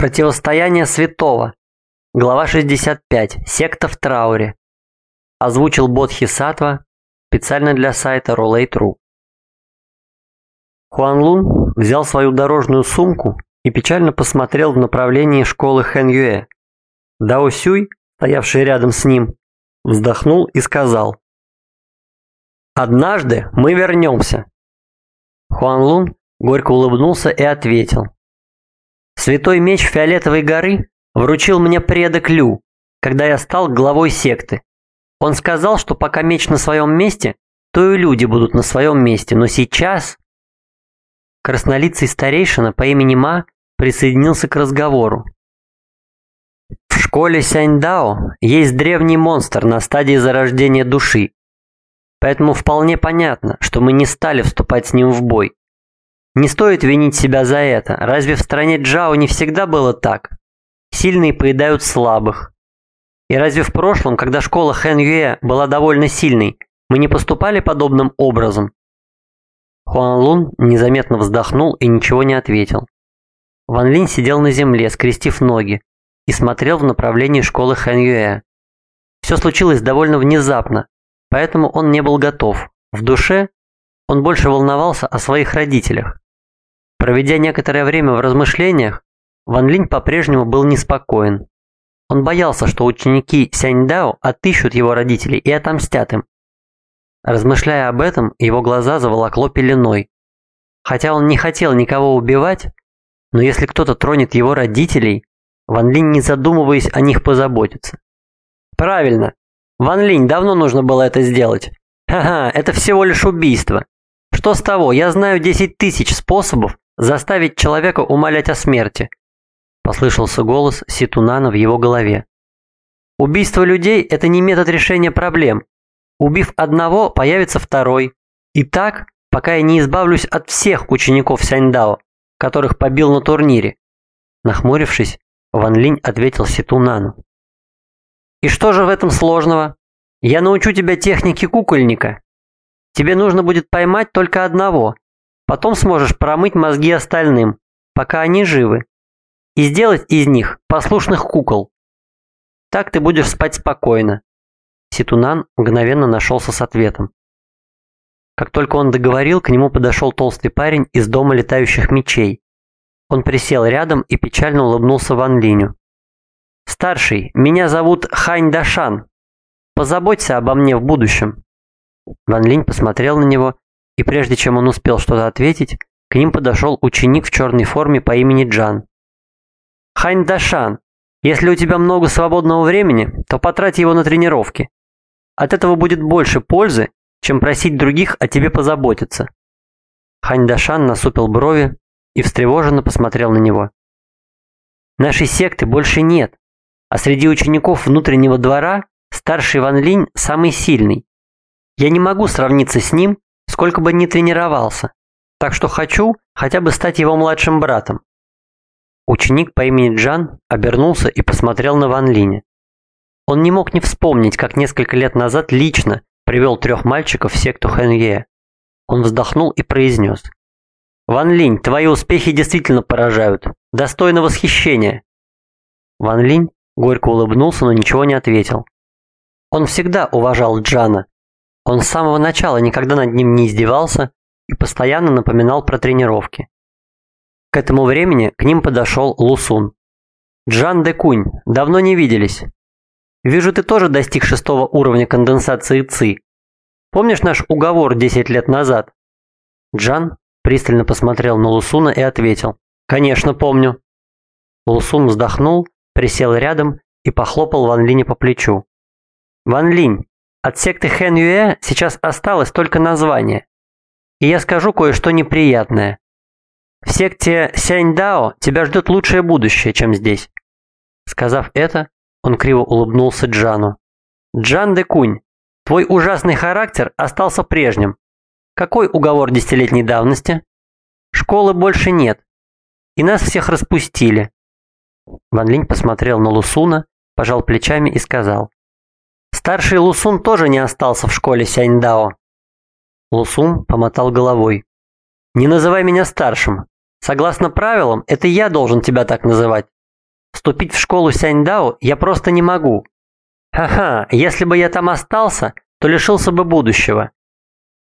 Противостояние святого. Глава 65. Секта в трауре. Озвучил Бодхи Сатва специально для сайта Roulette.ru. Хуан Лун взял свою дорожную сумку и печально посмотрел в направлении школы Хэн Юэ. Дао Сюй, стоявший рядом с ним, вздохнул и сказал. «Однажды мы вернемся». Хуан Лун горько улыбнулся и ответил. Святой меч Фиолетовой горы вручил мне предок Лю, когда я стал главой секты. Он сказал, что пока меч на своем месте, то и люди будут на своем месте, но сейчас... Краснолицый старейшина по имени Ма присоединился к разговору. В школе Сяньдао есть древний монстр на стадии зарождения души. Поэтому вполне понятно, что мы не стали вступать с ним в бой. Не стоит винить себя за это. Разве в стране Джао не всегда было так? Сильные поедают слабых. И разве в прошлом, когда школа Хэн Юэ была довольно сильной, мы не поступали подобным образом? Хуан Лун незаметно вздохнул и ничего не ответил. Ван Линь сидел на земле, скрестив ноги, и смотрел в направлении школы Хэн Юэ. Все случилось довольно внезапно, поэтому он не был готов. В душе он больше волновался о своих родителях. Проведя некоторое время в размышлениях, Ван Линь по-прежнему был неспокоен. Он боялся, что ученики Сяньдао отыщут его родителей и отомстят им. Размышляя об этом, его глаза заволокло пеленой. Хотя он не хотел никого убивать, но если кто-то тронет его родителей, Ван Линь, не задумываясь о них, позаботится. Правильно. Ван Линь, давно нужно было это сделать. Ха-ха, это всего лишь убийство. Что с того, я знаю 10 тысяч способов, Заставить человека умолять о смерти. Послышался голос Ситунана в его голове. Убийство людей – это не метод решения проблем. Убив одного, появится второй. И так, пока я не избавлюсь от всех учеников Сяньдао, которых побил на турнире. Нахмурившись, Ван Линь ответил Ситунану. И что же в этом сложного? Я научу тебя технике кукольника. Тебе нужно будет поймать только одного, Потом сможешь промыть мозги остальным, пока они живы, и сделать из них послушных кукол. Так ты будешь спать спокойно. Ситунан мгновенно нашелся с ответом. Как только он договорил, к нему подошел толстый парень из дома летающих мечей. Он присел рядом и печально улыбнулся Ван Линю. «Старший, меня зовут Хань Дашан. Позаботься обо мне в будущем». Ван Линь посмотрел на него и прежде чем он успел что-то ответить, к ним подошел ученик в черной форме по имени Джан. «Хань Дашан, если у тебя много свободного времени, то потрать его на тренировки. От этого будет больше пользы, чем просить других о тебе позаботиться». Хань Дашан насупил брови и встревоженно посмотрел на него. «Нашей секты больше нет, а среди учеников внутреннего двора старший Ван Линь самый сильный. Я не могу сравниться с ним сколько бы ни тренировался, так что хочу хотя бы стать его младшим братом. Ученик по имени Джан обернулся и посмотрел на Ван Линя. Он не мог не вспомнить, как несколько лет назад лично привел трех мальчиков в секту Хэнье. Он вздохнул и произнес. «Ван Линь, твои успехи действительно поражают. Достойно восхищения». Ван Линь горько улыбнулся, но ничего не ответил. Он всегда уважал Джана он с самого начала никогда над ним не издевался и постоянно напоминал про тренировки. К этому времени к ним подошел Лусун. «Джан де Кунь, давно не виделись. Вижу, ты тоже достиг шестого уровня конденсации ЦИ. Помнишь наш уговор 10 лет назад?» Джан пристально посмотрел на Лусуна и ответил. «Конечно, помню». Лусун вздохнул, присел рядом и похлопал Ван Линя по плечу. «Ван Линь, от секты Хэн Юэ сейчас осталось только название. И я скажу кое-что неприятное. В секте Сянь Дао тебя ждет лучшее будущее, чем здесь. Сказав это, он криво улыбнулся Джану. Джан де Кунь, твой ужасный характер остался прежним. Какой уговор десятилетней давности? Школы больше нет. И нас всех распустили. Ван Линь посмотрел на Лусуна, пожал плечами и сказал. Старший Лусун тоже не остался в школе Сяньдао. Лусун помотал головой. «Не называй меня старшим. Согласно правилам, это я должен тебя так называть. вступить в школу Сяньдао я просто не могу. Ха-ха, если бы я там остался, то лишился бы будущего.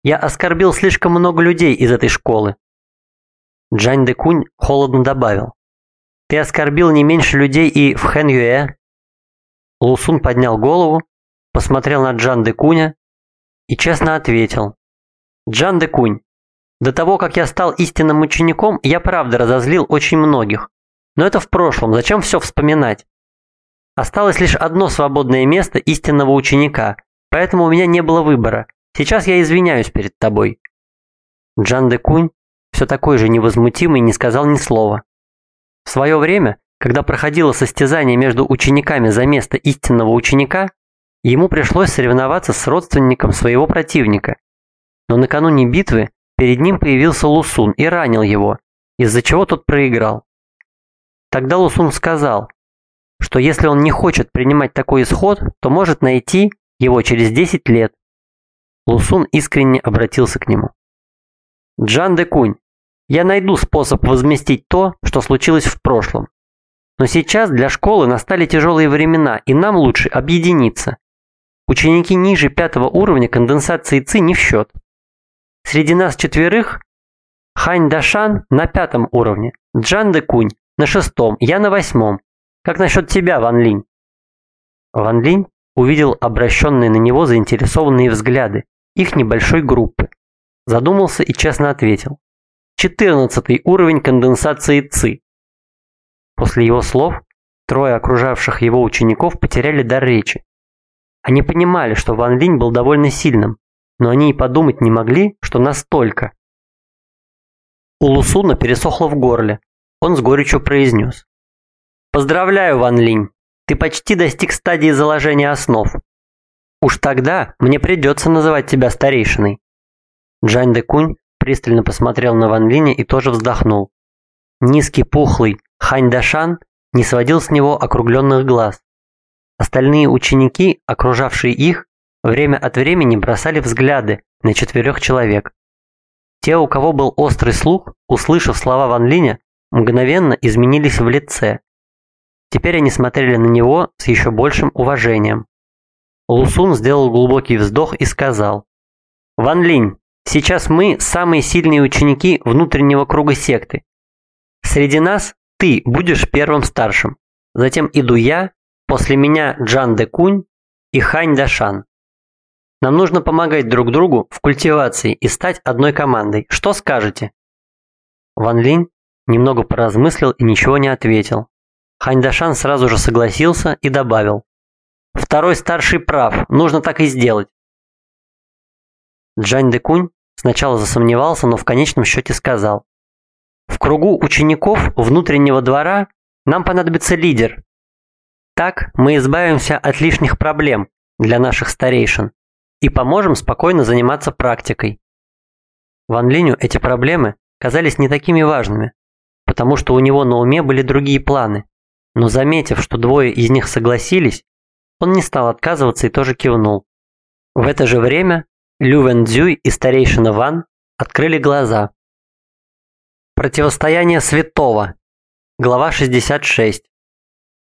Я оскорбил слишком много людей из этой школы. Джань Де Кунь холодно добавил. Ты оскорбил не меньше людей и в Хэн Юэ. Лусун поднял голову, посмотрел на Джан Де Куня и честно ответил. Джан Де Кунь, до того, как я стал истинным учеником, я правда разозлил очень многих. Но это в прошлом, зачем все вспоминать? Осталось лишь одно свободное место истинного ученика, поэтому у меня не было выбора. Сейчас я извиняюсь перед тобой. Джан де Кунь, все такой же невозмутимый, не сказал ни слова. В свое время, когда проходило состязание между учениками за место истинного ученика, ему пришлось соревноваться с родственником своего противника. Но накануне битвы перед ним появился Лусун и ранил его, из-за чего тот проиграл. Тогда Лусун сказал, что если он не хочет принимать такой исход, то может найти его через 10 лет. Лусун искренне обратился к нему. «Джан де Кунь, я найду способ возместить то, что случилось в прошлом. Но сейчас для школы настали тяжелые времена, и нам лучше объединиться. Ученики ниже пятого уровня конденсации ЦИ не в счет. Среди нас четверых Хань Дашан на пятом уровне, Джан де Кунь на шестом, я на восьмом. Как насчет тебя, Ван Линь?» Ван Линь увидел обращенные на него заинтересованные взгляды их небольшой группы. Задумался и честно ответил. Четырнадцатый уровень конденсации ЦИ. После его слов трое окружавших его учеников потеряли дар речи. Они понимали, что Ван Линь был довольно сильным, но они и подумать не могли, что настолько. У Лусуна пересохло в горле, он с горечью произнес. «Поздравляю, Ван Линь, ты почти достиг стадии заложения основ. Уж тогда мне придется называть тебя старейшиной». Джань де Кунь пристально посмотрел на Ван Линя и тоже вздохнул. Низкий пухлый Хань Дашан не сводил с него округленных глаз. Остальные ученики, окружавшие их, время от времени бросали взгляды на четырех человек. Те, у кого был острый слух, услышав слова Ван Линя, мгновенно изменились в лице. Теперь они смотрели на него с еще большим уважением. Лусун сделал глубокий вздох и сказал. «Ван Линь, сейчас мы самые сильные ученики внутреннего круга секты. Среди нас ты будешь первым старшим. Затем иду я, после меня Джан Де Кунь и Хань Дашан. Нам нужно помогать друг другу в культивации и стать одной командой. Что скажете?» Ван Линь Немного поразмыслил и ничего не ответил. Ханьдашан сразу же согласился и добавил. «Второй старший прав, нужно так и сделать». Джань Декунь сначала засомневался, но в конечном счете сказал. «В кругу учеников внутреннего двора нам понадобится лидер. Так мы избавимся от лишних проблем для наших старейшин и поможем спокойно заниматься практикой». Ван Линю эти проблемы казались не такими важными, потому что у него на уме были другие планы. Но заметив, что двое из них согласились, он не стал отказываться и тоже кивнул. В это же время Лю Вен Цзюй и старейшина Ван открыли глаза. Противостояние святого. Глава 66.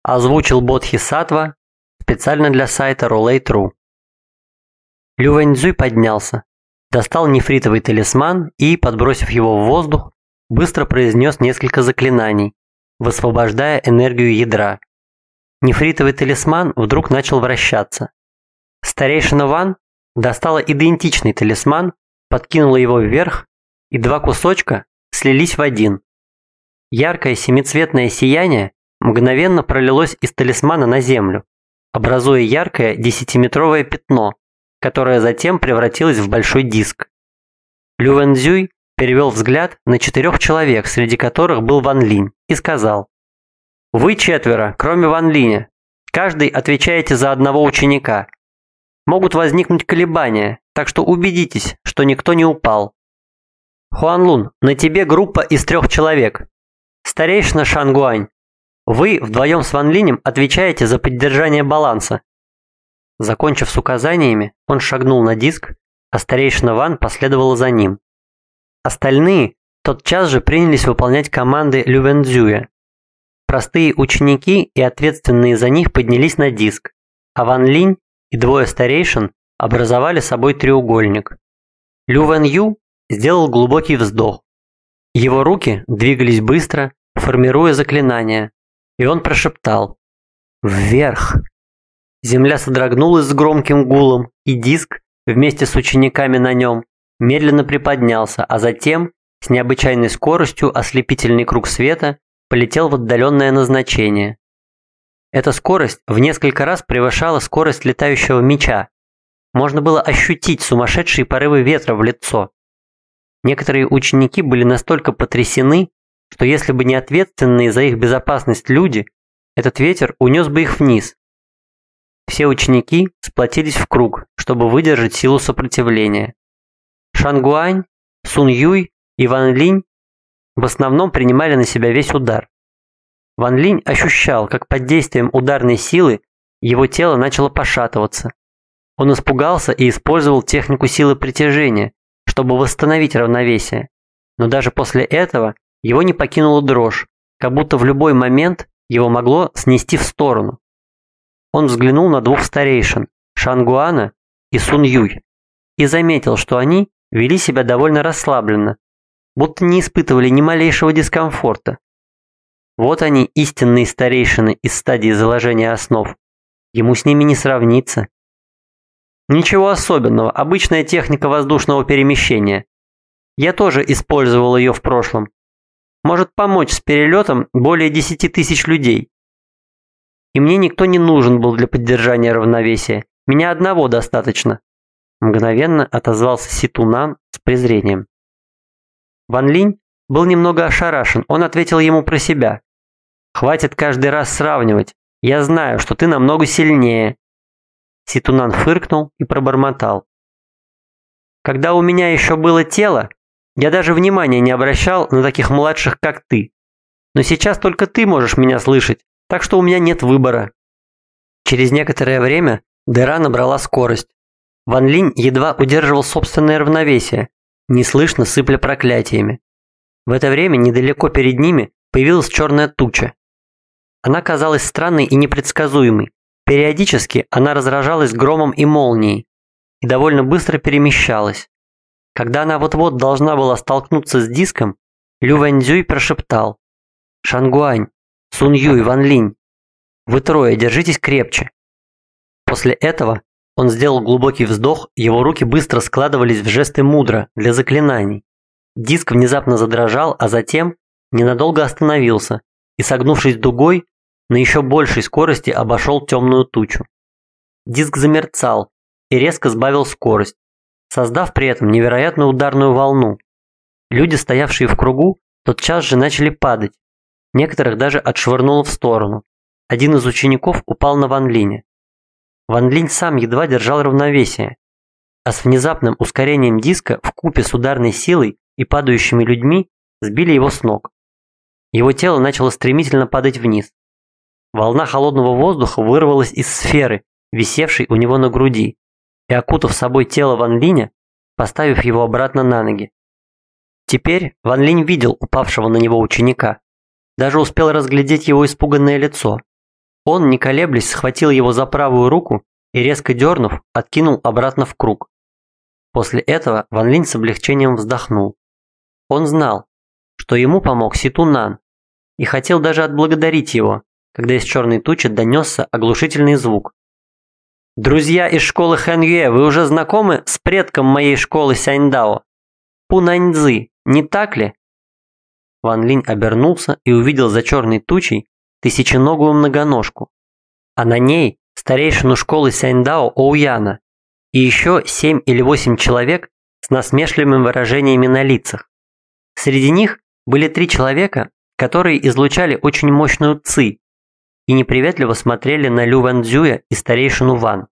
Озвучил Бодхи Сатва специально для сайта Roulette.ru. Лю Вэн Цзюй поднялся, достал нефритовый талисман и, подбросив его в воздух, быстро произнес несколько заклинаний, высвобождая энергию ядра. Нефритовый талисман вдруг начал вращаться. Старейшина Ван достала идентичный талисман, подкинула его вверх, и два кусочка слились в один. Яркое семицветное сияние мгновенно пролилось из талисмана на землю, образуя яркое десятиметровое пятно, которое затем превратилось в большой диск. Лю Вэнзюй перевел взгляд на четырех человек, среди которых был Ван Линь, и сказал. «Вы четверо, кроме Ван Линя. Каждый отвечаете за одного ученика. Могут возникнуть колебания, так что убедитесь, что никто не упал. Хуан Лун, на тебе группа из трех человек. Старейшина Шангуань, вы вдвоем с Ван Линем отвечаете за поддержание баланса. Закончив с указаниями, он шагнул на диск, а старейшина Ван последовала за ним. Остальные тотчас же принялись выполнять команды Лювензюя. Простые ученики и ответственные за них поднялись на диск, а Ван Линь и двое старейшин образовали собой треугольник. Лю Вэн Ю сделал глубокий вздох. Его руки двигались быстро, формируя заклинание, и он прошептал «Вверх!». Земля содрогнулась с громким гулом, и диск, вместе с учениками на нем, медленно приподнялся, а затем, с необычайной скоростью, ослепительный круг света полетел в отдаленное назначение. Эта скорость в несколько раз превышала скорость летающего меча. Можно было ощутить сумасшедшие порывы ветра в лицо. Некоторые ученики были настолько потрясены, что если бы не ответственные за их безопасность люди, этот ветер унес бы их вниз. Все ученики сплотились в круг, чтобы выдержать силу сопротивления. Шангуань, Сун Юй и Ван Линь в основном принимали на себя весь удар. Ван Линь ощущал, как под действием ударной силы его тело начало пошатываться. Он испугался и использовал технику силы притяжения, чтобы восстановить равновесие. Но даже после этого его не покинула дрожь, как будто в любой момент его могло снести в сторону. Он взглянул на двух старейшин, Шангуана и Сун Юй, и заметил, что они вели себя довольно расслабленно, будто не испытывали ни малейшего дискомфорта. Вот они, истинные старейшины из стадии заложения основ. Ему с ними не сравниться. Ничего особенного, обычная техника воздушного перемещения. Я тоже использовал ее в прошлом. Может помочь с перелетом более 10 тысяч людей. И мне никто не нужен был для поддержания равновесия. Меня одного достаточно. Мгновенно отозвался Ситунан с презрением. Ван Линь был немного ошарашен. Он ответил ему про себя. «Хватит каждый раз сравнивать. Я знаю, что ты намного сильнее». Ситунан фыркнул и пробормотал. «Когда у меня еще было тело, я даже внимания не обращал на таких младших, как ты. Но сейчас только ты можешь меня слышать, так что у меня нет выбора». Через некоторое время дыра набрала скорость. Ван Линь едва удерживал собственное равновесие, неслышно сыпля проклятиями. В это время недалеко перед ними появилась черная туча. Она казалась странной и непредсказуемой. Периодически она разражалась громом и молнией и довольно быстро перемещалась. Когда она вот-вот должна была столкнуться с диском, Лю Вэньцзюй прошептал «Шангуань, Сун Юй, Ван Линь, вы трое, держитесь крепче». После этого он сделал глубокий вздох, его руки быстро складывались в жесты мудро для заклинаний. Диск внезапно задрожал, а затем ненадолго остановился и, согнувшись дугой, на еще большей скорости обошел темную тучу. Диск замерцал и резко сбавил скорость, создав при этом невероятную ударную волну. Люди, стоявшие в кругу, тотчас же начали падать. Некоторых даже отшвырнуло в сторону. Один из учеников упал на Ван Линя. Ван Линь сам едва держал равновесие, а с внезапным ускорением диска в купе с ударной силой и падающими людьми сбили его с ног. Его тело начало стремительно падать вниз. Волна холодного воздуха вырвалась из сферы, висевшей у него на груди, и окутав собой тело Ван Линя, поставив его обратно на ноги. Теперь Ван Линь видел упавшего на него ученика, даже успел разглядеть его испуганное лицо. Он, не колеблясь, схватил его за правую руку и, резко дернув, откинул обратно в круг. После этого Ван Линь с облегчением вздохнул. Он знал, что ему помог Ситунан, и хотел даже отблагодарить его, когда из черной тучи донесся оглушительный звук. «Друзья из школы Хэньюэ, вы уже знакомы с предком моей школы Сяньдао? Пунаньцзы, не так ли?» Ван Линь обернулся и увидел за черной тучей тысяченогую многоножку, а на ней старейшину школы Сяньдао Оуяна и еще семь или восемь человек с насмешливыми выражениями на лицах. Среди них были три человека, которые излучали очень мощную ци и неприветливо смотрели на Лю Ван Цзюя и старейшину Ван.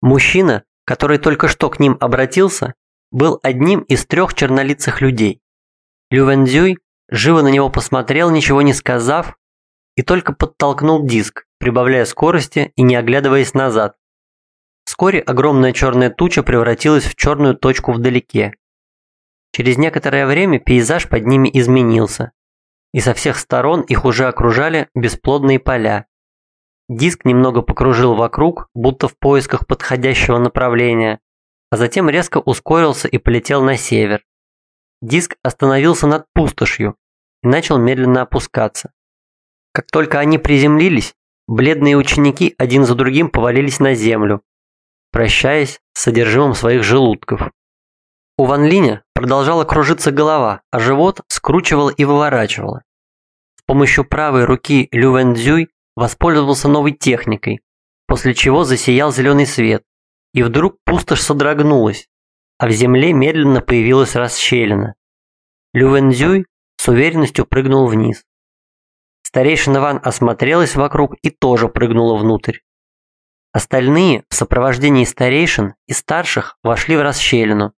Мужчина, который только что к ним обратился, был одним из трех чернолицых людей. Лю Ван Цзюй живо на него посмотрел, ничего не сказав, и только подтолкнул диск, прибавляя скорости и не оглядываясь назад. Вскоре огромная черная туча превратилась в черную точку вдалеке. Через некоторое время пейзаж под ними изменился. И со всех сторон их уже окружали бесплодные поля. Диск немного покружил вокруг, будто в поисках подходящего направления, а затем резко ускорился и полетел на север. Диск остановился над пустошью и начал медленно опускаться. Как только они приземлились, бледные ученики один за другим повалились на землю, прощаясь с содержимым своих желудков. У Ван Линя продолжала кружиться голова, а живот скручивало и выворачивало. С помощью правой руки Лю Вэн Цзюй воспользовался новой техникой, после чего засиял зеленый свет, и вдруг пустошь содрогнулась, а в земле медленно появилась расщелина. Лю Вэн Цзюй с уверенностью прыгнул вниз. Старейшина Ван осмотрелась вокруг и тоже прыгнула внутрь. Остальные в сопровождении старейшин и старших вошли в расщелину.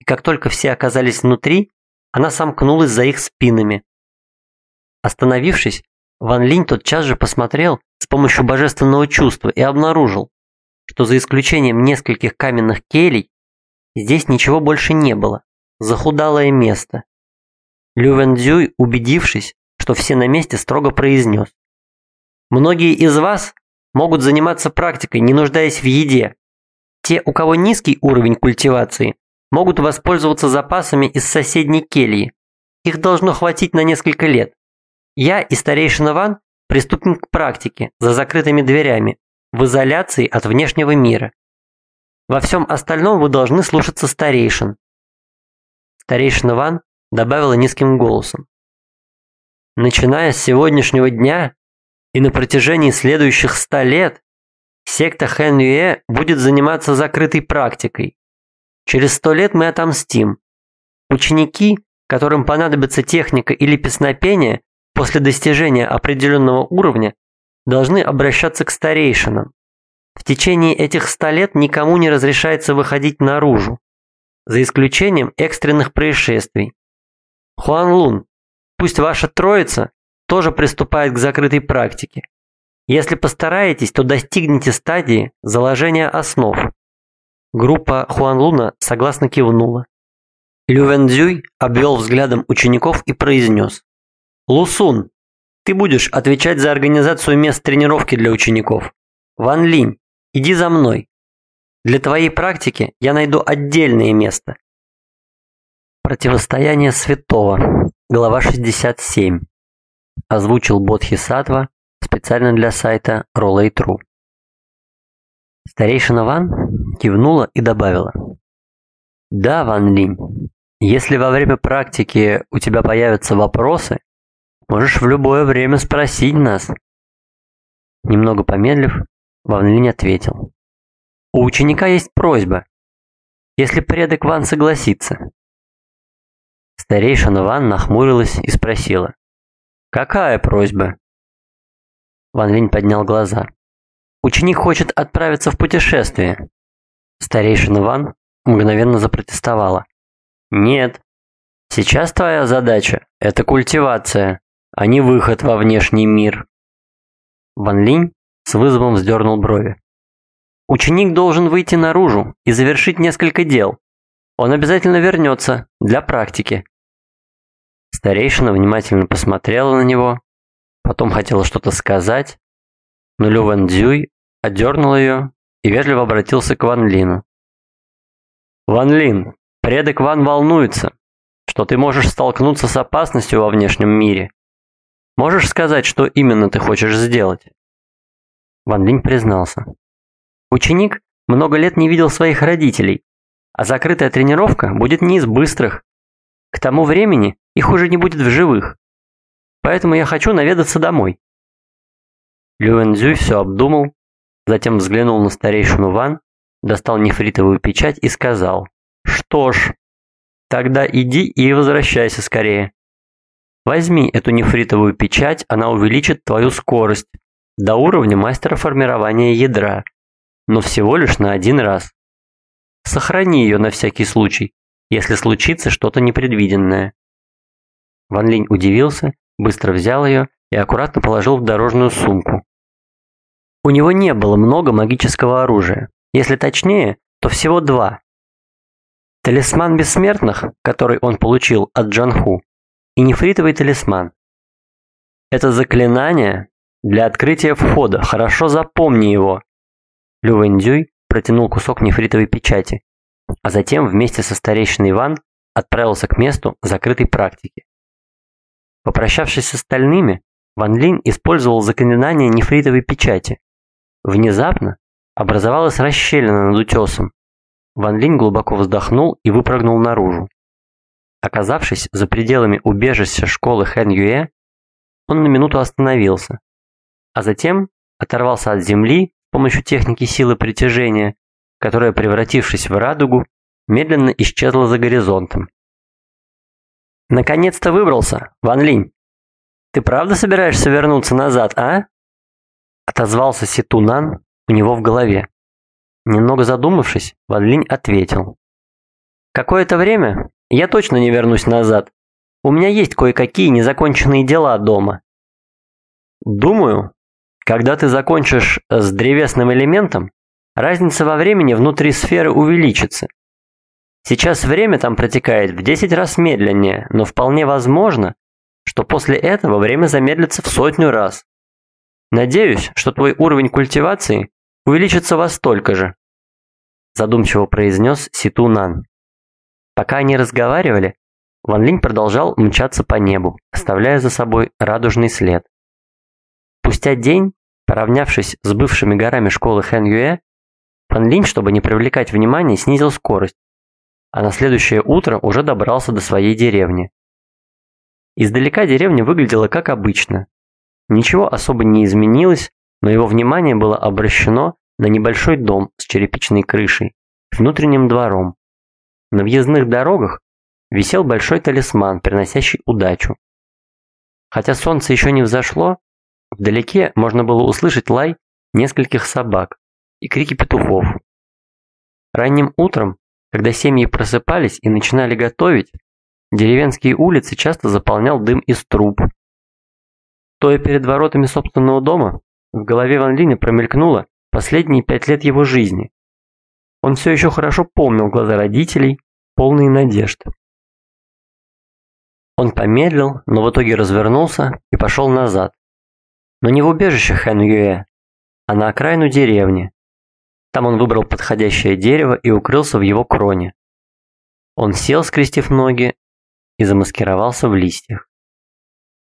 И как только все оказались внутри, она сомкнулась за их спинами. Остановившись, Ван Линь тотчас же посмотрел с помощью божественного чувства и обнаружил, что за исключением нескольких каменных келей, здесь ничего больше не было. Захудалое место. Лю Вэн Цзюй, убедившись, что все на месте, строго произнес. Многие из вас могут заниматься практикой, не нуждаясь в еде. Те, у кого низкий уровень культивации, могут воспользоваться запасами из соседней кельи. Их должно хватить на несколько лет. Я и старейшина Ван к практике за закрытыми дверями, в изоляции от внешнего мира. Во всем остальном вы должны слушаться старейшин. Старейшина Ван добавила низким голосом. Начиная с сегодняшнего дня и на протяжении следующих ста лет секта Хэн Юэ будет заниматься закрытой практикой. Через сто лет мы отомстим. Ученики, которым понадобится техника или песнопение, после достижения определенного уровня, должны обращаться к старейшинам. В течение этих ста лет никому не разрешается выходить наружу, за исключением экстренных происшествий. Хуан Лун, пусть ваша троица тоже приступает к закрытой практике. Если постараетесь, то достигнете стадии заложения основ. Группа Хуан Луна согласно кивнула. Лю Вэн Цзюй обвел взглядом учеников и произнес. Лусун, ты будешь отвечать за организацию мест тренировки для учеников. Ван Линь, иди за мной. Для твоей практики я найду отдельное место. Противостояние святого. Глава 67 озвучил Бодхи Сатва специально для сайта Rollay.ru. Старейшина Ван кивнула и добавила. Да, Ван Линь, если во время практики у тебя появятся вопросы, можешь в любое время спросить нас. Немного помедлив, Ван Линь ответил. У ученика есть просьба. Если предок Ван согласится. Старейшина Ван нахмурилась и спросила. «Какая просьба?» Ван Линь поднял глаза. «Ученик хочет отправиться в путешествие». Старейшина Ван мгновенно запротестовала. «Нет. Сейчас твоя задача – это культивация, а не выход во внешний мир». Ван Линь с вызовом вздернул брови. «Ученик должен выйти наружу и завершить несколько дел. Он обязательно вернется для практики. Старейшина внимательно посмотрела на него, потом хотела что-то сказать, но Лю Ван Цзюй отдернул ее и вежливо обратился к Ван Лину. «Ван Лин, предок Ван волнуется, что ты можешь столкнуться с опасностью во внешнем мире. Можешь сказать, что именно ты хочешь сделать?» Ван Линь признался. Ученик много лет не видел своих родителей, а закрытая тренировка будет не из быстрых. К тому времени их уже не будет в живых. Поэтому я хочу наведаться домой. Люэнзюй все обдумал, затем взглянул на старейшину Ван, достал нефритовую печать и сказал, «Что ж, тогда иди и возвращайся скорее. Возьми эту нефритовую печать, она увеличит твою скорость до уровня мастера формирования ядра, но всего лишь на один раз. Сохрани ее на всякий случай, если случится что-то непредвиденное. Ван Линь удивился, быстро взял ее и аккуратно положил в дорожную сумку. У него не было много магического оружия. Если точнее, то всего два. Талисман бессмертных, который он получил от Джанху, и нефритовый талисман, Это заклинание для открытия входа. Хорошо запомни его. Лю Вэньцзюй протянул кусок нефритовой печати, а затем вместе со старейшиной Иван отправился к месту закрытой практики. Попрощавшись с остальными, Ван Линь использовал заклинание нефритовой печати. Внезапно образовалась расщелина над утесом. Ван Линь глубоко вздохнул и выпрыгнул наружу. Оказавшись за пределами убежища школы Хэн Юэ, он на минуту остановился, а затем оторвался от земли с помощью техники силы притяжения, которая, превратившись в радугу, медленно исчезла за горизонтом. «Наконец-то выбрался, Ван Линь! Ты правда собираешься вернуться назад, а?» Отозвался Ситунан у него в голове. Немного задумавшись, Ван Линь ответил. «Какое-то время я точно не вернусь назад. У меня есть кое-какие незаконченные дела дома. Думаю, когда ты закончишь с древесным элементом, разница во времени внутри сферы увеличится. Сейчас время там протекает в 10 раз медленнее, но вполне возможно, что после этого время замедлится в сотню раз. Надеюсь, что твой уровень культивации увеличится во столько же. Задумчиво произнес Ситу Нан. Пока они разговаривали, Ван Линь продолжал мчаться по небу, оставляя за собой радужный след. Спустя день, поравнявшись с бывшими горами школы Хэн Юэ, Ван Линь, чтобы не привлекать внимания, снизил скорость, а на следующее утро уже добрался до своей деревни. Издалека деревня выглядела как обычно. Ничего особо не изменилось, но его внимание было обращено на небольшой дом с черепичной крышей, внутренним двором. На въездных дорогах висел большой талисман, приносящий удачу. Хотя солнце еще не взошло, вдалеке можно было услышать лай нескольких собак и крики петухов. Ранним утром, когда семьи просыпались и начинали готовить, деревенские улицы часто заполнял дым из труб. Стоя перед воротами собственного дома, в голове Ван Линя промелькнуло последние пять лет его жизни, он все еще хорошо помнил глаза родителей, полные надежд. Он помедлил, но в итоге развернулся и пошел назад. Но не в убежище Хэн Юэ, а на окраину деревни. Там он выбрал подходящее дерево и укрылся в его кроне. Он сел, скрестив ноги, и замаскировался в листьях.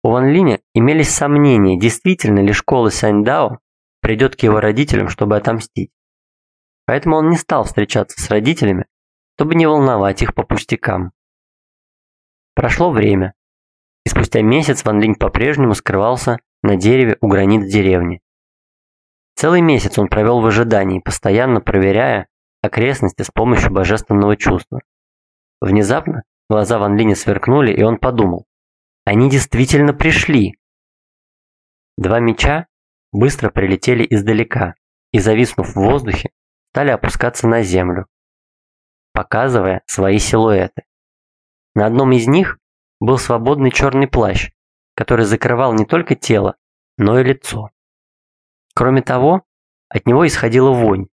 У Ван Линя имелись сомнения, действительно ли школа Сяньдао придет к его родителям, чтобы отомстить. Поэтому он не стал встречаться с родителями, чтобы не волновать их по пустякам. Прошло время, и спустя месяц Ван Линь по-прежнему скрывался на дереве у границ деревни. Целый месяц он провел в ожидании, постоянно проверяя окрестности с помощью божественного чувства. Внезапно глаза Ван Линя сверкнули, и он подумал, они действительно пришли. Два меча быстро прилетели издалека и, зависнув в воздухе, стали опускаться на землю, показывая свои силуэты. На одном из них был свободный черный плащ, который закрывал не только тело, но и лицо. Кроме того, от него исходила вонь,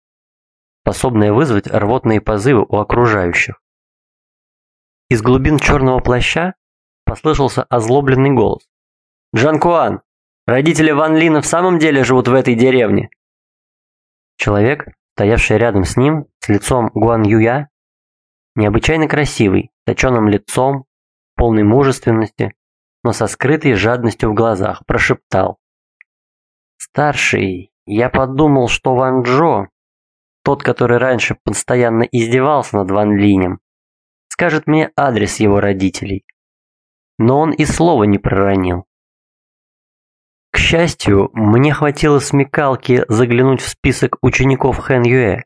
способная вызвать рвотные позывы у окружающих. Из глубин черного плаща послышался озлобленный голос. «Джан Куан, родители Ван Лина в самом деле живут в этой деревне?» Человек стоявший рядом с ним, с лицом Гуан Юя, необычайно красивый, точеным лицом, полной мужественности, но со скрытой жадностью в глазах, прошептал. «Старший, я подумал, что Ван Джо, тот, который раньше постоянно издевался над Ван Линем, скажет мне адрес его родителей. Но он и слова не проронил. К счастью, мне хватило смекалки заглянуть в список учеников Хэн Юэ.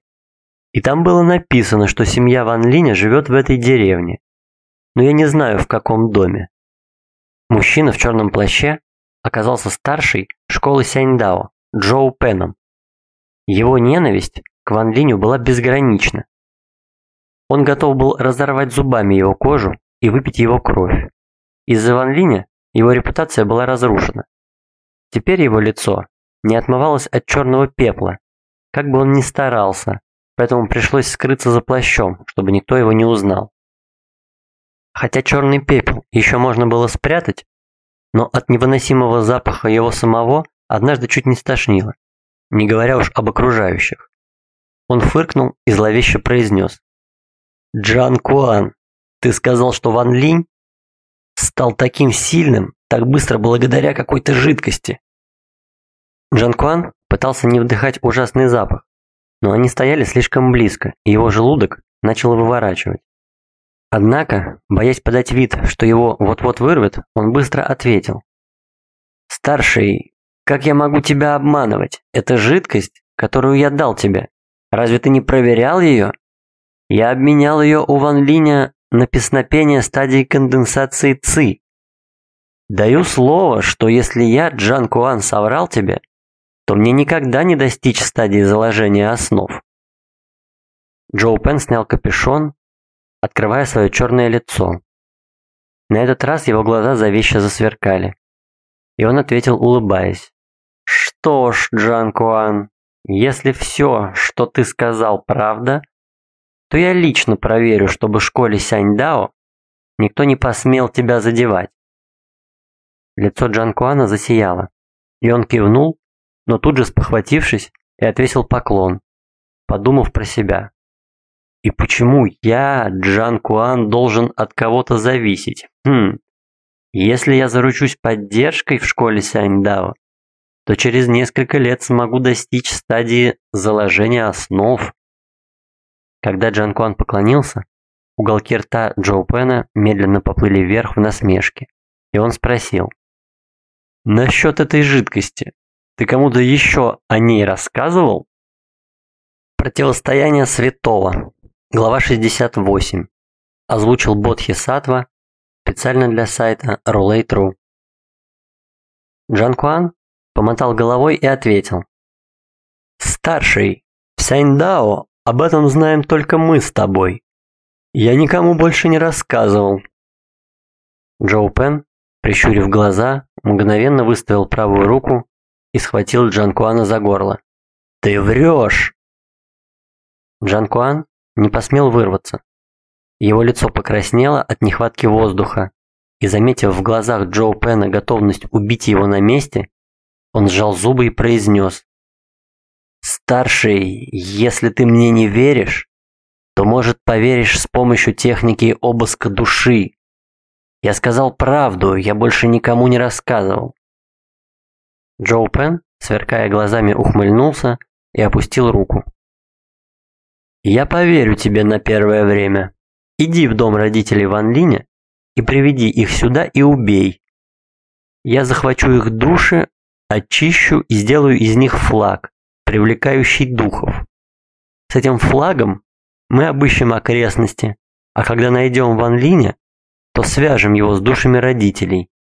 И там было написано, что семья Ван Линя живет в этой деревне. Но я не знаю, в каком доме. Мужчина в черном плаще оказался старшей школы Сяньдао, Джоу Пеном. Его ненависть к Ван Линю была безгранична. Он готов был разорвать зубами его кожу и выпить его кровь. Из-за Ван Линя его репутация была разрушена. Теперь его лицо не отмывалось от черного пепла, как бы он ни старался, поэтому пришлось скрыться за плащом, чтобы никто его не узнал. Хотя черный пепел еще можно было спрятать, но от невыносимого запаха его самого однажды чуть не стошнило, не говоря уж об окружающих. Он фыркнул и зловеще произнес. «Джан Куан, ты сказал, что Ван Линь стал таким сильным, так быстро благодаря какой-то жидкости». Джан Куан пытался не вдыхать ужасный запах, но они стояли слишком близко, и его желудок начал выворачивать. Однако, боясь подать вид, что его вот-вот вырвет, он быстро ответил. «Старший, как я могу тебя обманывать? Это жидкость, которую я дал тебе. Разве ты не проверял ее? Я обменял ее у Ван Линя на песнопение стадии конденсации ЦИ. Даю слово, что если я, Джан Куан, соврал тебе, то мне никогда не достичь стадии заложения основ. Джоу Пен снял капюшон, открывая свое черное лицо. На этот раз его глаза зловеще засверкали. И он ответил, улыбаясь. «Что ж, Джан Куан, если все, что ты сказал, правда, то я лично проверю, чтобы в школе Сяньдао никто не посмел тебя задевать». Лицо Джан Куана засияло, и он кивнул, но тут же спохватившись и отвесил поклон, подумав про себя. И почему я, Джан Куан, должен от кого-то зависеть? Хм, если я заручусь поддержкой в школе Сяньдао, то через несколько лет смогу достичь стадии заложения основ. Когда Джан Куан поклонился, уголки рта Джоу Пена медленно поплыли вверх в насмешке, и он спросил. «Насчет этой жидкости, ты кому-то еще о ней рассказывал? Противостояние святого. Глава 68. Озвучил Бодхи Сатва специально для сайта Roulette.ru. Джан Куан помотал головой и ответил. «Старший, в Сяньдао об этом знаем только мы с тобой. Я никому больше не рассказывал». Джоу Пен, прищурив глаза, мгновенно выставил правую руку и схватил Джанкуана за горло. «Ты врешь!» Джанкуан не посмел вырваться. Его лицо покраснело от нехватки воздуха, и заметив в глазах Джоу Пена готовность убить его на месте, он сжал зубы и произнес. «Старший, если ты мне не веришь, то, может, поверишь с помощью техники обыска души. Я сказал правду, я больше никому не рассказывал. Джоу Пен, сверкая глазами, ухмыльнулся и опустил руку. «Я поверю тебе на первое время. Иди в дом родителей Ван Линя и приведи их сюда и убей. Я захвачу их души, очищу и сделаю из них флаг, привлекающий духов. С этим флагом мы обыщем окрестности, а когда найдем Ван Линя, то свяжем его с душами родителей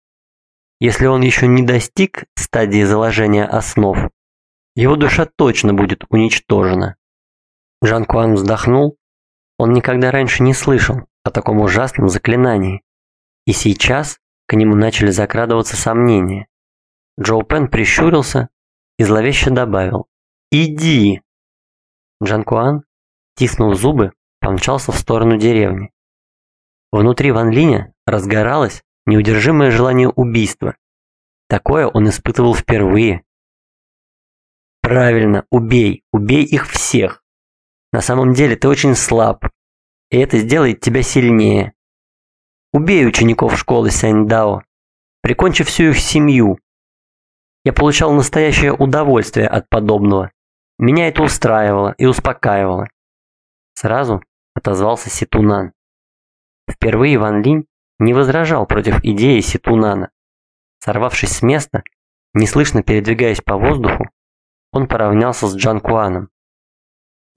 если он еще не достиг стадии заложения основ, его душа точно будет уничтожена. Жан Куан вздохнул. Он никогда раньше не слышал о таком ужасном заклинании. И сейчас к нему начали закрадываться сомнения. Джоу Пен прищурился и зловеще добавил «Иди!». Джан Куан, тиснув зубы, помчался в сторону деревни. Внутри Ван Линя разгоралась неудержимое желание убийства. Такое он испытывал впервые. Правильно, убей, убей их всех. На самом деле ты очень слаб, и это сделает тебя сильнее. Убей учеников школы Сяньдао, прикончи всю их семью. Я получал настоящее удовольствие от подобного. Меня это устраивало и успокаивало. Сразу отозвался Ситунан. Впервые Ван Линь не возражал против идеи Ситунана. Сорвавшись с места, неслышно передвигаясь по воздуху, он поравнялся с Джан Куаном.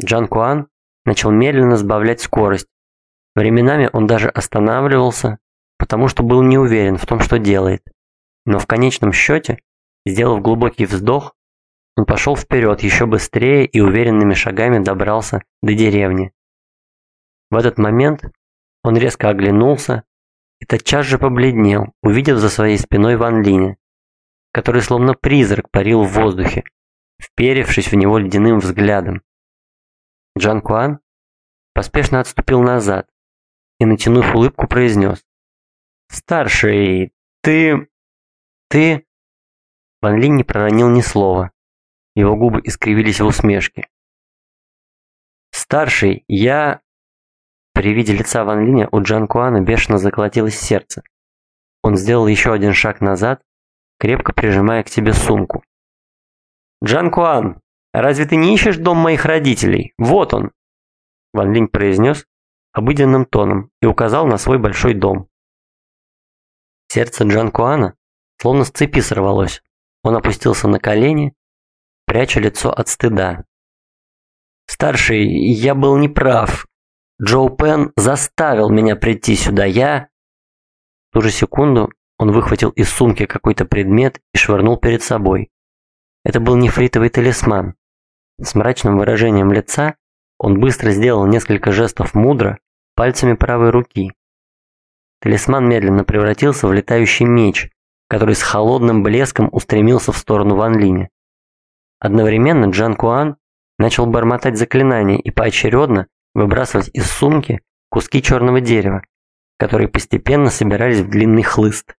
Джан Куан начал медленно сбавлять скорость. Временами он даже останавливался, потому что был не уверен в том, что делает. Но в конечном счете, сделав глубокий вздох, он пошел вперед еще быстрее и уверенными шагами добрался до деревни. В этот момент он резко оглянулся и тотчас же побледнел, увидев за своей спиной Ван Линя, который словно призрак парил в воздухе, вперевшись в него ледяным взглядом. Джан Куан поспешно отступил назад и, натянув улыбку, произнес. «Старший, ты...» ты...» Ван Линь не проронил ни слова. Его губы искривились в усмешке. «Старший, я...» При виде лица Ван Линя у Джан Куана бешено заколотилось сердце. Он сделал еще один шаг назад, крепко прижимая к себе сумку. «Джан Куан, разве ты не ищешь дом моих родителей? Вот он!» Ван Линь произнес обыденным тоном и указал на свой большой дом. Сердце Джан Куана словно с цепи сорвалось. Он опустился на колени, пряча лицо от стыда. «Старший, я был неправ. Джоу Пен заставил меня прийти сюда. Я...» В ту же секунду он выхватил из сумки какой-то предмет и швырнул перед собой. Это был нефритовый талисман. С мрачным выражением лица он быстро сделал несколько жестов мудро пальцами правой руки. Талисман медленно превратился в летающий меч, который с холодным блеском устремился в сторону Ван Линя. Одновременно Джан Куан начал бормотать заклинания и поочередно выбрасывать из сумки куски черного дерева, которые постепенно собирались в длинный хлыст.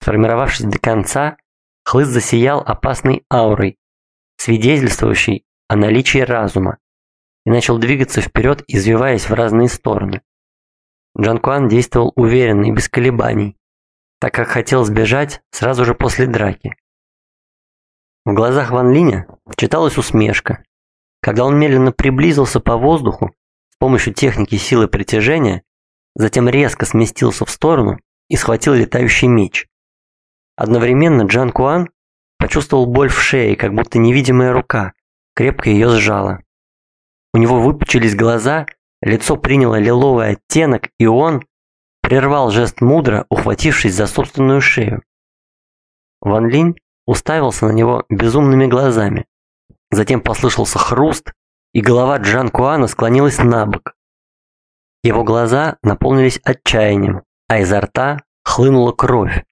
Сформировавшись до конца, хлыст засиял опасной аурой, свидетельствующей о наличии разума, и начал двигаться вперед, извиваясь в разные стороны. Джан Куан действовал уверенно и без колебаний, так как хотел сбежать сразу же после драки. В глазах Ван Линя читалась усмешка. Когда он медленно приблизился по воздуху с помощью техники силы притяжения, затем резко сместился в сторону и схватил летающий меч. Одновременно Джан Куан почувствовал боль в шее, как будто невидимая рука крепко ее сжала. У него выпучились глаза, лицо приняло лиловый оттенок, и он прервал жест мудро, ухватившись за собственную шею. Ван Линь уставился на него безумными глазами. Затем послышался хруст, и голова Джан Куана склонилась на бок. Его глаза наполнились отчаянием, а изо рта хлынула кровь.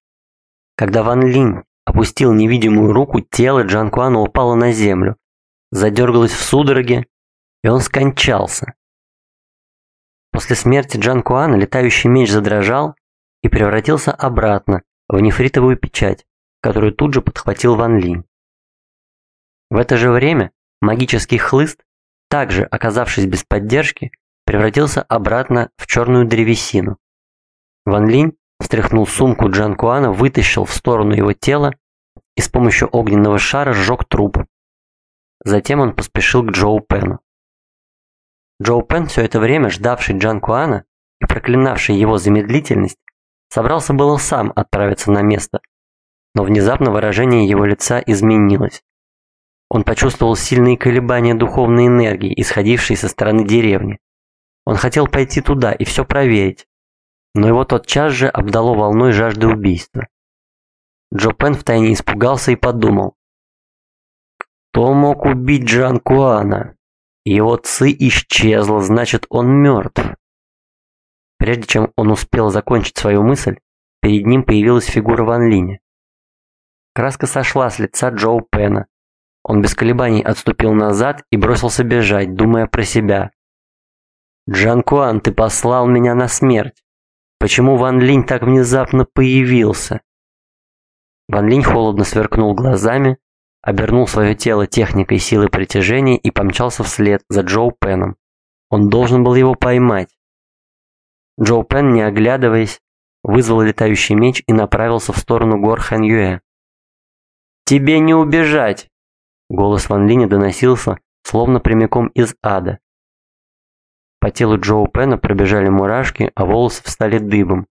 Когда Ван Линь опустил невидимую руку, тело Джан Куана упало на землю, задергалось в судороге, и он скончался. После смерти Джан Куана летающий меч задрожал и превратился обратно в нефритовую печать, которую тут же подхватил Ван Линь. В это же время магический хлыст, также оказавшись без поддержки, превратился обратно в черную древесину. Ван Линь встряхнул сумку Джан Куана, вытащил в сторону его тела и с помощью огненного шара сжег труп. Затем он поспешил к Джоу Пену. Джоу Пен, все это время ждавший Джан Куана и проклинавший его замедлительность, собрался было сам отправиться на место, но внезапно выражение его лица изменилось. Он почувствовал сильные колебания духовной энергии, исходившей со стороны деревни. Он хотел пойти туда и все проверить, но его тотчас же обдало волной жажды убийства. Джо Пен втайне испугался и подумал. Кто мог убить Джан Куана? Его ци исчезла, значит он мертв. Прежде чем он успел закончить свою мысль, перед ним появилась фигура Ван Линя. Краска сошла с лица Джоу Пена. Он без колебаний отступил назад и бросился бежать, думая про себя. «Джан Куан, ты послал меня на смерть. Почему Ван Линь так внезапно появился?» Ван Линь холодно сверкнул глазами, обернул свое тело техникой силы притяжения и помчался вслед за Джоу Пеном. Он должен был его поймать. Джоу Пен, не оглядываясь, вызвал летающий меч и направился в сторону гор Хэн Юэ. «Тебе не убежать!» Голос Ван Линя доносился, словно прямиком из ада. По телу Джоу Пена пробежали мурашки, а волосы встали дыбом.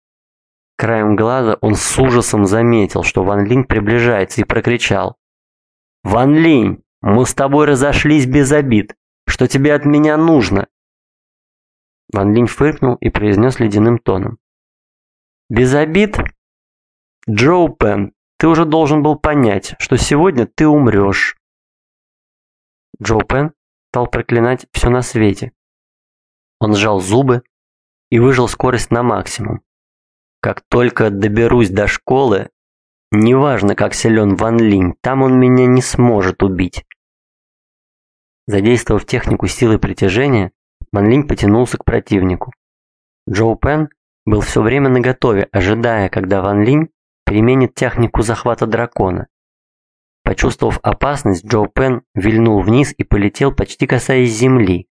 Краем глаза он с ужасом заметил, что Ван Линь приближается и прокричал. «Ван Линь, мы с тобой разошлись без обид. Что тебе от меня нужно?» Ван Линь фыркнул и произнес ледяным тоном. «Без обид? Джоу Пен, ты уже должен был понять, что сегодня ты умрешь». Джоу Пен стал проклинать все на свете. Он сжал зубы и выжил скорость на максимум. Как только доберусь до школы, Неважно, как силен Ван Линь, там он меня не сможет убить. Задействовав технику силы притяжения, Ван Линь потянулся к противнику. Джоу Пен был все время наготове, ожидая, когда Ван Линь применит технику захвата дракона. Почувствовав опасность, Джоу Пен вильнул вниз и полетел, почти касаясь земли.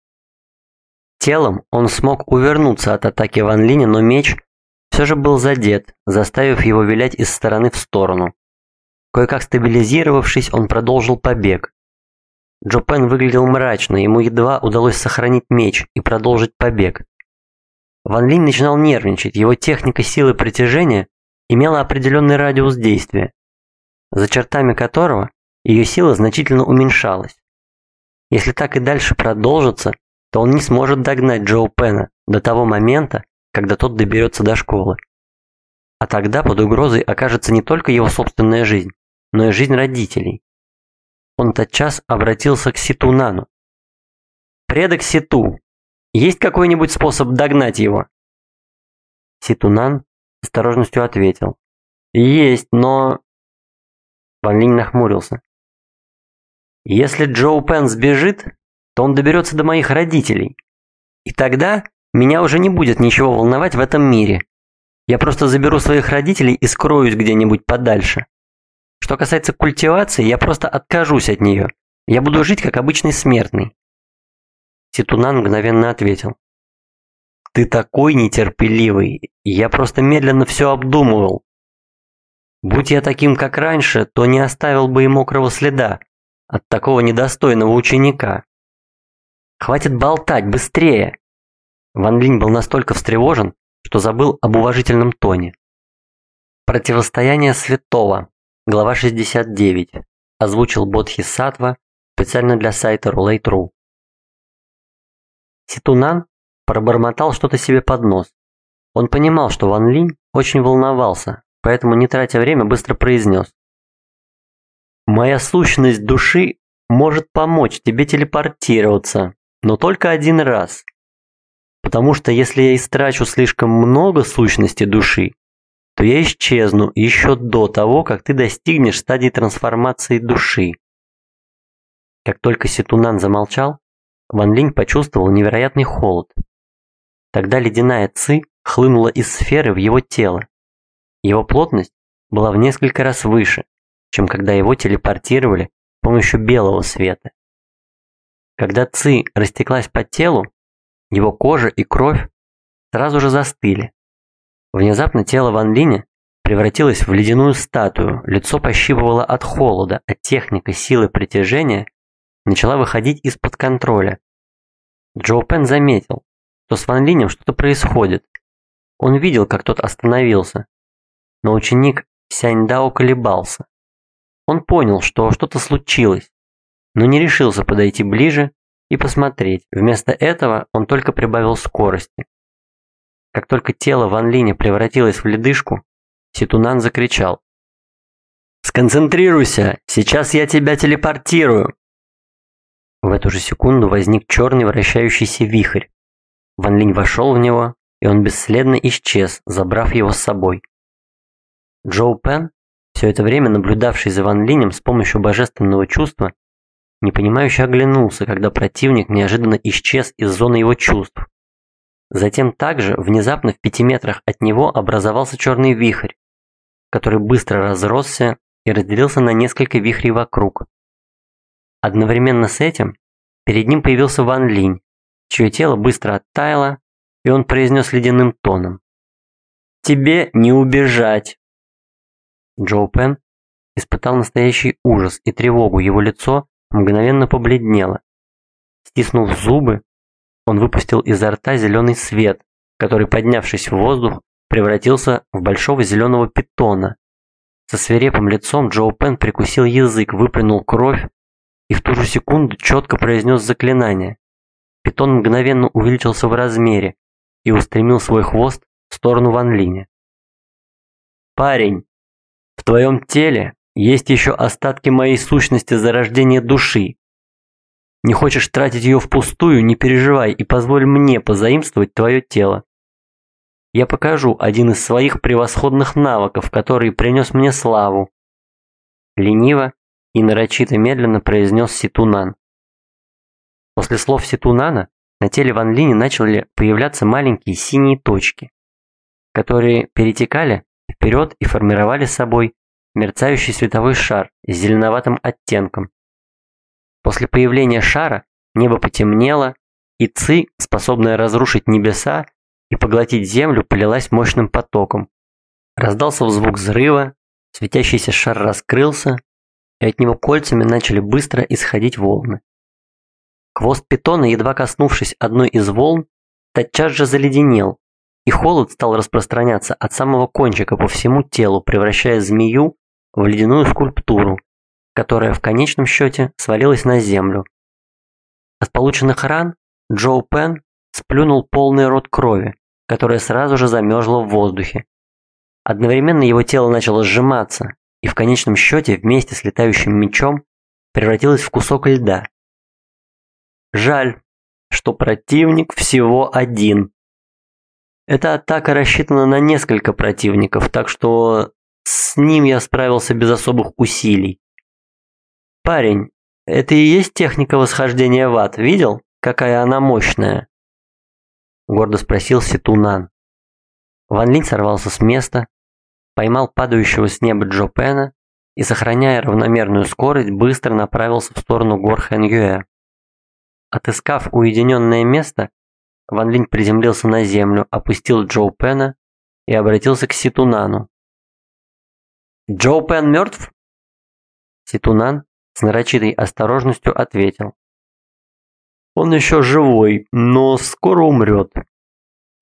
Телом он смог увернуться от атаки Ван Линя, но меч все же был задет, заставив его вилять из стороны в сторону. Кое-как стабилизировавшись, он продолжил побег. Джо Пен выглядел мрачно, ему едва удалось сохранить меч и продолжить побег. Ван Линь начинал нервничать, его техника силы притяжения имела определенный радиус действия, за чертами которого ее сила значительно уменьшалась. Если так и дальше продолжится, то он не сможет догнать Джоу Пена до того момента, когда тот доберется до школы. А тогда под угрозой окажется не только его собственная жизнь, но и жизнь родителей. Он тотчас обратился к Ситунану. «Предок Ситу, есть какой-нибудь способ догнать его?» Ситунан осторожностью ответил. «Есть, но...» Ван Линь нахмурился. «Если Джоу Пен сбежит, то он доберется до моих родителей. И тогда меня уже не будет ничего волновать в этом мире. Я просто заберу своих родителей и скроюсь где-нибудь подальше. Что касается культивации, я просто откажусь от нее. Я буду жить как обычный смертный. Ситунан мгновенно ответил. Ты такой нетерпеливый. Я просто медленно все обдумывал. Будь я таким, как раньше, то не оставил бы и мокрого следа от такого недостойного ученика. Хватит болтать, быстрее! Ван Линь был настолько встревожен, что забыл об уважительном тоне. Противостояние святого. Глава 69. Озвучил Бодхи Сатва специально для сайта Roulette.ru. Ситунан пробормотал что-то себе под нос. Он понимал, что Ван Линь очень волновался, поэтому, не тратя время, быстро произнес. «Моя сущность души может помочь тебе телепортироваться, но только один раз. Потому что если я истрачу слишком много сущности души, то я исчезну еще до того, как ты достигнешь стадии трансформации души. Как только Ситунан замолчал, Ван Линь почувствовал невероятный холод. Тогда ледяная ци хлынула из сферы в его тело. Его плотность была в несколько раз выше, чем когда его телепортировали с помощью белого света. Когда ци растеклась по телу, его кожа и кровь сразу же застыли. Внезапно тело Ван Линя превратилось в ледяную статую, лицо пощипывало от холода, а техника силы притяжения начала выходить из-под контроля. Джоу Пен заметил, что с Ван Линем что-то происходит. Он видел, как тот остановился, но ученик Сянь Дао колебался. Он понял, что что-то случилось, но не решился подойти ближе и посмотреть. Вместо этого он только прибавил скорости. Как только тело Ван Линя превратилось в ледышку, Ситунан закричал. «Сконцентрируйся! Сейчас я тебя телепортирую!» В эту же секунду возник черный вращающийся вихрь. Ван Линь вошел в него, и он бесследно исчез, забрав его с собой. Джоу Пен, все это время наблюдавший за Ван Линем с помощью божественного чувства, Непонимающе оглянулся, когда противник неожиданно исчез из зоны его чувств. Затем также, внезапно в пяти метрах от него образовался черный вихрь, который быстро разросся и разделился на несколько вихрей вокруг. Одновременно с этим перед ним появился Ван Линь, чье тело быстро оттаяло, и он произнес ледяным тоном. «Тебе не убежать!» Джоу Пен испытал настоящий ужас и тревогу, его лицо мгновенно побледнело. Стиснув зубы, он выпустил изо рта зеленый свет, который, поднявшись в воздух, превратился в большого зеленого питона. Со свирепым лицом Джоу Пен прикусил язык, выплюнул кровь и в ту же секунду четко произнес заклинание. Питон мгновенно увеличился в размере и устремил свой хвост в сторону Ван Линя. «Парень, в твоем теле есть еще остатки моей сущности зарождения души. Не хочешь тратить ее впустую, не переживай и позволь мне позаимствовать твое тело. Я покажу один из своих превосходных навыков, который принес мне славу. Лениво и нарочито медленно произнес Ситунан. После слов Ситунана на теле Ван Лини начали появляться маленькие синие точки, которые перетекали вперед и формировали собой мерцающий световой шар с зеленоватым оттенком. После появления шара небо потемнело, и Ци, способная разрушить небеса и поглотить землю, полилась мощным потоком. Раздался звук взрыва, светящийся шар раскрылся, и от него кольцами начали быстро исходить волны. Хвост питона, едва коснувшись одной из волн, тотчас же заледенел, и холод стал распространяться от самого кончика по всему телу, превращая змею в ледяную скульптуру, которая в конечном счете свалилась на землю. От полученных ран Джоу Пен сплюнул полный рот крови, которая сразу же замерзла в воздухе. Одновременно его тело начало сжиматься, и в конечном счете вместе с летающим мечом превратилось в кусок льда. Жаль, что противник всего один. Эта атака рассчитана на несколько противников, так что с ним я справился без особых усилий. Парень, это и есть техника восхождения в ад, видел, какая она мощная? Гордо спросил Ситунан. Ван Линь сорвался с места, поймал падающего с неба Джо Пена и, сохраняя равномерную скорость, быстро направился в сторону гор Хэн Отыскав уединенное место, Ван Линь приземлился на землю, опустил Джоу Пена и обратился к Ситунану. «Джоу Пен мертв?» Ситунан с нарочитой осторожностью ответил. «Он еще живой, но скоро умрет.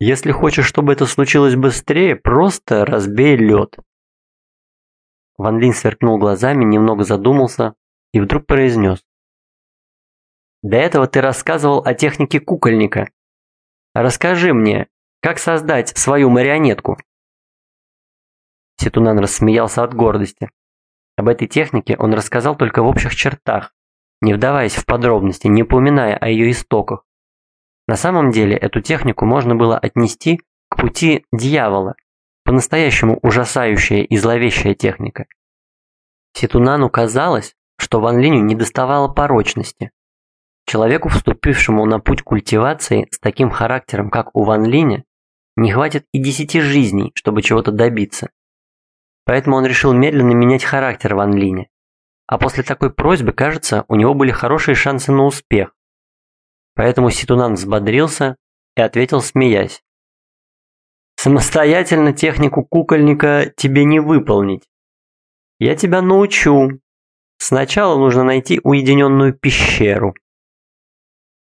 Если хочешь, чтобы это случилось быстрее, просто разбей лед». Ван Линь сверкнул глазами, немного задумался и вдруг произнес. До этого ты рассказывал о технике кукольника. Расскажи мне, как создать свою марионетку?» Ситунан рассмеялся от гордости. Об этой технике он рассказал только в общих чертах, не вдаваясь в подробности, не упоминая о ее истоках. На самом деле эту технику можно было отнести к пути дьявола, по-настоящему ужасающая и зловещая техника. Ситунану казалось, что Ван Линю не доставало порочности, Человеку, вступившему на путь культивации с таким характером, как у Ван Линя, не хватит и десяти жизней, чтобы чего-то добиться. Поэтому он решил медленно менять характер Ван Линя. А после такой просьбы, кажется, у него были хорошие шансы на успех. Поэтому Ситунан взбодрился и ответил, смеясь. «Самостоятельно технику кукольника тебе не выполнить. Я тебя научу. Сначала нужно найти уединенную пещеру.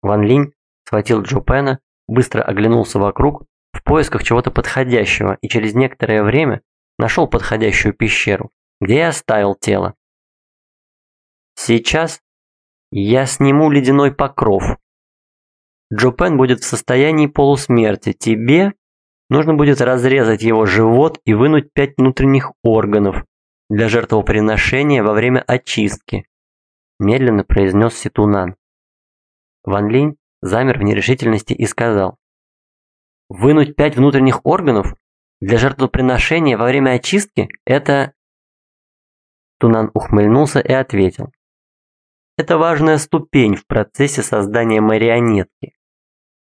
Ван Линь схватил Джо Пена, быстро оглянулся вокруг в поисках чего-то подходящего и через некоторое время нашел подходящую пещеру, где и оставил тело. Сейчас я сниму ледяной покров. Джо Пен будет в состоянии полусмерти. Тебе нужно будет разрезать его живот и вынуть пять внутренних органов для жертвоприношения во время очистки, медленно произнес Ситунан. Ван Линь замер в нерешительности и сказал. «Вынуть пять внутренних органов для жертвоприношения во время очистки – это…» Тунан ухмыльнулся и ответил. «Это важная ступень в процессе создания марионетки.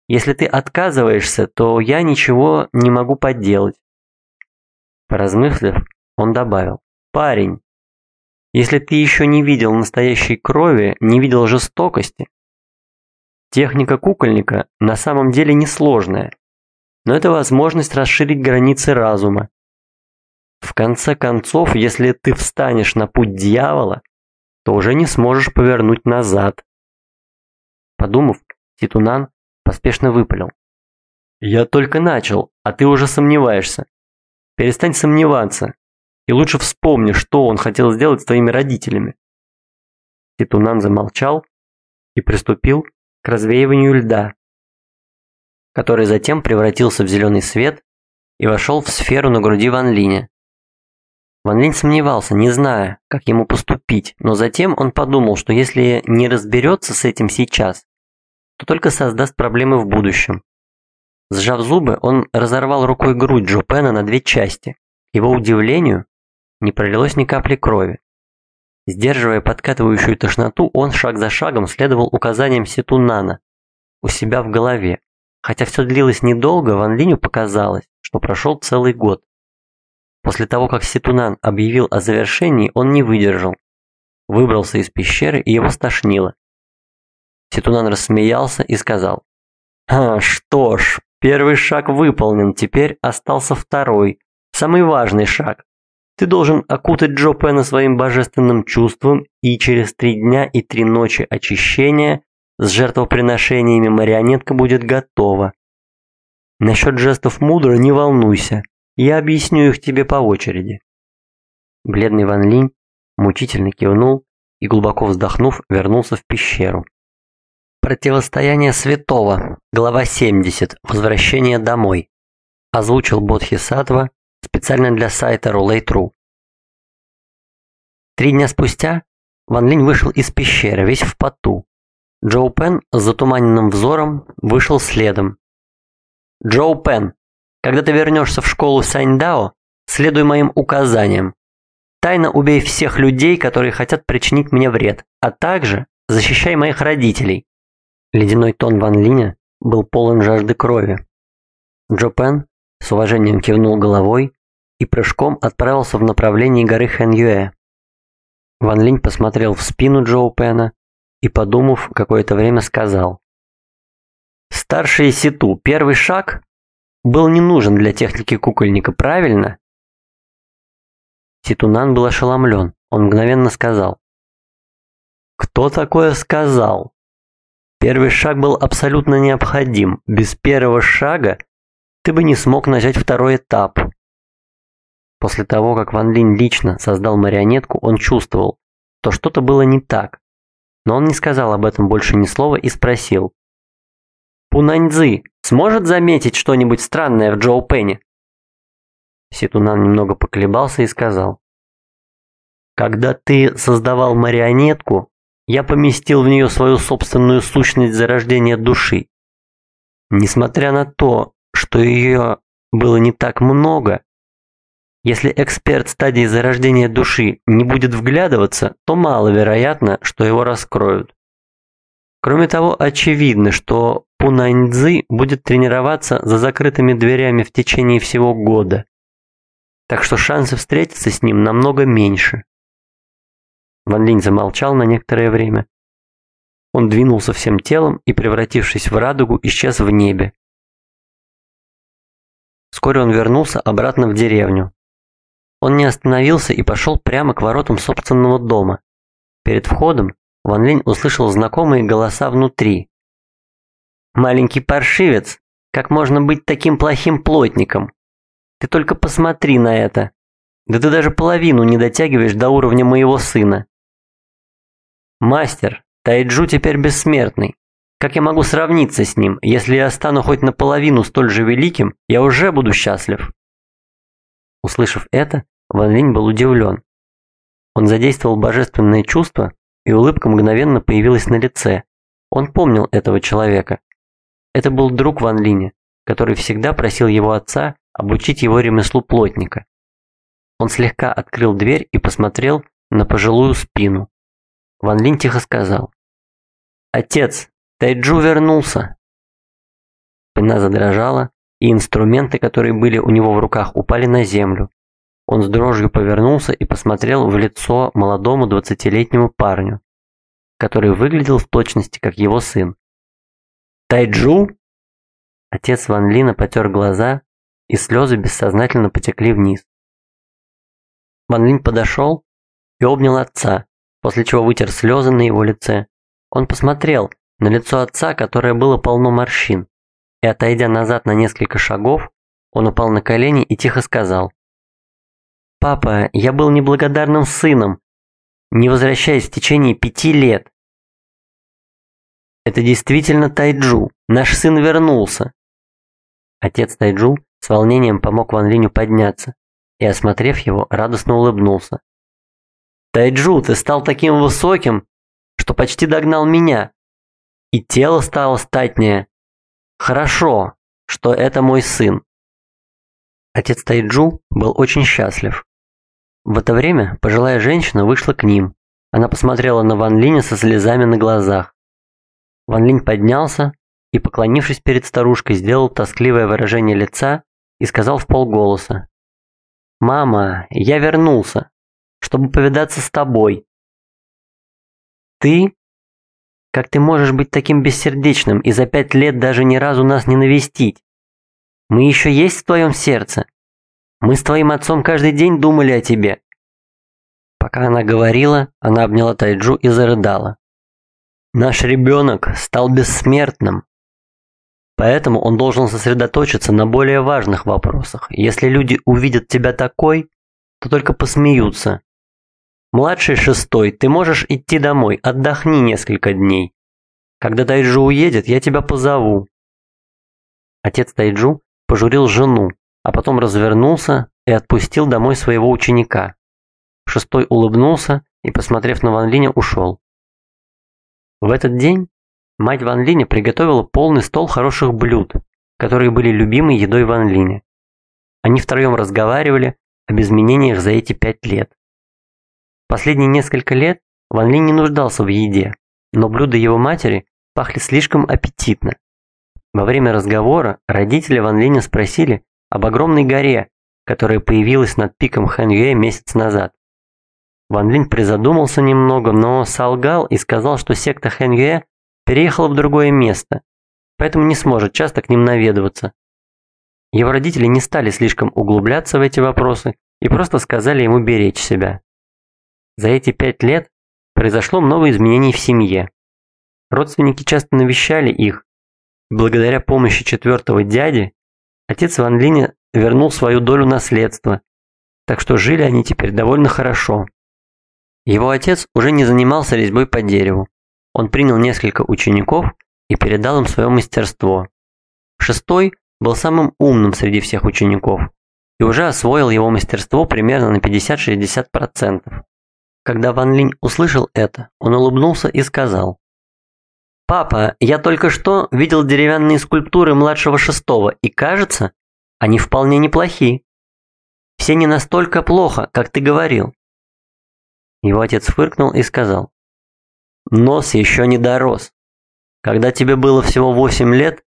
Если ты отказываешься, то я ничего не могу поделать». Поразмыслив, он добавил. «Парень, если ты еще не видел настоящей крови, не видел жестокости, Техника кукольника на самом деле несложная, но это возможность расширить границы разума. В конце концов, если ты встанешь на путь дьявола, то уже не сможешь повернуть назад. Подумав, Титунан поспешно выпалил. «Я только начал, а ты уже сомневаешься. Перестань сомневаться, и лучше вспомни, что он хотел сделать с твоими родителями». Титунан замолчал и приступил к развеиванию льда, который затем превратился в зеленый свет и вошел в сферу на груди Ван Линя. Ван Линь сомневался, не зная, как ему поступить, но затем он подумал, что если не разберется с этим сейчас, то только создаст проблемы в будущем. Сжав зубы, он разорвал рукой грудь Джо Пена на две части. К его удивлению, не пролилось ни капли крови. Сдерживая подкатывающую тошноту, он шаг за шагом следовал указаниям Ситунана у себя в голове. Хотя все длилось недолго, Ван Линю показалось, что прошел целый год. После того, как Ситунан объявил о завершении, он не выдержал. Выбрался из пещеры и его стошнило. Ситунан рассмеялся и сказал. «А, что ж, первый шаг выполнен, теперь остался второй, самый важный шаг. Ты должен окутать Джо Пена своим божественным чувством, и через три дня и три ночи очищения с жертвоприношениями марионетка будет готова. Насчет жестов мудро не волнуйся, я объясню их тебе по очереди. Бледный Ван Линь мучительно кивнул и, глубоко вздохнув, вернулся в пещеру. Противостояние святого, глава 70, возвращение домой, озвучил Бодхи Сатва специально для сайта Roulette.ru. Три дня спустя Ван Линь вышел из пещеры, весь в поту. Джоу Пен с затуманенным взором вышел следом. «Джоу Пен, когда ты вернешься в школу Саньдао, следуй моим указаниям. Тайно убей всех людей, которые хотят причинить мне вред, а также защищай моих родителей». Ледяной тон Ван Линя был полон жажды крови. Джо Пен с уважением кивнул головой и прыжком отправился в направлении горы Хэньюэ. Ван Линь посмотрел в спину Джоу Пена и, подумав, какое-то время сказал. «Старший Ситу, первый шаг был не нужен для техники кукольника, правильно?» Ситунан был ошеломлен. Он мгновенно сказал. «Кто такое сказал?» Первый шаг был абсолютно необходим. Без первого шага ты бы не смог начать второй этап. После того, как Ван Линь лично создал марионетку, он чувствовал, что что-то было не так. Но он не сказал об этом больше ни слова и спросил. «Пунаньцзы сможет заметить что-нибудь странное в Джоу Пенни?» Ситунан немного поколебался и сказал. «Когда ты создавал марионетку, я поместил в нее свою собственную сущность зарождения души. Несмотря на то, что ее было не так много. Если эксперт стадии зарождения души не будет вглядываться, то маловероятно, что его раскроют. Кроме того, очевидно, что Пунаньцзы будет тренироваться за закрытыми дверями в течение всего года. Так что шансы встретиться с ним намного меньше. Ван Линь замолчал на некоторое время. Он двинулся всем телом и, превратившись в радугу, исчез в небе. Вскоре он вернулся обратно в деревню. Он не остановился и пошел прямо к воротам собственного дома. Перед входом Ван Линь услышал знакомые голоса внутри. «Маленький паршивец, как можно быть таким плохим плотником? Ты только посмотри на это. Да ты даже половину не дотягиваешь до уровня моего сына». «Мастер, Тайджу теперь бессмертный. Как я могу сравниться с ним? Если я стану хоть наполовину столь же великим, я уже буду счастлив. Услышав это, Ван Линь был удивлен. Он задействовал божественное чувство, и улыбка мгновенно появилась на лице. Он помнил этого человека. Это был друг Ван Линя, который всегда просил его отца обучить его ремеслу плотника. Он слегка открыл дверь и посмотрел на пожилую спину. Ван Линь тихо сказал. «Отец, Тайджу вернулся. Спина задрожала, и инструменты, которые были у него в руках, упали на землю. Он с дрожью повернулся и посмотрел в лицо молодому двадцатилетнему парню, который выглядел в точности как его сын. «Тайджу?» Отец Ван Лина потер глаза, и слезы бессознательно потекли вниз. Ван Лин подошел и обнял отца, после чего вытер слезы на его лице. Он посмотрел, на лицо отца, которое было полно морщин, и отойдя назад на несколько шагов, он упал на колени и тихо сказал. «Папа, я был неблагодарным сыном, не возвращаясь в течение пяти лет. Это действительно Тайджу, наш сын вернулся». Отец Тайджу с волнением помог Ван Линю подняться и, осмотрев его, радостно улыбнулся. «Тайджу, ты стал таким высоким, что почти догнал меня и тело стало статнее. Хорошо, что это мой сын. Отец Тайджу был очень счастлив. В это время пожилая женщина вышла к ним. Она посмотрела на Ван Линя со слезами на глазах. Ван Линь поднялся и, поклонившись перед старушкой, сделал тоскливое выражение лица и сказал в полголоса. «Мама, я вернулся, чтобы повидаться с тобой». «Ты? Как ты можешь быть таким бессердечным и за пять лет даже ни разу нас не навестить? Мы еще есть в твоем сердце? Мы с твоим отцом каждый день думали о тебе». Пока она говорила, она обняла Тайджу и зарыдала. «Наш ребенок стал бессмертным, Поэтому он должен сосредоточиться на более важных вопросах. Если люди увидят тебя такой, то только посмеются. Младший шестой, ты можешь идти домой, отдохни несколько дней. Когда Тайджу уедет, я тебя позову. Отец Тайджу пожурил жену, а потом развернулся и отпустил домой своего ученика. Шестой улыбнулся и, посмотрев на Ван Линя, ушел. В этот день Мать Ван Линя приготовила полный стол хороших блюд, которые были любимой едой Ван Линя. Они втроем разговаривали об изменениях за эти пять лет. Последние несколько лет Ван Линь не нуждался в еде, но блюда его матери пахли слишком аппетитно. Во время разговора родители Ван Линя спросили об огромной горе, которая появилась над пиком Ханьюэ месяц назад. Ван Линь призадумался немного, но солгал и сказал, что секта Ханьюэ переехала в другое место, поэтому не сможет часто к ним наведываться. Его родители не стали слишком углубляться в эти вопросы и просто сказали ему беречь себя. За эти пять лет произошло много изменений в семье. Родственники часто навещали их. Благодаря помощи четвертого дяди, отец Ван Линя вернул свою долю наследства, так что жили они теперь довольно хорошо. Его отец уже не занимался резьбой по дереву. Он принял несколько учеников и передал им свое мастерство. Шестой был самым умным среди всех учеников и уже освоил его мастерство примерно на 50-60%. Когда Ван Линь услышал это, он улыбнулся и сказал. «Папа, я только что видел деревянные скульптуры младшего шестого, и кажется, они вполне неплохи. Все не настолько плохо, как ты говорил». Его отец фыркнул и сказал. Нос еще не дорос. Когда тебе было всего 8 лет,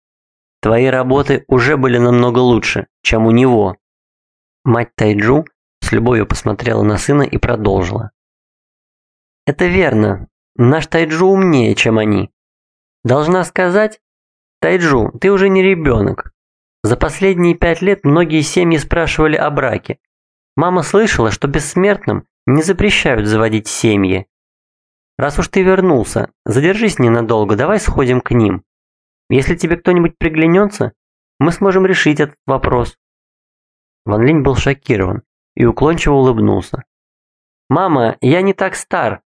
твои работы уже были намного лучше, чем у него. Мать Тайджу с любовью посмотрела на сына и продолжила. Это верно. Наш Тайджу умнее, чем они. Должна сказать, Тайджу, ты уже не ребенок. За последние пять лет многие семьи спрашивали о браке. Мама слышала, что бессмертным не запрещают заводить семьи. Раз уж ты вернулся, задержись ненадолго, давай сходим к ним. Если тебе кто-нибудь приглянется, мы сможем решить этот вопрос». Ван Линь был шокирован и уклончиво улыбнулся. «Мама, я не так стар,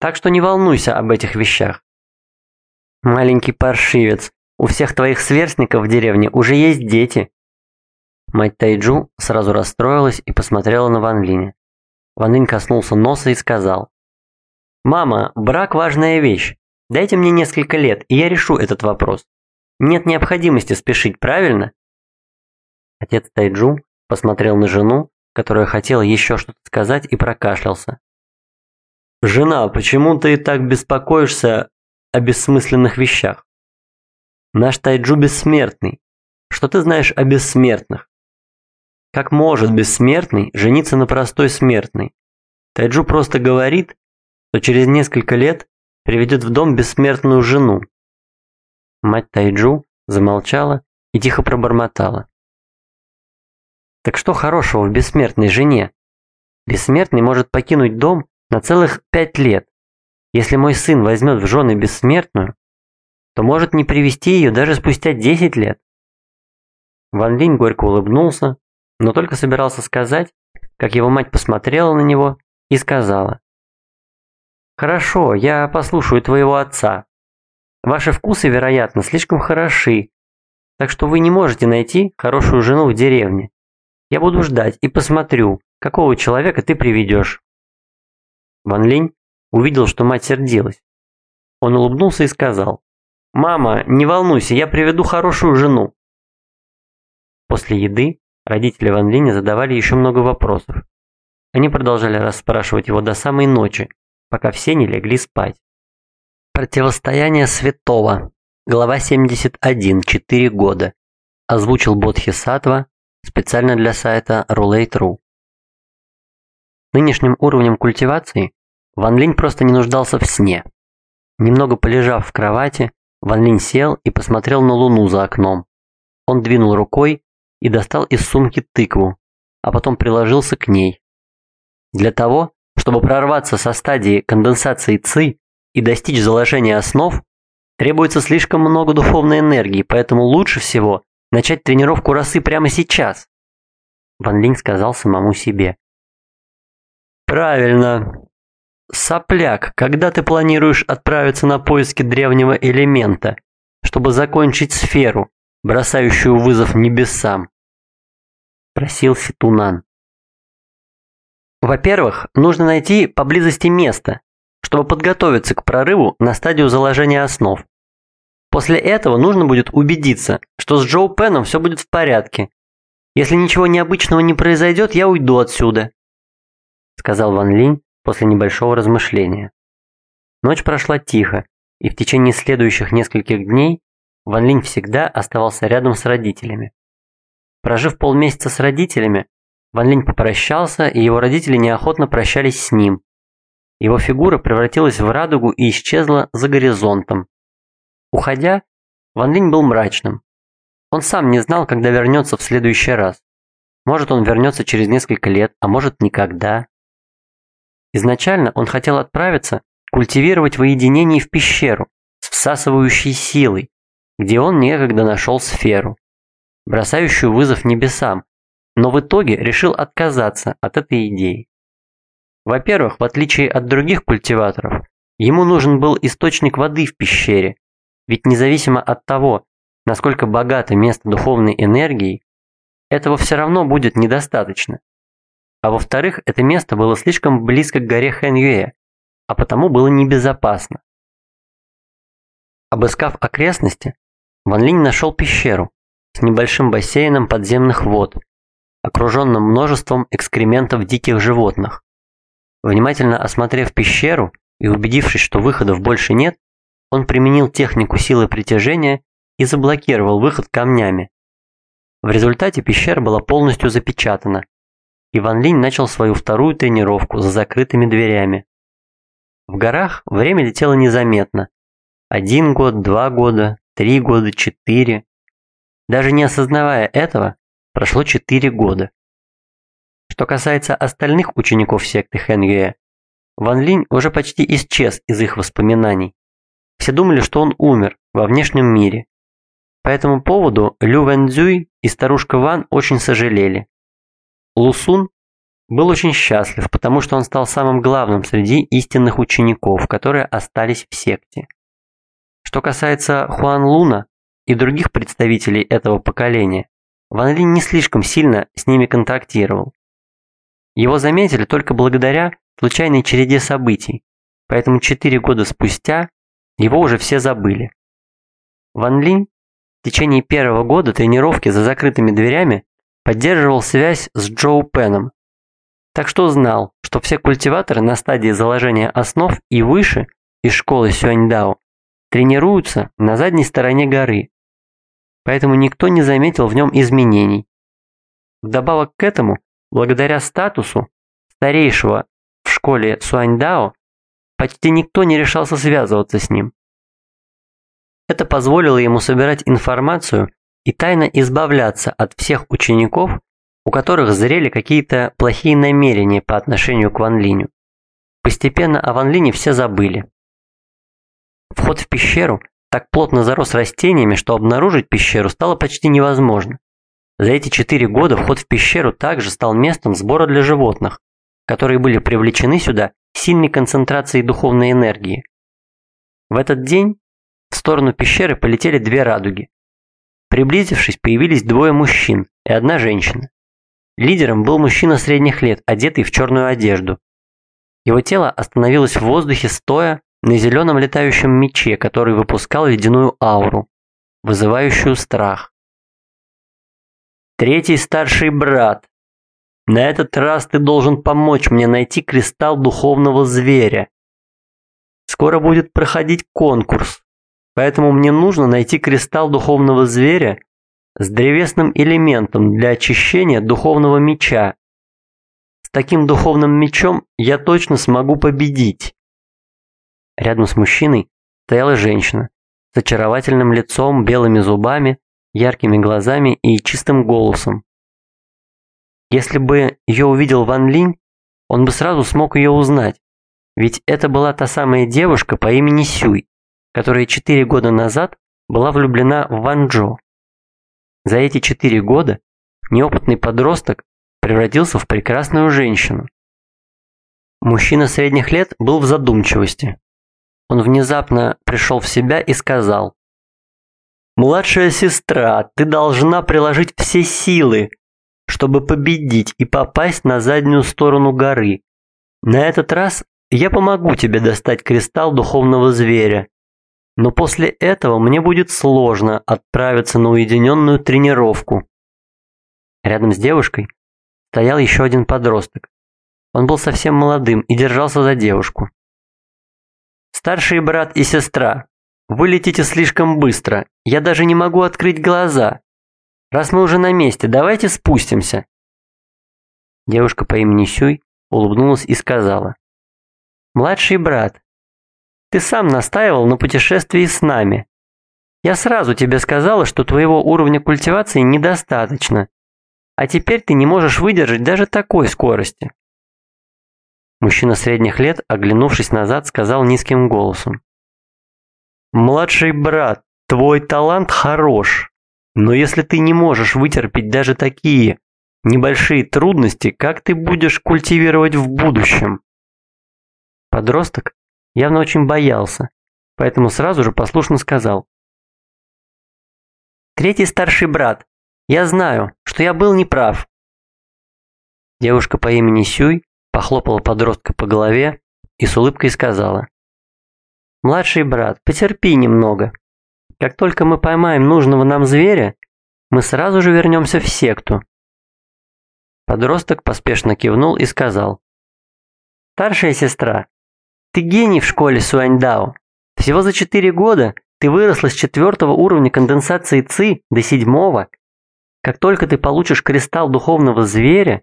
так что не волнуйся об этих вещах». «Маленький паршивец, у всех твоих сверстников в деревне уже есть дети». Мать Тайджу сразу расстроилась и посмотрела на Ван Линя. Ван Линь коснулся носа и сказал. «Мама, брак – важная вещь. Дайте мне несколько лет, и я решу этот вопрос. Нет необходимости спешить, правильно?» Отец Тайджу посмотрел на жену, которая хотела еще что-то сказать и прокашлялся. «Жена, почему ты так беспокоишься о бессмысленных вещах? Наш Тайджу бессмертный. Что ты знаешь о бессмертных? Как может бессмертный жениться на простой смертной? Тайджу просто говорит, что через несколько лет приведет в дом бессмертную жену. Мать Тайджу замолчала и тихо пробормотала. Так что хорошего в бессмертной жене? Бессмертный может покинуть дом на целых пять лет. Если мой сын возьмет в жены бессмертную, то может не привести ее даже спустя 10 лет. Ван Линь горько улыбнулся, но только собирался сказать, как его мать посмотрела на него и сказала. Хорошо, я послушаю твоего отца. Ваши вкусы, вероятно, слишком хороши, так что вы не можете найти хорошую жену в деревне. Я буду ждать и посмотрю, какого человека ты приведешь. Ван Линь увидел, что мать сердилась. Он улыбнулся и сказал, «Мама, не волнуйся, я приведу хорошую жену». После еды родители Ван Линя задавали еще много вопросов. Они продолжали расспрашивать его до самой ночи, пока все не легли спать. Противостояние святого. Глава 71. 4 года. Озвучил Бодхисаттва специально для сайта Roulette.ru. нынешним уровнем культивации Ван Линь просто не нуждался в сне. Немного полежав в кровати, Ван Линь сел и посмотрел на луну за окном. Он двинул рукой и достал из сумки тыкву, а потом приложился к ней. Для того, чтобы прорваться со стадии конденсации ЦИ и достичь заложения основ, требуется слишком много духовной энергии, поэтому лучше всего начать тренировку росы прямо сейчас. Ван Линь сказал самому себе. Правильно. Сопляк, когда ты планируешь отправиться на поиски древнего элемента, чтобы закончить сферу, бросающую вызов небесам? Просил Фитунан. Во-первых, нужно найти поблизости место, чтобы подготовиться к прорыву на стадию заложения основ. После этого нужно будет убедиться, что с Джоу Пеном все будет в порядке. Если ничего необычного не произойдет, я уйду отсюда сказал Ван Линь после небольшого размышления. Ночь прошла тихо, и в течение следующих нескольких дней Ван Линь всегда оставался рядом с родителями. Прожив полмесяца с родителями, Ван Линь попрощался, и его родители неохотно прощались с ним. Его фигура превратилась в радугу и исчезла за горизонтом. Уходя, Ван Линь был мрачным. Он сам не знал, когда вернется в следующий раз. Может, он вернется через несколько лет, а может, никогда. Изначально он хотел отправиться культивировать воединение в пещеру с всасывающей силой, где он некогда нашел сферу, бросающую вызов небесам, но в итоге решил отказаться от этой идеи. Во-первых, в отличие от других культиваторов, ему нужен был источник воды в пещере, ведь независимо от того, насколько богато место духовной энергией, этого все равно будет недостаточно. А во-вторых, это место было слишком близко к горе Хэньюэ, а потому было небезопасно. Обыскав окрестности, Ван Линь нашел пещеру с небольшим бассейном подземных вод, окруженным множеством экскрементов диких животных. Внимательно осмотрев пещеру и убедившись, что выходов больше нет, он применил технику силы притяжения и заблокировал выход камнями. В результате пещера была полностью запечатана, и Ван Линь начал свою вторую тренировку за закрытыми дверями. В горах время летело незаметно. Один год, два года, три года, четыре. Даже не осознавая этого, прошло четыре года. Что касается остальных учеников секты Хэн Ван Линь уже почти исчез из их воспоминаний. Все думали, что он умер во внешнем мире. По этому поводу Лю Вэн Цзюй и старушка Ван очень сожалели. Лусун был очень счастлив, потому что он стал самым главным среди истинных учеников, которые остались в секте. Что касается Хуан Луна и других представителей этого поколения, Ван Линь не слишком сильно с ними контактировал. Его заметили только благодаря случайной череде событий, поэтому четыре года спустя его уже все забыли. Ван Линь в течение первого года тренировки за закрытыми дверями поддерживал связь с Джоу Пеном. Так что знал, что все культиваторы на стадии заложения основ и выше из школы Сюаньдао тренируются на задней стороне горы. Поэтому никто не заметил в нем изменений. Вдобавок к этому, благодаря статусу старейшего в школе Суаньдао, почти никто не решался связываться с ним. Это позволило ему собирать информацию и тайно избавляться от всех учеников, у которых зрели какие-то плохие намерения по отношению к Ван Линю. Постепенно о Ван Лине все забыли. Вход в пещеру так плотно зарос растениями, что обнаружить пещеру стало почти невозможно. За эти четыре года вход в пещеру также стал местом сбора для животных, которые были привлечены сюда сильной концентрацией духовной энергии. В этот день в сторону пещеры полетели две радуги. Приблизившись, появились двое мужчин и одна женщина. Лидером был мужчина средних лет, одетый в черную одежду. Его тело остановилось в воздухе стоя на зеленом летающем мече, который выпускал ледяную ауру, вызывающую страх. Третий старший брат. На этот раз ты должен помочь мне найти кристалл духовного зверя. Скоро будет проходить конкурс. Поэтому мне нужно найти кристалл духовного зверя с древесным элементом для очищения духовного меча. С таким духовным мечом я точно смогу победить. Рядом с мужчиной стояла женщина с очаровательным лицом, белыми зубами, яркими глазами и чистым голосом. Если бы ее увидел Ван Линь, он бы сразу смог ее узнать, ведь это была та самая девушка по имени Сюй, которая четыре года назад была влюблена в Ван Джо. За эти четыре года неопытный подросток превратился в прекрасную женщину. Мужчина средних лет был в задумчивости. Он внезапно пришел в себя и сказал. «Младшая сестра, ты должна приложить все силы, чтобы победить и попасть на заднюю сторону горы. На этот раз я помогу тебе достать кристалл духовного зверя. Но после этого мне будет сложно отправиться на уединенную тренировку. Рядом с девушкой стоял еще один подросток. Он был совсем молодым и держался за девушку. «Старший брат и сестра, вы летите слишком быстро, я даже не могу открыть глаза. Раз мы уже на месте, давайте спустимся». Девушка по имени Сюй улыбнулась и сказала. «Младший брат, ты сам настаивал на путешествии с нами. Я сразу тебе сказала, что твоего уровня культивации недостаточно, а теперь ты не можешь выдержать даже такой скорости. Мужчина средних лет, оглянувшись назад, сказал низким голосом. «Младший брат, твой талант хорош, но если ты не можешь вытерпеть даже такие небольшие трудности, как ты будешь культивировать в будущем?» Подросток явно очень боялся, поэтому сразу же послушно сказал. «Третий старший брат, я знаю, что я был неправ. Девушка по имени Сюй похлопала подростка по голове и с улыбкой сказала. «Младший брат, потерпи немного. Как только мы поймаем нужного нам зверя, мы сразу же вернемся в секту». Подросток поспешно кивнул и сказал. «Старшая сестра, ты гений в школе Суаньдао. Всего за четыре года ты выросла с четвертого уровня конденсации ЦИ до седьмого как только ты получишь кристалл духовного зверя,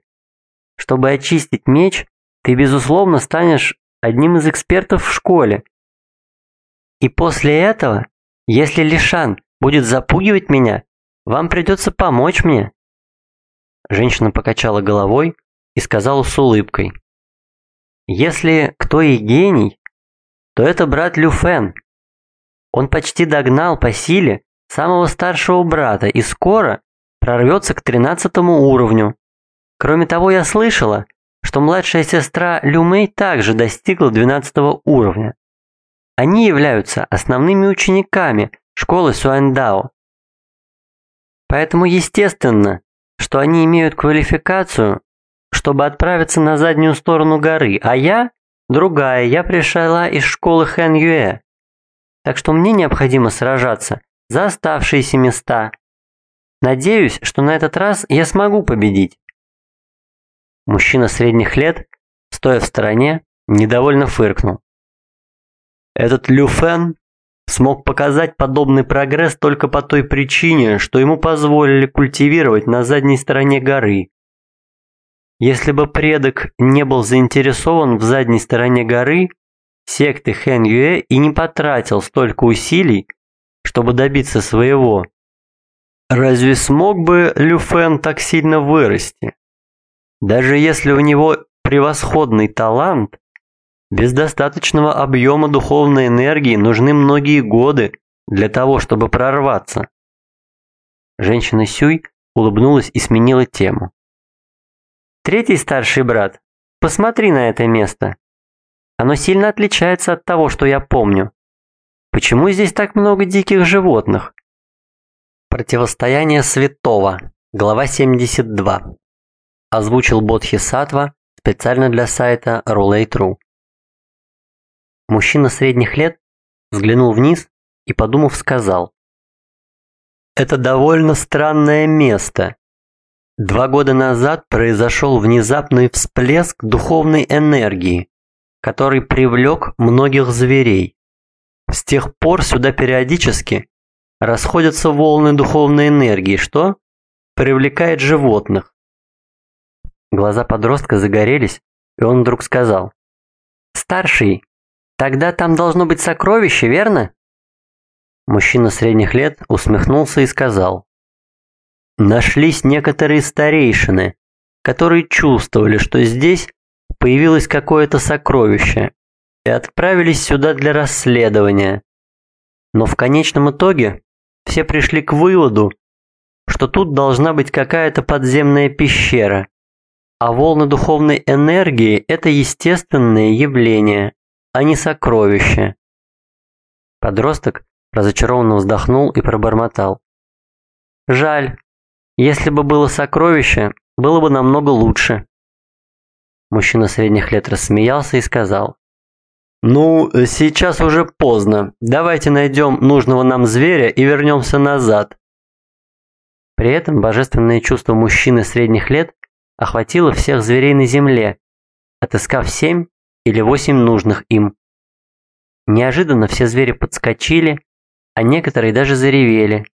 чтобы очистить меч, ты, безусловно, станешь одним из экспертов в школе. И после этого, если Лишан будет запугивать меня, вам придется помочь мне. Женщина покачала головой и сказала с улыбкой. Если кто и гений, то это брат Люфен. Он почти догнал по силе самого старшего брата и скоро прорвется к тринадцатому уровню. Кроме того, я слышала, что младшая сестра Люмей также достигла 12 уровня. Они являются основными учениками школы Суандао. Поэтому естественно, что они имеют квалификацию, чтобы отправиться на заднюю сторону горы, а я, другая, я пришла из школы Хэн Юэ. Так что мне необходимо сражаться за оставшиеся места Надеюсь, что на этот раз я смогу победить. Мужчина средних лет, стоя в стороне, недовольно фыркнул. Этот Лю Фэн смог показать подобный прогресс только по той причине, что ему позволили культивировать на задней стороне горы. Если бы предок не был заинтересован в задней стороне горы, секты Хэн Юэ и не потратил столько усилий, чтобы добиться своего. Разве смог бы Люфен так сильно вырасти? Даже если у него превосходный талант, без достаточного объема духовной энергии нужны многие годы для того, чтобы прорваться. Женщина Сюй улыбнулась и сменила тему. Третий старший брат, посмотри на это место. Оно сильно отличается от того, что я помню. Почему здесь так много диких животных? Противостояние святого. Глава 72. Озвучил Бодхи Сатва специально для сайта Roulette.ru. Мужчина средних лет взглянул вниз и, подумав, сказал. «Это довольно странное место. Два года назад произошел внезапный всплеск духовной энергии, который привлек многих зверей. С тех пор сюда периодически расходятся волны духовной энергии, что привлекает животных. Глаза подростка загорелись, и он вдруг сказал. «Старший, тогда там должно быть сокровище, верно?» Мужчина средних лет усмехнулся и сказал. Нашлись некоторые старейшины, которые чувствовали, что здесь появилось какое-то сокровище, и отправились сюда для расследования. Но в конечном итоге все пришли к выводу, что тут должна быть какая-то подземная пещера, а волны духовной энергии – это естественные явления, а не сокровища. Подросток разочарованно вздохнул и пробормотал. «Жаль. Если бы было сокровище, было бы намного лучше». Мужчина средних лет рассмеялся и сказал. «Ну, сейчас уже поздно. Давайте найдем нужного нам зверя и вернемся назад». При этом божественное чувство мужчины средних лет охватило всех зверей на земле, отыскав семь или восемь нужных им. Неожиданно все звери подскочили, а некоторые даже заревели.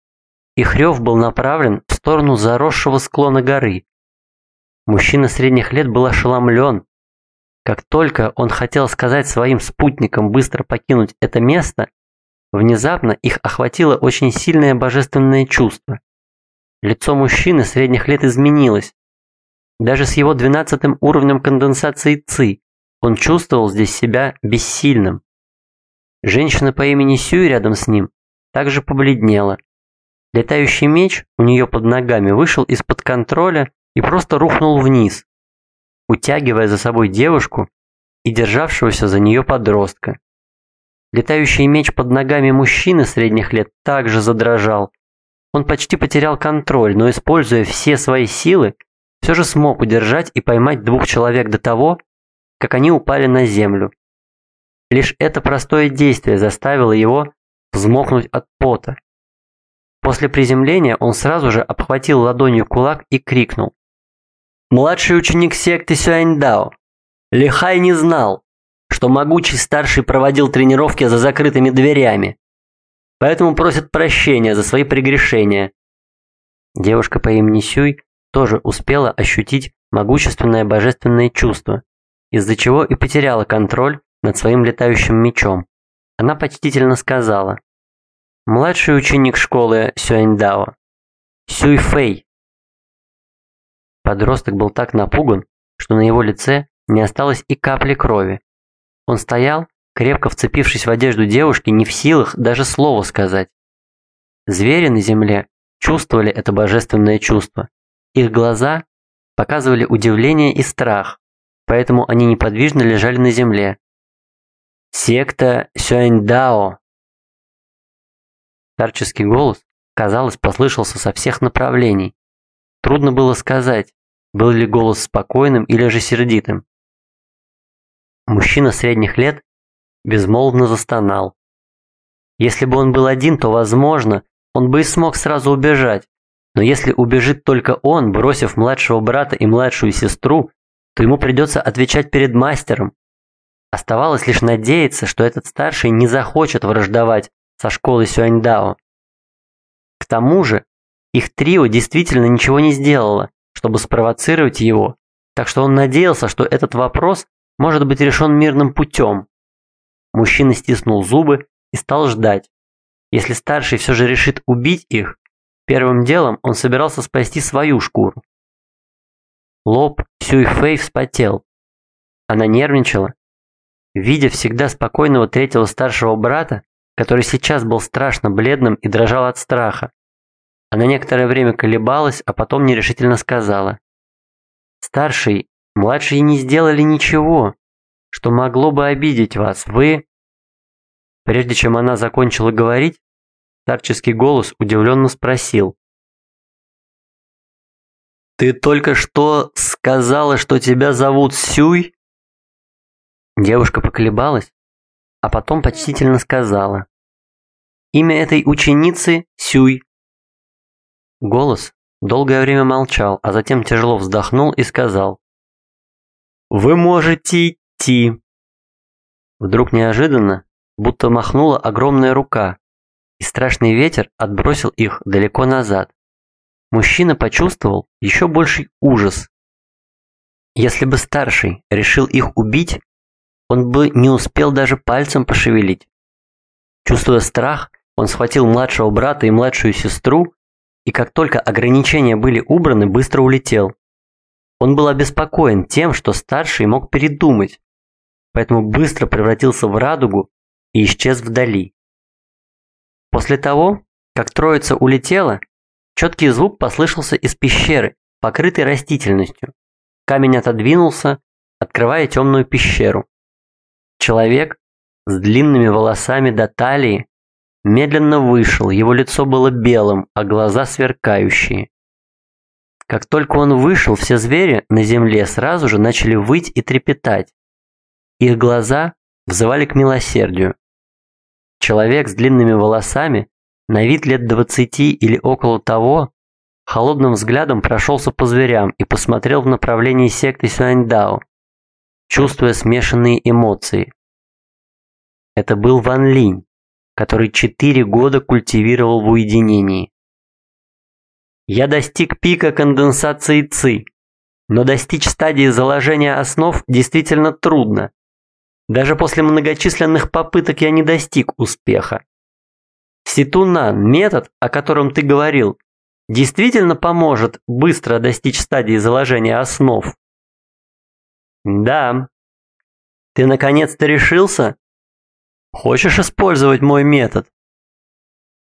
Их рев был направлен сторону заросшего склона горы. Мужчина средних лет был ошеломлен. Как только он хотел сказать своим спутникам быстро покинуть это место, внезапно их охватило очень сильное божественное чувство. Лицо мужчины средних лет изменилось. Даже с его двенадцатым уровнем конденсации ЦИ он чувствовал здесь себя бессильным. Женщина по имени Сюй рядом с ним также побледнела. Летающий меч у нее под ногами вышел из-под контроля и просто рухнул вниз, утягивая за собой девушку и державшегося за нее подростка. Летающий меч под ногами мужчины средних лет также задрожал. Он почти потерял контроль, но используя все свои силы, все же смог удержать и поймать двух человек до того, как они упали на землю. Лишь это простое действие заставило его взмокнуть от пота. После приземления он сразу же обхватил ладонью кулак и крикнул. «Младший ученик секты Сюаньдао, Лихай не знал, что могучий старший проводил тренировки за закрытыми дверями, поэтому просит прощения за свои прегрешения». Девушка по имени Сюй тоже успела ощутить могущественное божественное чувство, из-за чего и потеряла контроль над своим летающим мечом. Она почтительно сказала. «Младший ученик школы Сюэньдао. Сюй Фэй». Подросток был так напуган, что на его лице не осталось и капли крови. Он стоял, крепко вцепившись в одежду девушки, не в силах даже слова сказать. Звери на земле чувствовали это божественное чувство. Их глаза показывали удивление и страх, поэтому они неподвижно лежали на земле, Секта Сюаньдао. Старческий голос, казалось, послышался со всех направлений. Трудно было сказать, был ли голос спокойным или же сердитым. Мужчина средних лет безмолвно застонал. Если бы он был один, то, возможно, он бы и смог сразу убежать. Но если убежит только он, бросив младшего брата и младшую сестру, то ему придется отвечать перед мастером, Оставалось лишь надеяться, что этот старший не захочет враждовать со школой Сюаньдао. К тому же, их трио действительно ничего не сделало, чтобы спровоцировать его, так что он надеялся, что этот вопрос может быть решен мирным путем. Мужчина стиснул зубы и стал ждать. Если старший все же решит убить их, первым делом он собирался спасти свою шкуру. Лоб Сюй Фэй вспотел. Она нервничала Видя всегда спокойного третьего старшего брата, который сейчас был страшно бледным и дрожал от страха, она некоторое время колебалась, а потом нерешительно сказала. «Старший, младшие не сделали ничего, что могло бы обидеть вас. Вы...» Прежде чем она закончила говорить, старческий голос удивленно спросил. «Ты только что сказала, что тебя зовут Сюй?» Девушка поколебалась, а потом почтительно сказала. «Имя этой ученицы Сюй». Голос долгое время молчал, а затем тяжело вздохнул и сказал. «Вы можете идти». Вдруг неожиданно, будто махнула огромная рука, и страшный ветер отбросил их далеко назад. Мужчина почувствовал еще больший ужас Если бы старший решил их убить, он бы не успел даже пальцем пошевелить. Чувствуя страх, он схватил младшего брата и младшую сестру, и как только ограничения были убраны, быстро улетел. Он был обеспокоен тем, что старший мог передумать, поэтому быстро превратился в радугу и исчез вдали. После того, как троица улетела, четкий звук послышался из пещеры, покрытой растительностью. Камень отодвинулся, открывая темную пещеру. Человек с длинными волосами до талии медленно вышел, его лицо было белым, а глаза сверкающие. Как только он вышел, все звери на земле сразу же начали выть и трепетать. Их глаза взывали к милосердию. Человек с длинными волосами, на вид лет двадцати или около того, холодным взглядом прошелся по зверям и посмотрел в направлении секты Сюаньдао, чувствуя смешанные эмоции. Это был Ван Линь, который четыре года культивировал в уединении. Я достиг пика конденсации ЦИ, но достичь стадии заложения основ действительно трудно. Даже после многочисленных попыток я не достиг успеха. Ситунан, метод, о котором ты говорил, действительно поможет быстро достичь стадии заложения основ? Да. Ты наконец-то решился? Хочешь использовать мой метод?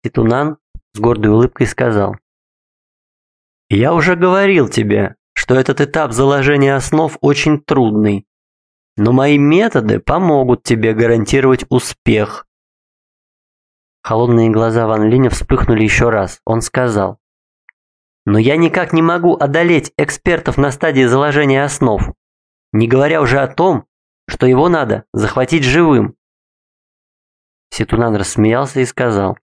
Ситунан с гордой улыбкой сказал. Я уже говорил тебе, что этот этап заложения основ очень трудный. Но мои методы помогут тебе гарантировать успех. Холодные глаза Ван Линя вспыхнули еще раз. Он сказал. Но я никак не могу одолеть экспертов на стадии заложения основ. Не говоря уже о том, что его надо захватить живым. Ситунан рассмеялся и сказал.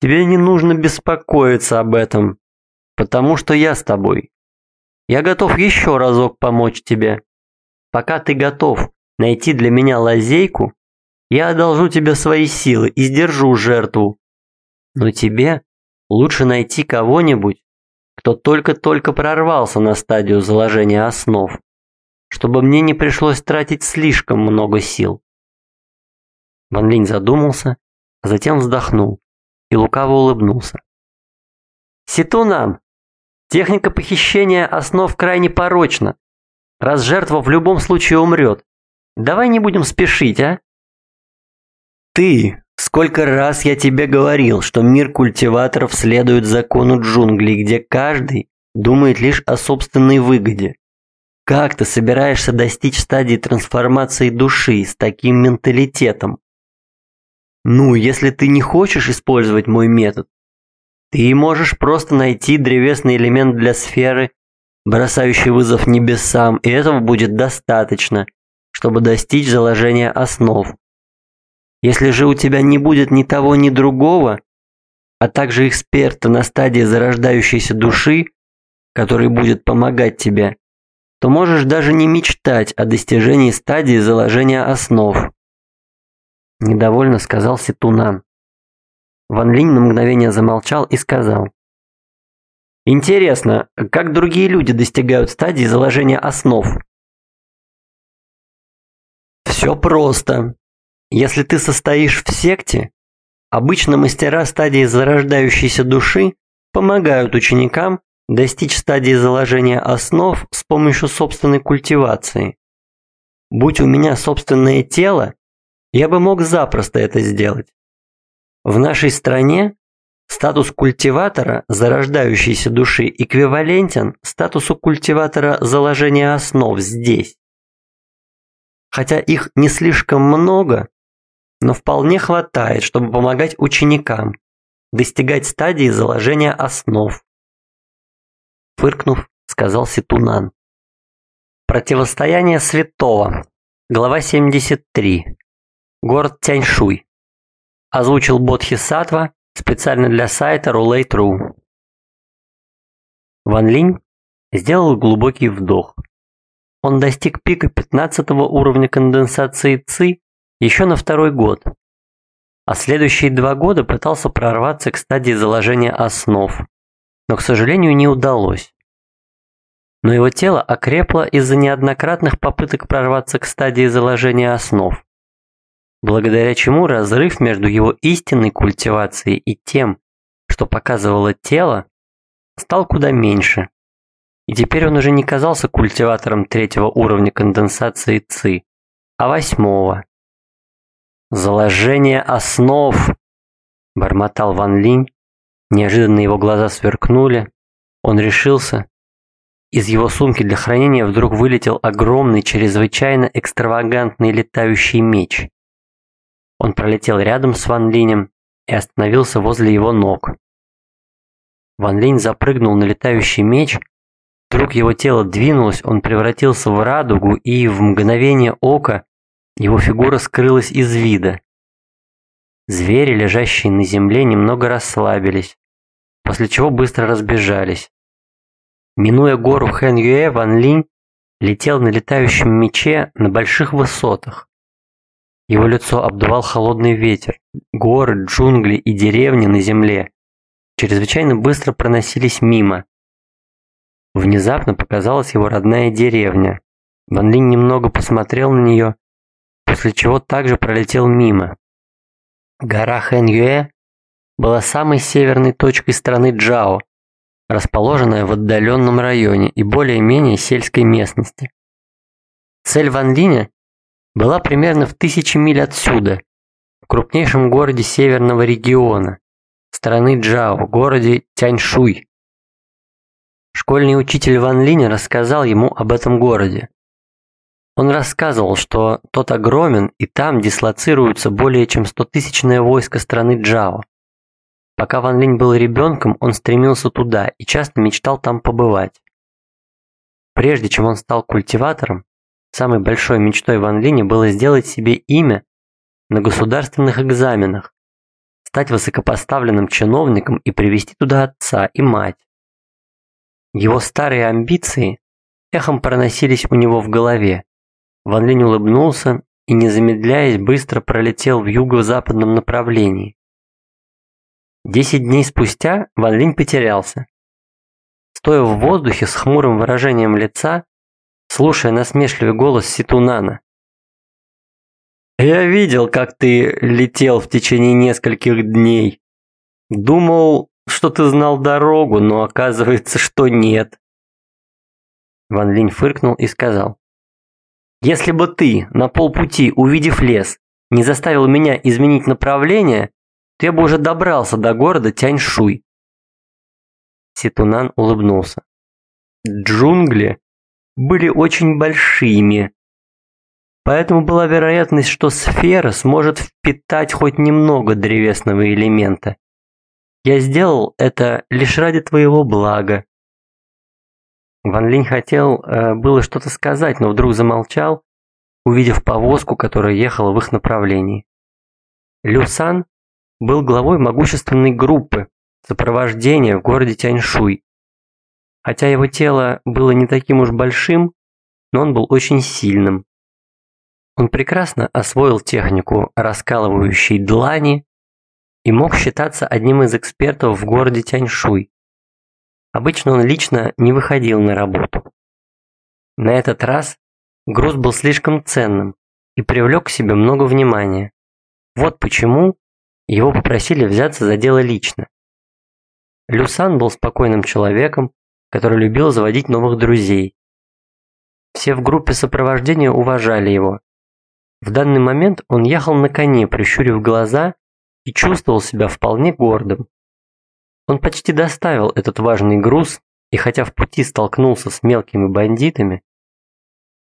Тебе не нужно беспокоиться об этом потому что я с тобой. Я готов еще разок помочь тебе. Пока ты готов найти для меня лазейку, я одолжу тебе свои силы и сдержу жертву. Но тебе лучше найти кого-нибудь, кто только-только прорвался на стадию заложения основ, чтобы мне не пришлось тратить слишком много сил. Ван Линь задумался, а затем вздохнул и лукаво улыбнулся. Ситунан, техника похищения основ крайне порочна. Раз жертва в любом случае умрет. Давай не будем спешить, а? Ты, сколько раз я тебе говорил, что мир культиваторов следует закону джунглей, где каждый думает лишь о собственной выгоде. Как ты собираешься достичь стадии трансформации души с таким менталитетом? Ну, если ты не хочешь использовать мой метод, ты можешь просто найти древесный элемент для сферы, бросающий вызов небесам, и этого будет достаточно, чтобы достичь заложения основ. Если же у тебя не будет ни того, ни другого, а также эксперта на стадии зарождающейся души, который будет помогать тебе, то можешь даже не мечтать о достижении стадии заложения основ. Недовольно сказал Ситунан. Ван Линь на мгновение замолчал и сказал. Интересно, как другие люди достигают стадии заложения основ? Все просто. Если ты состоишь в секте, обычно мастера стадии зарождающейся души помогают ученикам достичь стадии заложения основ с помощью собственной культивации. Будь у меня собственное тело, я бы мог запросто это сделать. В нашей стране статус культиватора зарождающейся души эквивалентен статусу культиватора заложения основ здесь. Хотя их не слишком много, но вполне хватает, чтобы помогать ученикам достигать стадии заложения основ. Фыркнув, сказал Ситунан. Противостояние святого. Глава 73. Город Тяньшуй. Озвучил Бодхисаттва специально для сайта Roulette.ru. Ван Линь сделал глубокий вдох. Он достиг пика 15 уровня конденсации ЦИ еще на второй год, а следующие два года пытался прорваться к стадии заложения основ, но, к сожалению, не удалось. но его тело окрепло из-за неоднократных попыток прорваться к стадии заложения основ, благодаря чему разрыв между его истинной культивацией и тем, что показывало тело, стал куда меньше. И теперь он уже не казался культиватором третьего уровня конденсации ЦИ, а восьмого. «Заложение основ!» – бормотал Ван Линь. Неожиданно его глаза сверкнули. Он решился. Из его сумки для хранения вдруг вылетел огромный, чрезвычайно экстравагантный летающий меч. Он пролетел рядом с Ван Линем и остановился возле его ног. Ван Линь запрыгнул на летающий меч. Вдруг его тело двинулось, он превратился в радугу, и в мгновение ока его фигура скрылась из вида. Звери, лежащие на земле, немного расслабились, после чего быстро разбежались. Минуя гору Хэн Юэ, Ван Линь летел на летающем мече на больших высотах. Его лицо обдувал холодный ветер. Горы, джунгли и деревни на земле чрезвычайно быстро проносились мимо. Внезапно показалась его родная деревня. Ван Линь немного посмотрел на нее, после чего также пролетел мимо. Гора Хэн Юэ была самой северной точкой страны Джао, расположенная в отдаленном районе и более-менее сельской местности. Цель Ван Линя была примерно в тысячи миль отсюда, в крупнейшем городе северного региона, страны Джао, городе Тяньшуй. Школьный учитель Ван Линя рассказал ему об этом городе. Он рассказывал, что тот огромен и там дислоцируется более чем стотысячное войско страны Джао. Пока Ван Линь был ребенком, он стремился туда и часто мечтал там побывать. Прежде чем он стал культиватором, самой большой мечтой Ван Линя было сделать себе имя на государственных экзаменах, стать высокопоставленным чиновником и привести туда отца и мать. Его старые амбиции эхом проносились у него в голове. Ван Линь улыбнулся и, не замедляясь, быстро пролетел в юго-западном направлении. Десять дней спустя Ван Линь потерялся. Стоя в воздухе с хмурым выражением лица, слушая насмешливый голос Ситунана. «Я видел, как ты летел в течение нескольких дней. Думал, что ты знал дорогу, но оказывается, что нет». Ван Линь фыркнул и сказал. «Если бы ты на полпути, увидев лес, не заставил меня изменить направление, то я бы уже добрался до города Тяньшуй. Ситунан улыбнулся. Джунгли были очень большими, поэтому была вероятность, что сфера сможет впитать хоть немного древесного элемента. Я сделал это лишь ради твоего блага. Ван Линь хотел э, было что-то сказать, но вдруг замолчал, увидев повозку, которая ехала в их направлении. Люсан был главой могущественной группы сопровождения в городе Тяньшуй. Хотя его тело было не таким уж большим, но он был очень сильным. Он прекрасно освоил технику раскалывающей длани и мог считаться одним из экспертов в городе Тяньшуй. Обычно он лично не выходил на работу. На этот раз груз был слишком ценным и привлек к себе много внимания. Вот почему его попросили взяться за дело лично. Люсан был спокойным человеком, который любил заводить новых друзей. Все в группе сопровождения уважали его. В данный момент он ехал на коне, прищурив глаза и чувствовал себя вполне гордым. Он почти доставил этот важный груз, и хотя в пути столкнулся с мелкими бандитами,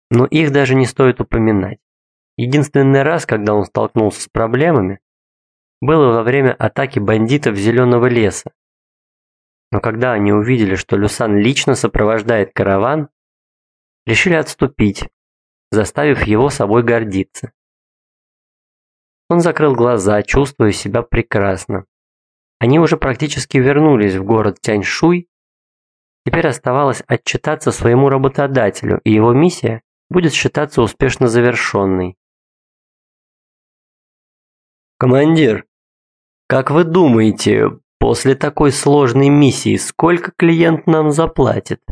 но их даже не стоит упоминать. Единственный раз, когда он столкнулся с проблемами, было во время атаки бандитов Зеленого леса. Но когда они увидели, что Люсан лично сопровождает караван, решили отступить, заставив его собой гордиться. Он закрыл глаза, чувствуя себя прекрасно. Они уже практически вернулись в город Тяньшуй. Теперь оставалось отчитаться своему работодателю, и его миссия будет считаться успешно завершенной. «Командир, как вы думаете, после такой сложной миссии сколько клиент нам заплатит?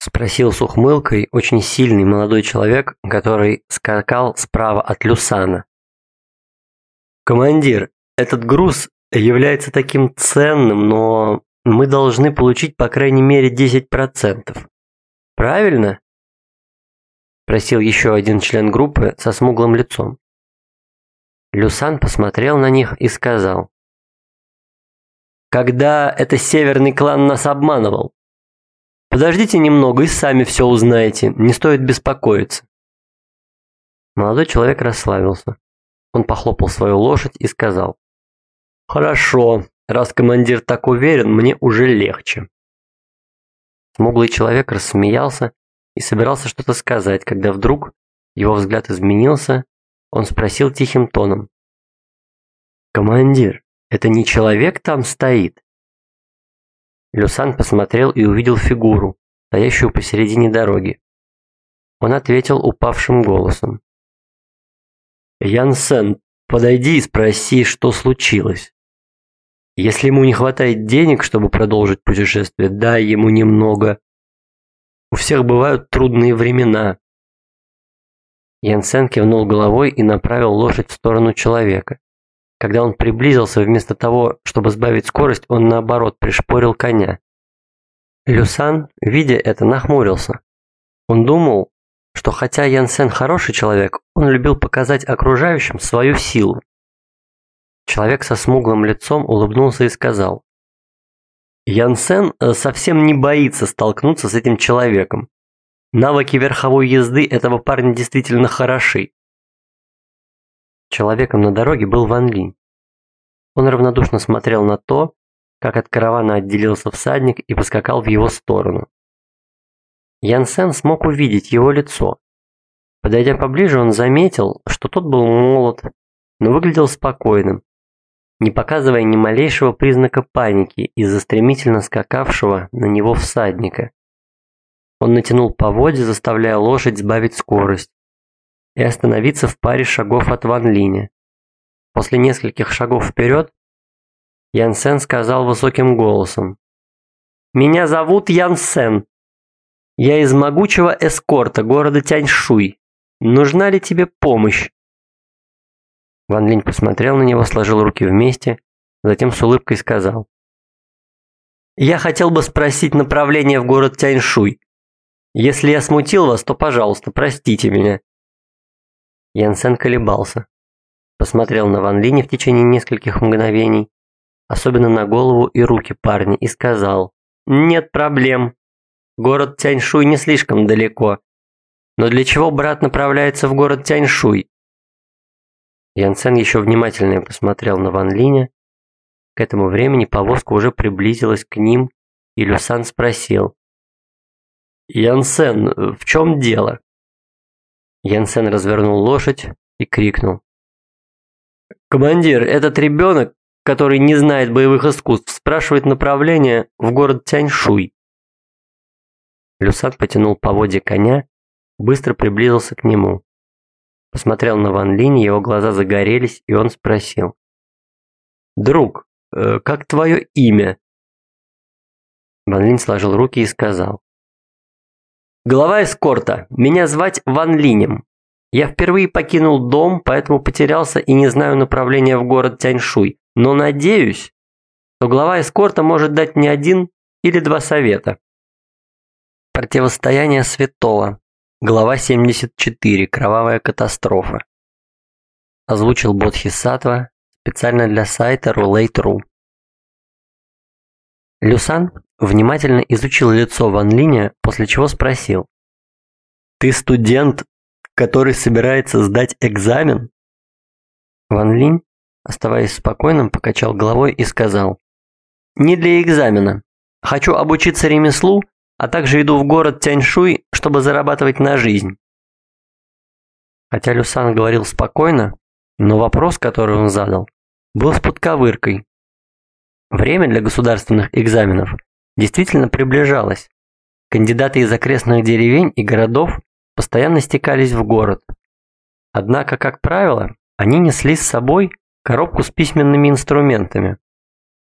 Спросил с ухмылкой очень сильный молодой человек, который скакал справа от Люсана. «Командир, этот груз является таким ценным, но мы должны получить по крайней мере 10%. Правильно?» Просил еще один член группы со смуглым лицом. Люсан посмотрел на них и сказал. «Когда это северный клан нас обманывал? Подождите немного и сами все узнаете, не стоит беспокоиться». Молодой человек расслабился. Он похлопал свою лошадь и сказал. «Хорошо, раз командир так уверен, мне уже легче». Смуглый человек рассмеялся и собирался что-то сказать, когда вдруг его взгляд изменился, он спросил тихим тоном. «Командир, это не человек там стоит?» Люсан посмотрел и увидел фигуру, стоящую посередине дороги. Он ответил упавшим голосом. «Янсен, подойди и спроси, что случилось. Если ему не хватает денег, чтобы продолжить путешествие, дай ему немного. У всех бывают трудные времена. Янсен кивнул головой и направил лошадь в сторону человека. Когда он приблизился, вместо того, чтобы сбавить скорость, он наоборот пришпорил коня. Люсан, видя это, нахмурился. Он думал, что хотя Янсен хороший человек, он любил показать окружающим свою силу. Человек со смуглым лицом улыбнулся и сказал, Янсен э, совсем не боится столкнуться с этим человеком. Навыки верховой езды этого парня действительно хороши. Человеком на дороге был Ван Линь. Он равнодушно смотрел на то, как от каравана отделился всадник и поскакал в его сторону. Янсен смог увидеть его лицо. Подойдя поближе, он заметил, что тот был молод, но выглядел спокойным, не показывая ни малейшего признака паники из-за стремительно скакавшего на него всадника. Он натянул поводья, заставляя лошадь сбавить скорость и остановиться в паре шагов от Ван Линя. После нескольких шагов вперед Ян Сен сказал высоким голосом. «Меня зовут Ян Сен. Я из могучего эскорта города Тяньшуй. Нужна ли тебе помощь?» Ван Линь посмотрел на него, сложил руки вместе, затем с улыбкой сказал. «Я хотел бы спросить направление в город Тяньшуй. Если я смутил вас, то, пожалуйста, простите меня». Янсен колебался. Посмотрел на Ван Линя в течение нескольких мгновений, особенно на голову и руки парня, и сказал «Нет проблем. Город Тяньшуй не слишком далеко. Но для чего брат направляется в город Тяньшуй? Янсен еще внимательнее посмотрел на Ван Линя. К этому времени повозка уже приблизилась к ним, и Люсан спросил. «Янсен, в чем дело?» Янсен развернул лошадь и крикнул. «Командир, этот ребенок, который не знает боевых искусств, спрашивает направление в город Тяньшуй». Люсан потянул поводья коня, быстро приблизился к нему. Посмотрел на Ван Линь, его глаза загорелись, и он спросил. «Друг, э, как твое имя?» Ван Линь сложил руки и сказал. «Глава эскорта, меня звать Ван Линем. Я впервые покинул дом, поэтому потерялся и не знаю направления в город Тяньшуй, но надеюсь, что глава эскорта может дать мне один или два совета». Противостояние святого. Глава 74. Кровавая катастрофа. Озвучил Бодхисаттва специально для сайта Roulette.ru. Люсан внимательно изучил лицо Ван Линя, после чего спросил. «Ты студент, который собирается сдать экзамен?» Ван Линь, оставаясь спокойным, покачал головой и сказал. «Не для экзамена. Хочу обучиться ремеслу а также иду в город Тяньшуй, чтобы зарабатывать на жизнь. Хотя Люсан говорил спокойно, но вопрос, который он задал, был с подковыркой. Время для государственных экзаменов действительно приближалось. Кандидаты из окрестных деревень и городов постоянно стекались в город. Однако, как правило, они несли с собой коробку с письменными инструментами.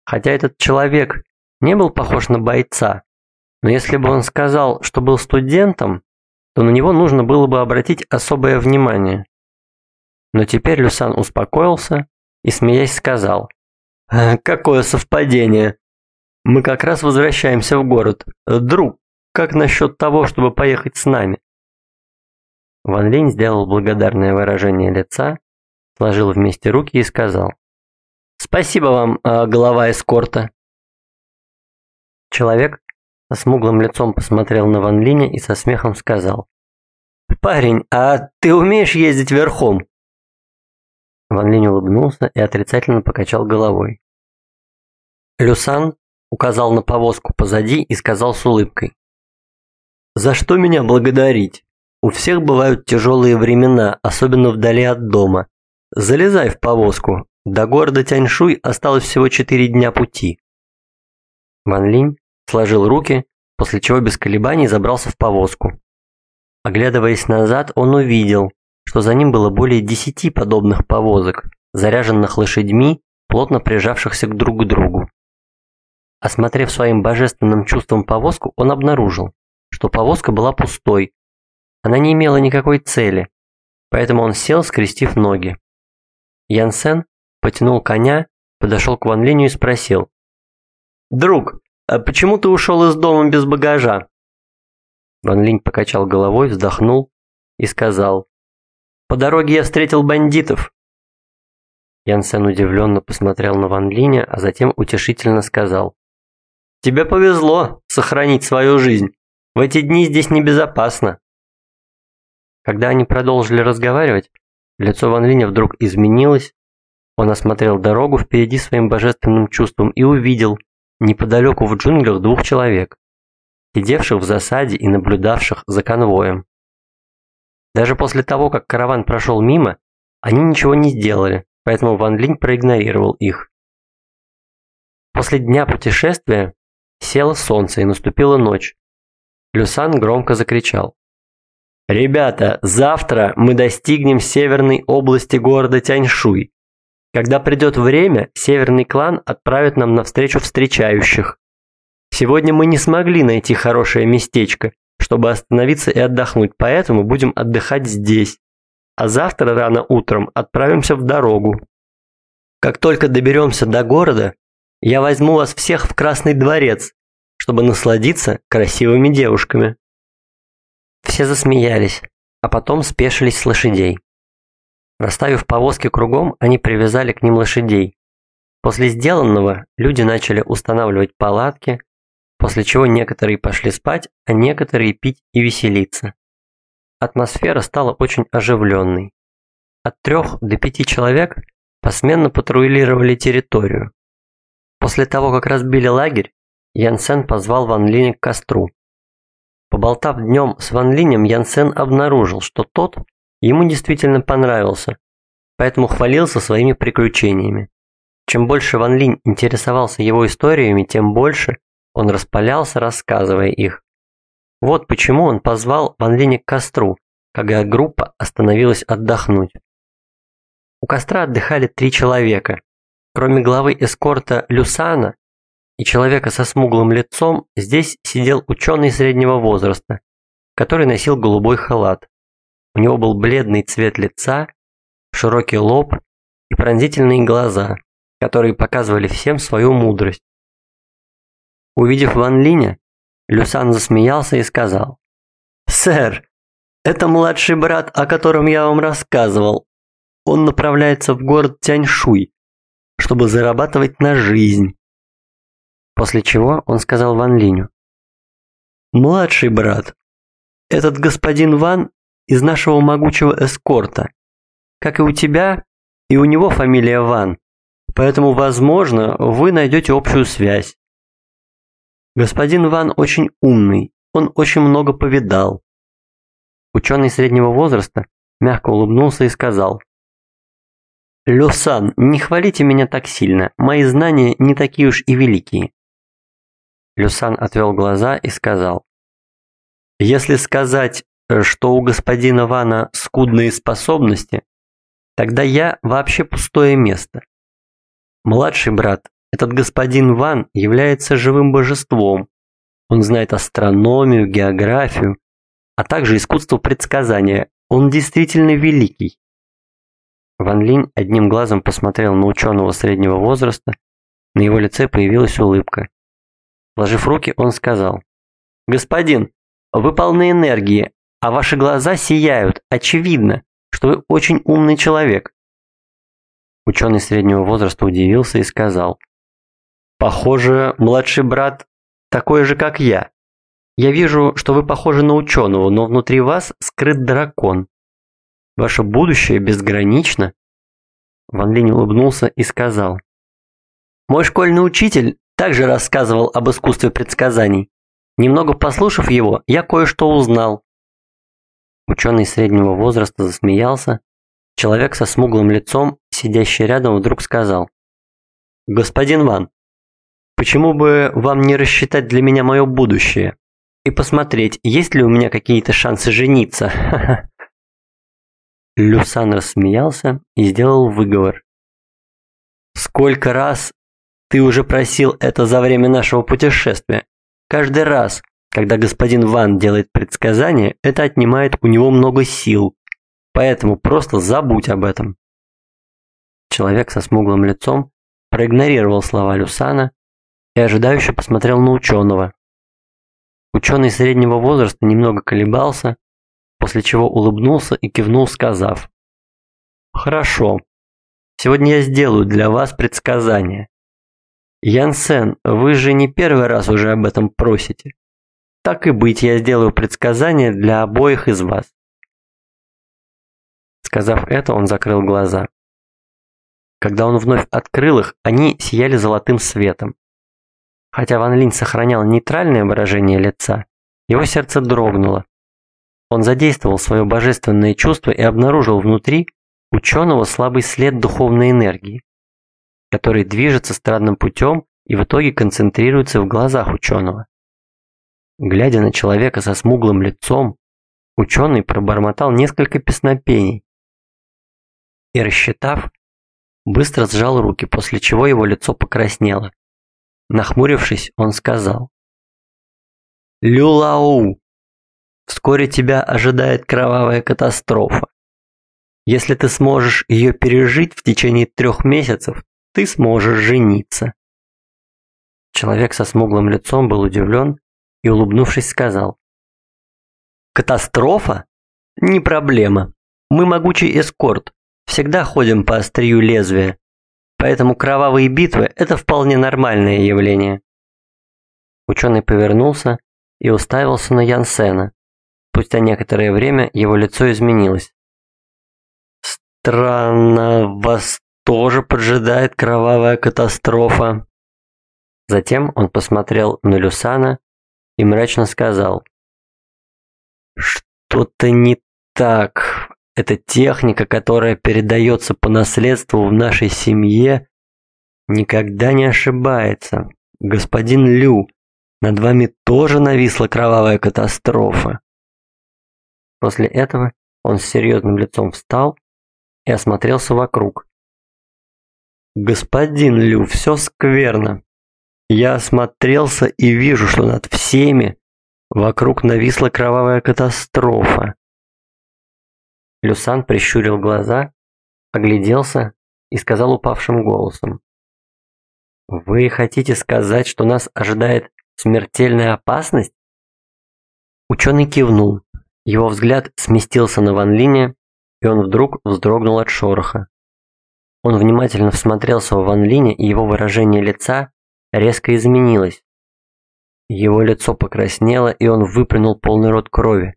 Хотя этот человек не был похож на бойца, Но если бы он сказал, что был студентом, то на него нужно было бы обратить особое внимание. Но теперь Люсан успокоился и, смеясь, сказал, «Э, «Какое совпадение! Мы как раз возвращаемся в город. Друг, как насчет того, чтобы поехать с нами?» Ван Линь сделал благодарное выражение лица, сложил вместе руки и сказал, «Спасибо вам, э, глава эскорта». Человек со смуглым лицом посмотрел на Ван Линя и со смехом сказал. «Парень, а ты умеешь ездить верхом?» Ван Линь улыбнулся и отрицательно покачал головой. Люсан указал на повозку позади и сказал с улыбкой. «За что меня благодарить? У всех бывают тяжелые времена, особенно вдали от дома. Залезай в повозку. До города Тяньшуй осталось всего четыре дня пути». Ван Линь сложил руки, после чего без колебаний забрался в повозку. Оглядываясь назад, он увидел, что за ним было более десяти подобных повозок, заряженных лошадьми, плотно прижавшихся друг к другу. Осмотрев своим божественным чувством повозку, он обнаружил, что повозка была пустой. Она не имела никакой цели, поэтому он сел, скрестив ноги. Янсен потянул коня, подошел к Ван Линю и спросил. «Друг, а почему ты ушел из дома без багажа?» Ван Линь покачал головой, вздохнул и сказал. «По дороге я встретил бандитов». Янсен удивленно посмотрел на Ван Линя, а затем утешительно сказал. «Тебе повезло сохранить свою жизнь. В эти дни здесь небезопасно». Когда они продолжили разговаривать, лицо Ван Линя вдруг изменилось. Он осмотрел дорогу впереди своим божественным чувством и увидел, неподалеку в джунглях двух человек, сидевших в засаде и наблюдавших за конвоем. Даже после того, как караван прошел мимо, они ничего не сделали, поэтому Ван Линь проигнорировал их. После дня путешествия село солнце и наступила ночь. Люсан громко закричал. «Ребята, завтра мы достигнем северной области города Тяньшуй. Когда придет время, северный клан отправит нам навстречу встречающих. Сегодня мы не смогли найти хорошее местечко, чтобы остановиться и отдохнуть, поэтому будем отдыхать здесь. А завтра рано утром отправимся в дорогу. Как только доберемся до города, я возьму вас всех в Красный дворец, чтобы насладиться красивыми девушками. Все засмеялись, а потом спешились с лошадей. Расставив повозки кругом, они привязали к ним лошадей. После сделанного люди начали устанавливать палатки, после чего некоторые пошли спать, а некоторые пить и веселиться. Атмосфера стала очень оживленной. От трех до пяти человек посменно патрулировали территорию. После того, как разбили лагерь, Янсен позвал Ван Линя к костру. Поболтав днем с Ван Линем, Янсен обнаружил, что тот Ему действительно понравился, поэтому хвалился своими приключениями. Чем больше Ван Линь интересовался его историями, тем больше он распалялся, рассказывая их. Вот почему он позвал Ван Линя к костру, когда группа остановилась отдохнуть. У костра отдыхали три человека. Кроме главы эскорта Люсана и человека со смуглым лицом, здесь сидел ученый среднего возраста, который носил голубой халат. У него был бледный цвет лица, широкий лоб и пронзительные глаза, которые показывали всем свою мудрость. Увидев Ван Линя, Люсан засмеялся и сказал, «Сэр, это младший брат, о котором я вам рассказывал. Он направляется в город Тяньшуй, чтобы зарабатывать на жизнь». После чего он сказал Ван Линю, «Младший брат, этот господин Ван из нашего могучего эскорта. Как и у тебя, и у него фамилия Ван, поэтому, возможно, вы найдете общую связь. Господин Ван очень умный, он очень много повидал. Ученый среднего возраста мягко улыбнулся и сказал. «Люсан, не хвалите меня так сильно, мои знания не такие уж и великие». Люсан отвел глаза и сказал. «Если сказать, Э, что у господина Вана скудные способности, тогда я вообще пустое место. Младший брат, этот господин Ван является живым божеством. Он знает астрономию, географию, а также искусство предсказания. Он действительно великий. Ван Линь одним глазом посмотрел на ученого среднего возраста. На его лице появилась улыбка. Ложив руки, он сказал. «Господин, вы полны энергии, а ваши глаза сияют. Очевидно, что вы очень умный человек». Ученый среднего возраста удивился и сказал. «Похоже, младший брат такой же, как я. Я вижу, что вы похожи на ученого, но внутри вас скрыт дракон. Ваше будущее безгранично». Ван Линь улыбнулся и сказал. «Мой школьный учитель также рассказывал об искусстве предсказаний. Немного послушав его, я кое-что узнал». Ученый среднего возраста засмеялся. Человек со смуглым лицом, сидящий рядом, вдруг сказал. «Господин Ван, почему бы вам не рассчитать для меня мое будущее и посмотреть, есть ли у меня какие-то шансы жениться?» Люсан рассмеялся и сделал выговор. «Сколько раз ты уже просил это за время нашего путешествия? Каждый раз, когда господин Ван делает предсказание, это отнимает у него много сил. Поэтому просто забудь об этом». Человек со смуглым лицом проигнорировал слова Люсана и ожидающе посмотрел на ученого. Ученый среднего возраста немного колебался, после чего улыбнулся и кивнул, сказав «Хорошо, сегодня я сделаю для вас предсказание. Янсен, вы же не первый раз уже об этом просите. Так и быть, я сделаю предсказание для обоих из вас». Сказав это, он закрыл глаза. Когда он вновь открыл их, они сияли золотым светом. Хотя Ван Линь сохранял нейтральное выражение лица, его сердце дрогнуло, он задействовал свое божественное чувство и обнаружил внутри ученого слабый след духовной энергии, который движется странным путем и в итоге концентрируется в глазах ученого. Глядя на человека со смуглым лицом, ученый пробормотал несколько песнопений и, рассчитав, быстро сжал руки, после чего его лицо покраснело. Нахмурившись, он сказал «Люлау, Вскоре тебя ожидает кровавая катастрофа. Если ты сможешь ее пережить в течение трех месяцев, ты сможешь жениться. Человек со смуглым лицом был удивлен и, улыбнувшись, сказал. Катастрофа? Не проблема. Мы могучий эскорт, всегда ходим по острию лезвия, поэтому кровавые битвы – это вполне нормальное явление. Ученый повернулся и уставился на Янсена, Спустя некоторое время его лицо изменилось. «Странно, вас тоже поджидает кровавая катастрофа». Затем он посмотрел на Люсана и мрачно сказал. «Что-то не так. Эта техника, которая передается по наследству в нашей семье, никогда не ошибается. Господин Лю, над вами тоже нависла кровавая катастрофа. После этого он с серьезным лицом встал и осмотрелся вокруг. «Господин Лю, все скверно. Я осмотрелся и вижу, что над всеми вокруг нависла кровавая катастрофа». Люсан прищурил глаза, огляделся и сказал упавшим голосом. «Вы хотите сказать, что нас ожидает смертельная опасность?» Ученый кивнул. Его взгляд сместился на Ван Линя, и он вдруг вздрогнул от шороха. Он внимательно всмотрелся в Ван Линя, и его выражение лица резко изменилось. Его лицо покраснело, и он выплюнул полный рот крови.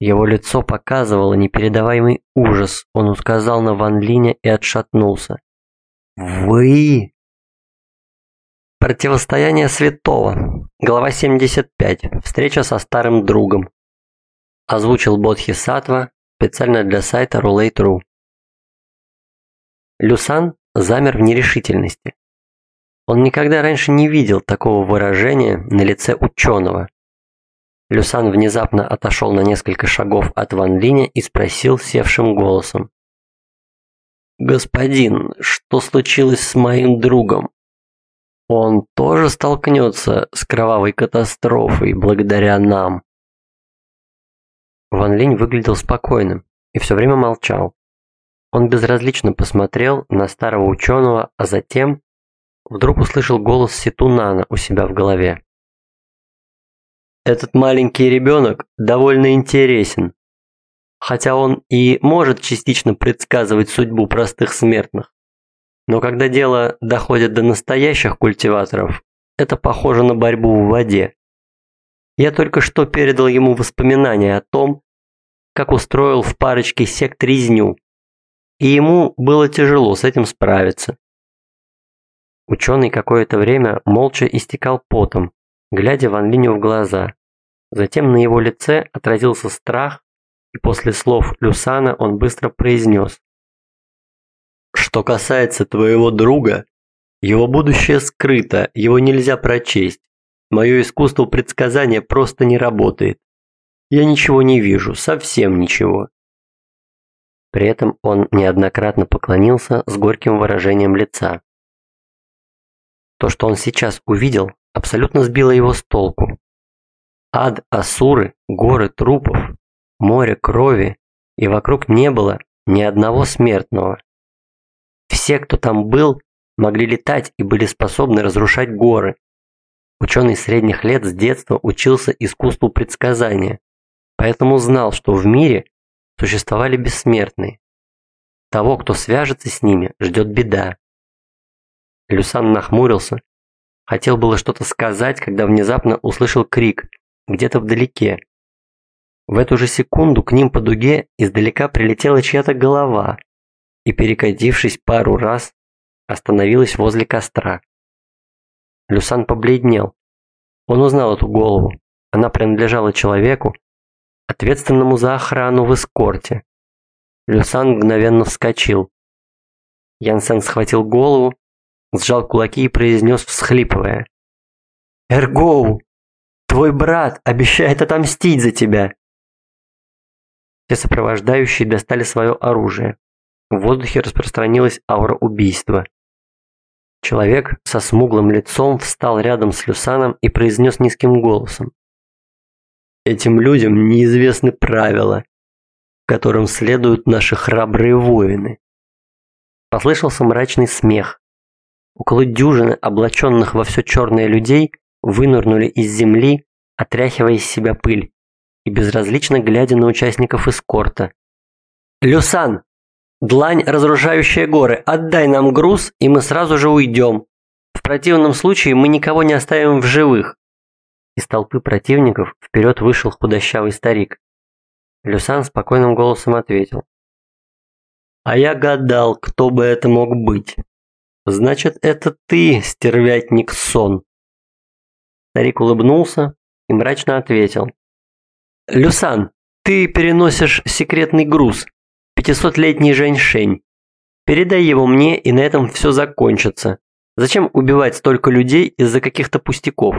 Его лицо показывало непередаваемый ужас. Он указал на Ван Линя и отшатнулся. «Вы?» Противостояние святого. Глава 75. Встреча со старым другом озвучил Бодхи Сатва специально для сайта Roulette.ru. Люсан замер в нерешительности. Он никогда раньше не видел такого выражения на лице ученого. Люсан внезапно отошел на несколько шагов от Ван Линя и спросил севшим голосом. «Господин, что случилось с моим другом? он тоже столкнется с кровавой катастрофой благодаря нам. Ван Линь выглядел спокойным и все время молчал. Он безразлично посмотрел на старого ученого, а затем вдруг услышал голос Ситунана у себя в голове. Этот маленький ребенок довольно интересен, хотя он и может частично предсказывать судьбу простых смертных. Но когда дело доходит до настоящих культиваторов, это похоже на борьбу в воде. Я только что передал ему воспоминания о том, как устроил в парочке сект резню, и ему было тяжело с этим справиться. Ученый какое-то время молча истекал потом, глядя Ван Линю в глаза. Затем на его лице отразился страх, и после слов Люсана он быстро произнес. Что касается твоего друга, его будущее скрыто, его нельзя прочесть. Мое искусство предсказания просто не работает. Я ничего не вижу, совсем ничего. При этом он неоднократно поклонился с горьким выражением лица. То, что он сейчас увидел, абсолютно сбило его с толку. Ад Асуры, горы трупов, море крови, и вокруг не было ни одного смертного. Все, кто там был, могли летать и были способны разрушать горы. Ученый средних лет с детства учился искусству предсказания, поэтому знал, что в мире существовали бессмертные. Того, кто свяжется с ними, ждет беда. Люсан нахмурился, хотел было что-то сказать, когда внезапно услышал крик где-то вдалеке. В эту же секунду к ним по дуге издалека прилетела чья-то голова и, перекатившись пару раз, остановилась возле костра. Люсан побледнел. Он узнал эту голову. Она принадлежала человеку, ответственному за охрану в эскорте. Люсан мгновенно вскочил. Янсен схватил голову, сжал кулаки и произнес, всхлипывая. «Эргоу, твой брат обещает отомстить за тебя!» Все сопровождающие достали свое оружие. В воздухе распространилась аура убийства. Человек со смуглым лицом встал рядом с Люсаном и произнес низким голосом. «Этим людям неизвестны правила, которым следуют наши храбрые воины». Послышался мрачный смех. Около дюжины облаченных во все черное людей вынырнули из земли, отряхивая из себя пыль и безразлично глядя на участников эскорта. «Люсан, Длань, разрушающая горы, отдай нам груз, и мы сразу же уйдем. В противном случае мы никого не оставим в живых. Из толпы противников вперед вышел худощавый старик. Люсан спокойным голосом ответил. А я гадал, кто бы это мог быть. Значит, это ты, стервятник Сон. Старик улыбнулся и мрачно ответил. Люсан, ты переносишь секретный груз, Пятисотлетний Женьшень. Передай его мне, и на этом все закончится. Зачем убивать столько людей из-за каких-то пустяков?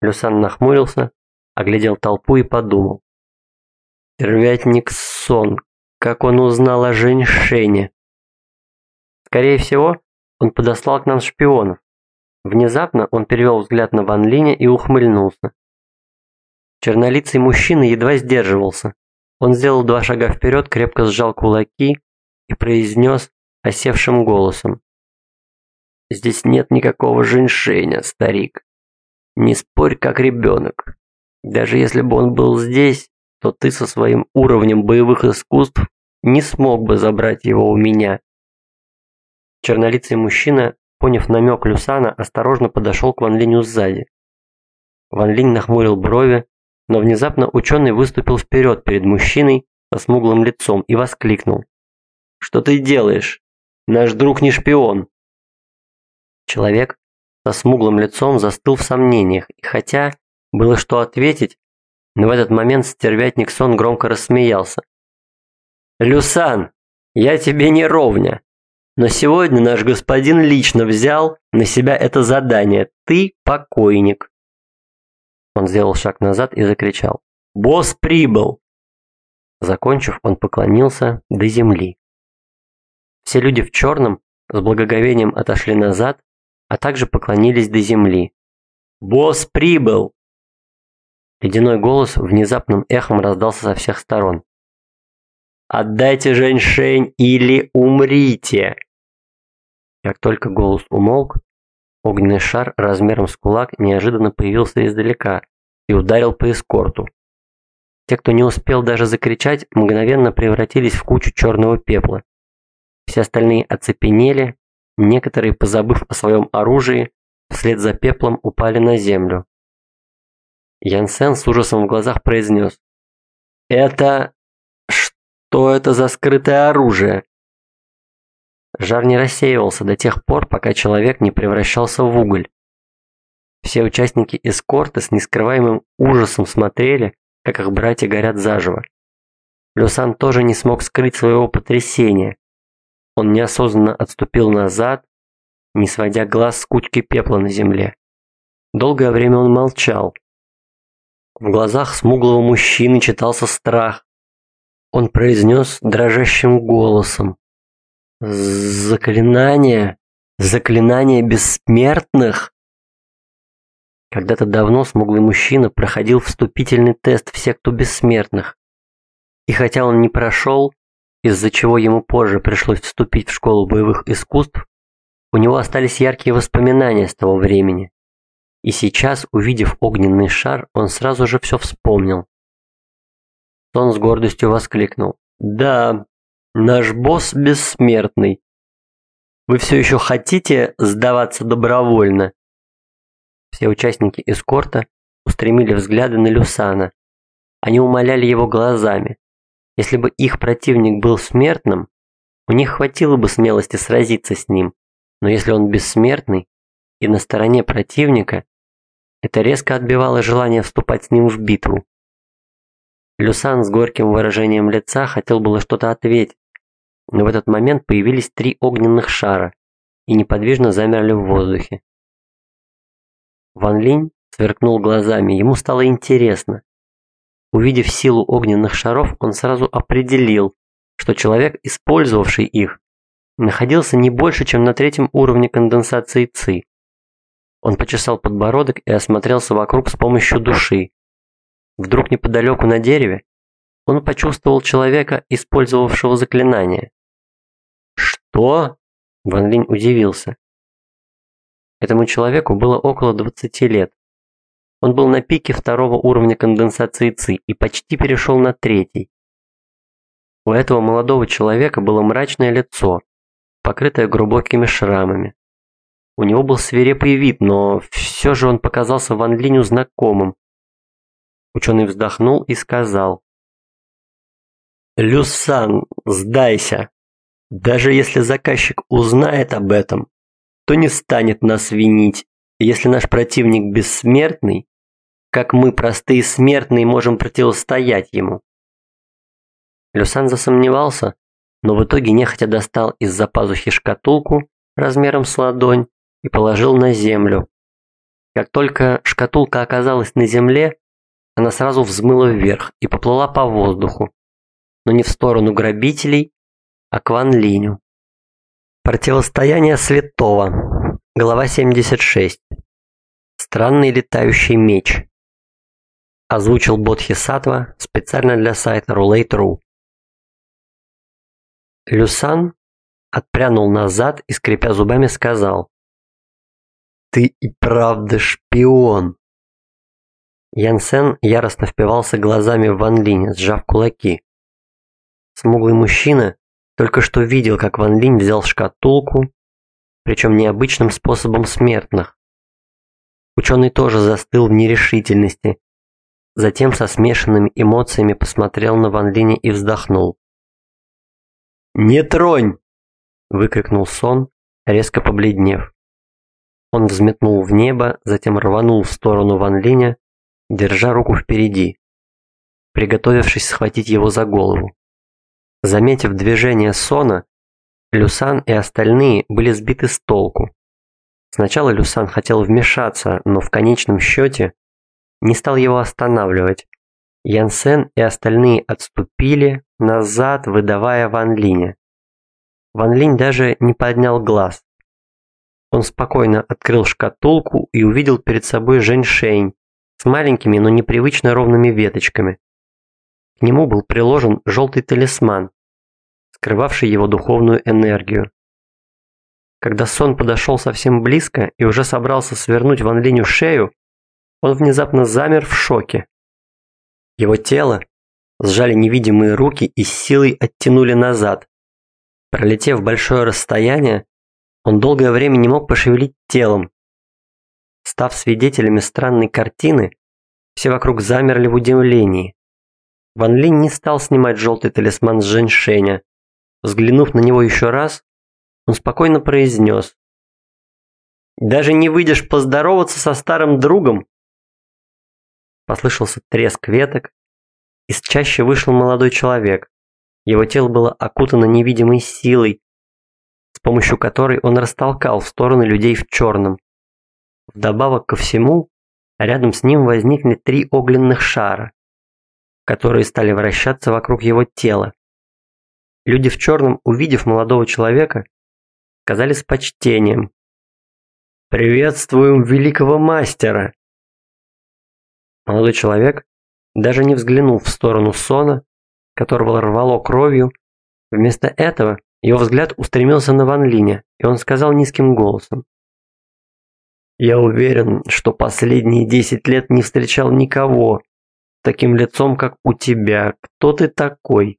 Люсан нахмурился, оглядел толпу и подумал. Рвятник сон, как он узнал о Женьшене. Скорее всего, он подослал к нам шпионов. Внезапно он перевел взгляд на Ван Линя и ухмыльнулся. Чернолицый мужчина едва сдерживался. Он сделал два шага вперед, крепко сжал кулаки и произнес осевшим голосом. «Здесь нет никакого женьшеня, старик. Не спорь, как ребенок. Даже если бы он был здесь, то ты со своим уровнем боевых искусств не смог бы забрать его у меня». Чернолицый мужчина, поняв намек Люсана, осторожно подошел к Ван Линю сзади. Ван Линь нахмурил брови, но внезапно ученый выступил вперед перед мужчиной со смуглым лицом и воскликнул. «Что ты делаешь? Наш друг не шпион!» Человек со смуглым лицом застыл в сомнениях, и хотя было что ответить, но в этот момент стервятник Сон громко рассмеялся. «Люсан, я тебе не ровня, но сегодня наш господин лично взял на себя это задание. Ты покойник». Он сделал шаг назад и закричал. «Босс прибыл!» Закончив, он поклонился до земли. Все люди в черном с благоговением отошли назад а также поклонились до земли. «Босс прибыл!» Ледяной голос внезапным эхом раздался со всех сторон. «Отдайте женьшень или умрите!» Как только голос умолк, огненный шар размером с кулак неожиданно появился издалека и ударил по эскорту. Те, кто не успел даже закричать, мгновенно превратились в кучу черного пепла. Все остальные оцепенели, некоторые, позабыв о своем оружии, вслед за пеплом упали на землю. Янсен с ужасом в глазах произнес. «Это... что это за скрытое оружие?» Жар не рассеивался до тех пор, пока человек не превращался в уголь. Все участники эскорта с нескрываемым ужасом смотрели, как их братья горят заживо. Люсан тоже не смог скрыть своего потрясения. Он неосознанно отступил назад, не сводя глаз с кучки пепла на земле. Долгое время он молчал. В глазах смуглого мужчины читался страх. Он произнес дрожащим голосом. «Заклинание? Заклинание бессмертных?» Когда-то давно смуглый мужчина проходил вступительный тест в секту бессмертных. И хотя он не прошел, из-за чего ему позже пришлось вступить в школу боевых искусств, у него остались яркие воспоминания с того времени. И сейчас, увидев огненный шар, он сразу же все вспомнил. Он с гордостью воскликнул. «Да, наш босс бессмертный. Вы все еще хотите сдаваться добровольно?» Все участники эскорта устремили взгляды на Люсана. Они умоляли его глазами. Если бы их противник был смертным, у них хватило бы смелости сразиться с ним. Но если он бессмертный и на стороне противника, это резко отбивало желание вступать с ним в битву. Люсан с горьким выражением лица хотел было что-то ответить, но в этот момент появились три огненных шара и неподвижно замерли в воздухе. Ван Линь сверкнул глазами, ему стало интересно. Увидев силу огненных шаров, он сразу определил, что человек, использовавший их, находился не больше, чем на третьем уровне конденсации ЦИ. Он почесал подбородок и осмотрелся вокруг с помощью души. Вдруг неподалеку на дереве он почувствовал человека, использовавшего заклинание. «Что?» Ван Линь удивился. Этому человеку было около 20 лет. Он был на пике второго уровня конденсации ЦИ и почти перешел на третий. У этого молодого человека было мрачное лицо, покрытое глубокими шрамами. У него был свирепый вид, но все же он показался Ван Линю знакомым. Ученый вздохнул и сказал. «Люсан, сдайся. Даже если заказчик узнает об этом, то не станет нас винить. Если наш противник бессмертный, как мы, простые смертные, можем противостоять ему? Люсан засомневался, но в итоге нехотя достал из-за пазухи шкатулку размером с ладонь и положил на землю. Как только шкатулка оказалась на земле, она сразу взмыла вверх и поплыла по воздуху, но не в сторону грабителей, а к Ван Линю. Противостояние святого. Глава 76. Странный летающий меч. Озвучил Бодхисаттва специально для сайта Roulette.ru. Люсан отпрянул назад и, скрипя зубами, сказал. «Ты и правда шпион!» Янсен яростно впивался глазами в Ван Линь, сжав кулаки. Смуглый мужчина только что видел, как Ван Линь взял шкатулку, причем необычным способом смертных. Ученый тоже застыл в нерешительности. Затем со смешанными эмоциями посмотрел на Ван Линя и вздохнул. «Не тронь!» – выкрикнул Сон, резко побледнев. Он взметнул в небо, затем рванул в сторону Ван Линя, держа руку впереди, приготовившись схватить его за голову. Заметив движение Сона, Люсан и остальные были сбиты с толку. Сначала Люсан хотел вмешаться, но в конечном счете не стал его останавливать. Янсен и остальные отступили назад, выдавая Ван Линя. Ван Линь даже не поднял глаз. Он спокойно открыл шкатулку и увидел перед собой женьшень с маленькими, но непривычно ровными веточками. К нему был приложен желтый талисман, скрывавший его духовную энергию. Когда сон подошел совсем близко и уже собрался свернуть Ван Линю шею, он внезапно замер в шоке. Его тело сжали невидимые руки и силой оттянули назад. Пролетев большое расстояние, он долгое время не мог пошевелить телом. Став свидетелями странной картины, все вокруг замерли в удивлении. Ван Линь не стал снимать желтый талисман с Женьшеня. Взглянув на него еще раз, он спокойно произнес. «Даже не выйдешь поздороваться со старым другом?» Послышался треск веток. Из чаще вышел молодой человек. Его тело было окутано невидимой силой, с помощью которой он растолкал в стороны людей в черном. Вдобавок ко всему, рядом с ним возникли три огненных шара, которые стали вращаться вокруг его тела. Люди в черном, увидев молодого человека, сказали с почтением. «Приветствуем великого мастера!» Молодой человек, даже не взглянув в сторону Сона, которого рвало кровью, вместо этого его взгляд устремился на Ван Линя, и он сказал низким голосом. «Я уверен, что последние десять лет не встречал никого таким лицом, как у тебя. Кто ты такой?»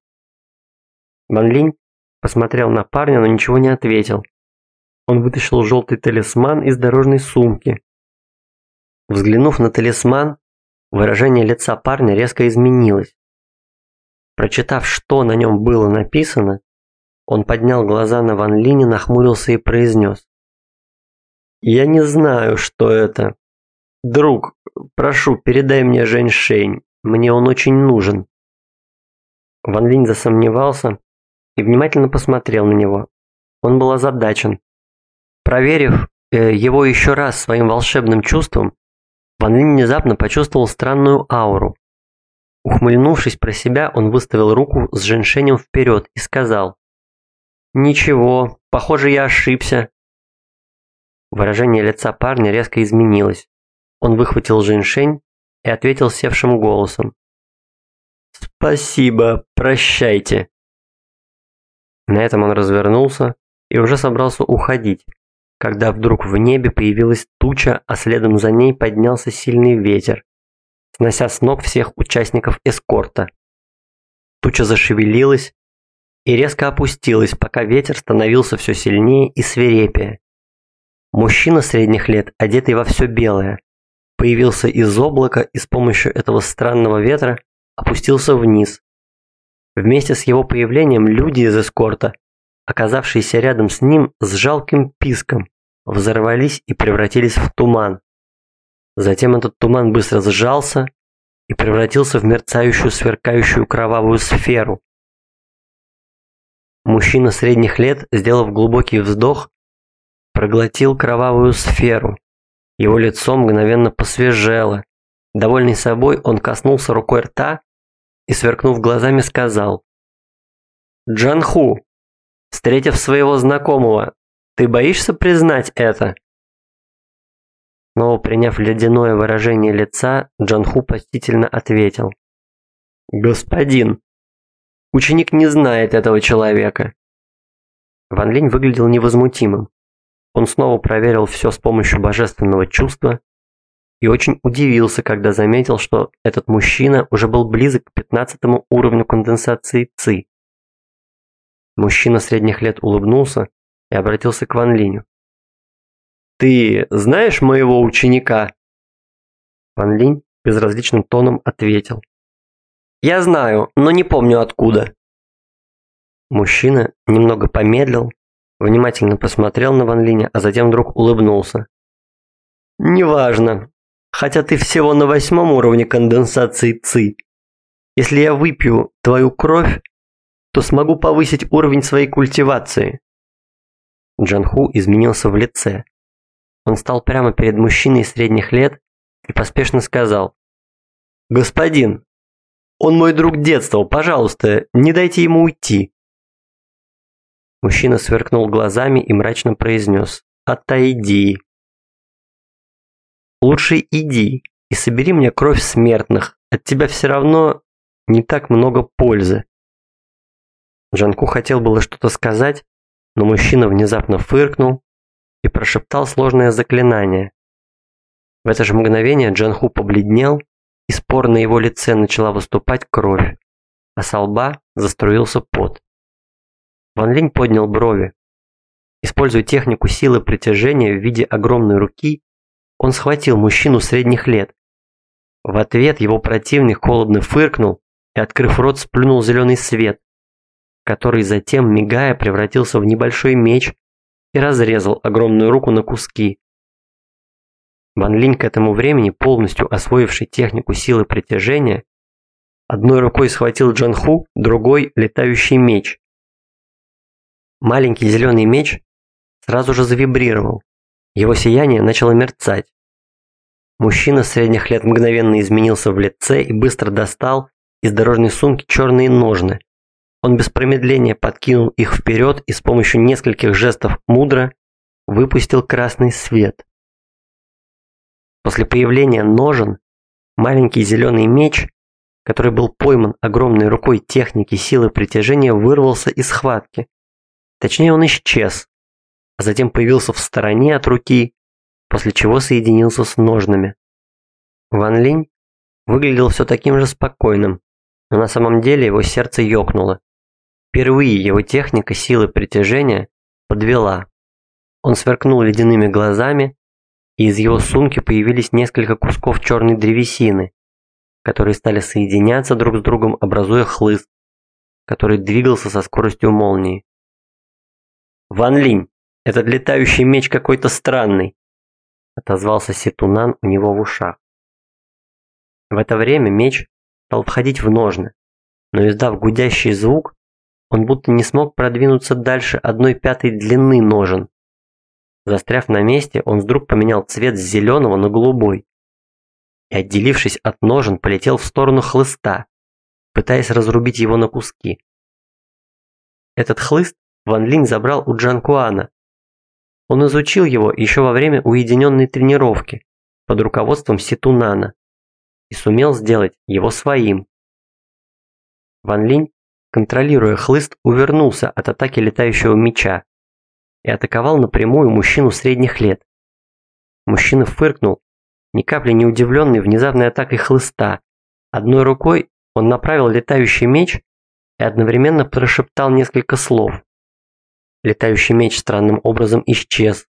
Ван Линь посмотрел на парня, но ничего не ответил. Он вытащил желтый талисман из дорожной сумки. Взглянув на талисман, Выражение лица парня резко изменилось. Прочитав, что на нем было написано, он поднял глаза на Ван Линя, нахмурился и произнес. «Я не знаю, что это. Друг, прошу, передай мне Женьшень, мне он очень нужен». Ван Линь засомневался и внимательно посмотрел на него. Он был озадачен. Проверив э, его еще раз своим волшебным чувством, Ван Линь внезапно почувствовал странную ауру. Ухмыльнувшись про себя, он выставил руку с женьшенем вперед и сказал «Ничего, похоже, я ошибся». Выражение лица парня резко изменилось. Он выхватил женьшень и ответил севшим голосом «Спасибо, прощайте». На этом он развернулся и уже собрался уходить, когда вдруг в небе появилась туча, а следом за ней поднялся сильный ветер, снося с ног всех участников эскорта. Туча зашевелилась и резко опустилась, пока ветер становился все сильнее и свирепее. Мужчина средних лет, одетый во все белое, появился из облака и с помощью этого странного ветра опустился вниз. Вместе с его появлением люди из эскорта оказавшиеся рядом с ним с жалким писком, взорвались и превратились в туман. Затем этот туман быстро сжался и превратился в мерцающую, сверкающую кровавую сферу. Мужчина средних лет, сделав глубокий вздох, проглотил кровавую сферу. Его лицо мгновенно посвежело. Довольный собой, он коснулся рукой рта и, сверкнув глазами, сказал «Джанху, Встретив своего знакомого, ты боишься признать это? Снова приняв ледяное выражение лица, Джанху постительно ответил. «Господин, ученик не знает этого человека». Ван Линь выглядел невозмутимым. Он снова проверил все с помощью божественного чувства и очень удивился, когда заметил, что этот мужчина уже был близок к 15 уровню конденсации ЦИ. Мужчина средних лет улыбнулся и обратился к Ван Линю. «Ты знаешь моего ученика?» Ван Линь безразличным тоном ответил. «Я знаю, но не помню откуда». Мужчина немного помедлил, внимательно посмотрел на Ван Линя, а затем вдруг улыбнулся. «Неважно, хотя ты всего на восьмом уровне конденсации ЦИ. Если я выпью твою кровь, то смогу повысить уровень своей культивации. Джанху изменился в лице. Он стал прямо перед мужчиной средних лет и поспешно сказал. «Господин, он мой друг детства, пожалуйста, не дайте ему уйти». Мужчина сверкнул глазами и мрачно произнес. отойди. Лучше иди и собери мне кровь смертных, от тебя все равно не так много пользы. Джанку хотел было что-то сказать, но мужчина внезапно фыркнул и прошептал сложное заклинание. В это же мгновение Джанху побледнел, и спор на его лице начала выступать кровь, а со лба заструился пот. Ван Линь поднял брови. Используя технику силы притяжения в виде огромной руки, он схватил мужчину средних лет. В ответ его противник холодно фыркнул и, открыв рот, сплюнул зеленый свет, который затем, мигая, превратился в небольшой меч и разрезал огромную руку на куски. Ван Линь к этому времени, полностью освоивший технику силы притяжения, одной рукой схватил Джанху, другой – летающий меч. Маленький зеленый меч сразу же завибрировал, его сияние начало мерцать. Мужчина средних лет мгновенно изменился в лице и быстро достал из дорожной сумки черные ножны, он без промедления подкинул их вперед и с помощью нескольких жестов мудро выпустил красный свет. После появления ножен маленький зеленый меч, который был пойман огромной рукой техники силы притяжения, вырвался из схватки. Точнее, он исчез, а затем появился в стороне от руки, после чего соединился с ножными. Ван Линь выглядел все таким же спокойным, но на самом деле его сердце ёкнуло. Впервые его техника силы притяжения подвела. Он сверкнул ледяными глазами, и из его сумки появились несколько кусков черной древесины, которые стали соединяться друг с другом, образуя хлыст, который двигался со скоростью молнии. «Ван Линь, этот летающий меч какой-то странный», отозвался Ситунан у него в ушах. В это время меч стал входить в ножны, но издав гудящий звук, он будто не смог продвинуться дальше одной пятой длины ножен. Застряв на месте, он вдруг поменял цвет с зеленого на голубой и, отделившись от ножен, полетел в сторону хлыста, пытаясь разрубить его на куски. Этот хлыст Ван Линь забрал у Джан Куана. Он изучил его еще во время уединенной тренировки под руководством Ситунана и сумел сделать его своим. Ван Линь контролируя хлыст, увернулся от атаки летающего меча и атаковал напрямую мужчину средних лет. Мужчина фыркнул, ни капли не удивленный внезапной атакой хлыста. Одной рукой он направил летающий меч и одновременно прошептал несколько слов. Летающий меч странным образом исчез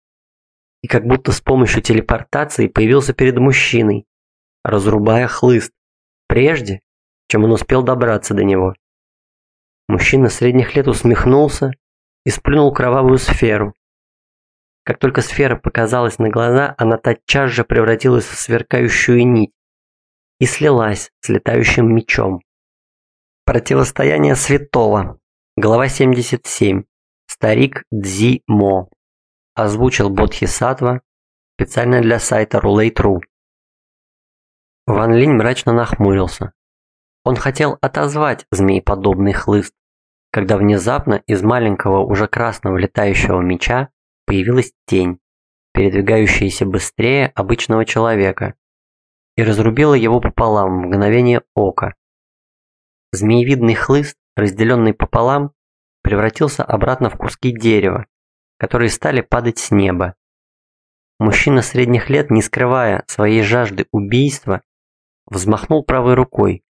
и как будто с помощью телепортации появился перед мужчиной, разрубая хлыст, прежде чем он успел добраться до него. Мужчина средних лет усмехнулся и сплюнул кровавую сферу. Как только сфера показалась на глаза, она тотчас же превратилась в сверкающую нить и слилась с летающим мечом. Противостояние святого. Глава 77. Старик Дзи Мо. Озвучил Бодхисаттва специально для сайта Roulette.ru. Ван Линь мрачно нахмурился. Он хотел отозвать змееподобный хлыст, когда внезапно из маленького уже красного летающего меча появилась тень, передвигающаяся быстрее обычного человека, и разрубила его пополам в мгновение ока. Змеевидный хлыст, разделенный пополам, превратился обратно в куски дерева, которые стали падать с неба. Мужчина средних лет, не скрывая своей жажды убийства, взмахнул правой рукой,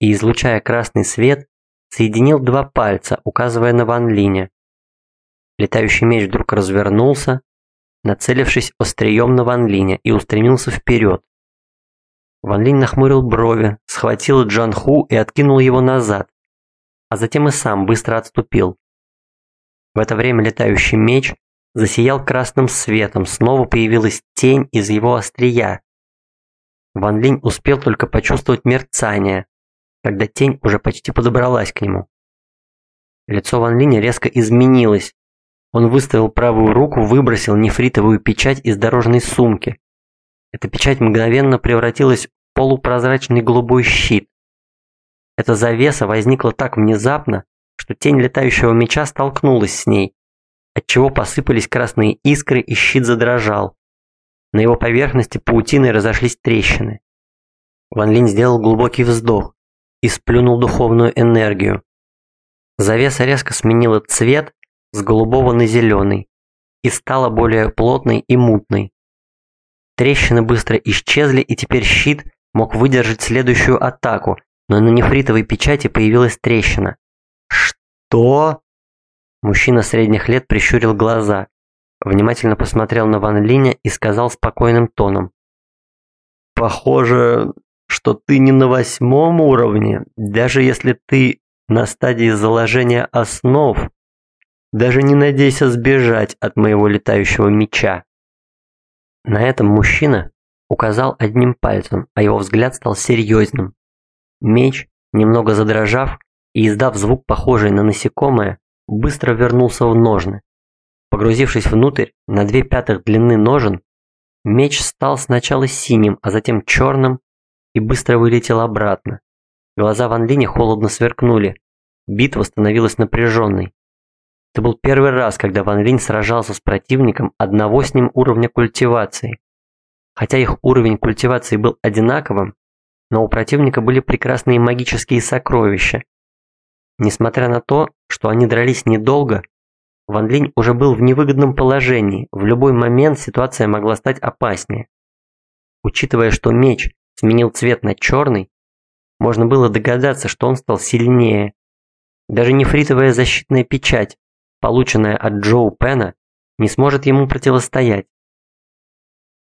и, излучая красный свет, соединил два пальца, указывая на Ван Линя. Летающий меч вдруг развернулся, нацелившись острием на Ван Линя и устремился вперед. Ван Линь нахмурил брови, схватил Джан Ху и откинул его назад, а затем и сам быстро отступил. В это время летающий меч засиял красным светом, снова появилась тень из его острия. Ван Линь успел только почувствовать мерцание, когда тень уже почти подобралась к нему. Лицо Ван Линя резко изменилось. Он выставил правую руку, выбросил нефритовую печать из дорожной сумки. Эта печать мгновенно превратилась в полупрозрачный голубой щит. Эта завеса возникла так внезапно, что тень летающего меча столкнулась с ней, отчего посыпались красные искры и щит задрожал. На его поверхности паутиной разошлись трещины. Ван Линь сделал глубокий вздох и сплюнул духовную энергию. Завеса резко сменила цвет с голубого на зеленый и стала более плотной и мутной. Трещины быстро исчезли, и теперь щит мог выдержать следующую атаку, но на нефритовой печати появилась трещина. «Что?» Мужчина средних лет прищурил глаза, внимательно посмотрел на Ван Линя и сказал спокойным тоном. «Похоже, что ты не на восьмом уровне, даже если ты на стадии заложения основ. Даже не надейся сбежать от моего летающего меча». На этом мужчина указал одним пальцем, а его взгляд стал серьезным. Меч, немного задрожав и издав звук, похожий на насекомое, быстро вернулся в ножны. Погрузившись внутрь, на две пятых длины ножен, меч стал сначала синим, а затем черным и быстро вылетел обратно. Глаза Ван Линя холодно сверкнули. Битва становилась напряженной. Это был первый раз, когда Ван Линь сражался с противником одного с ним уровня культивации. Хотя их уровень культивации был одинаковым, но у противника были прекрасные магические сокровища. Несмотря на то, что они дрались недолго, Ван Линь уже был в невыгодном положении, в любой момент ситуация могла стать опаснее. Учитывая, что меч сменил цвет на черный, можно было догадаться, что он стал сильнее. Даже нефритовая защитная печать полученная от Джоу Пена, не сможет ему противостоять.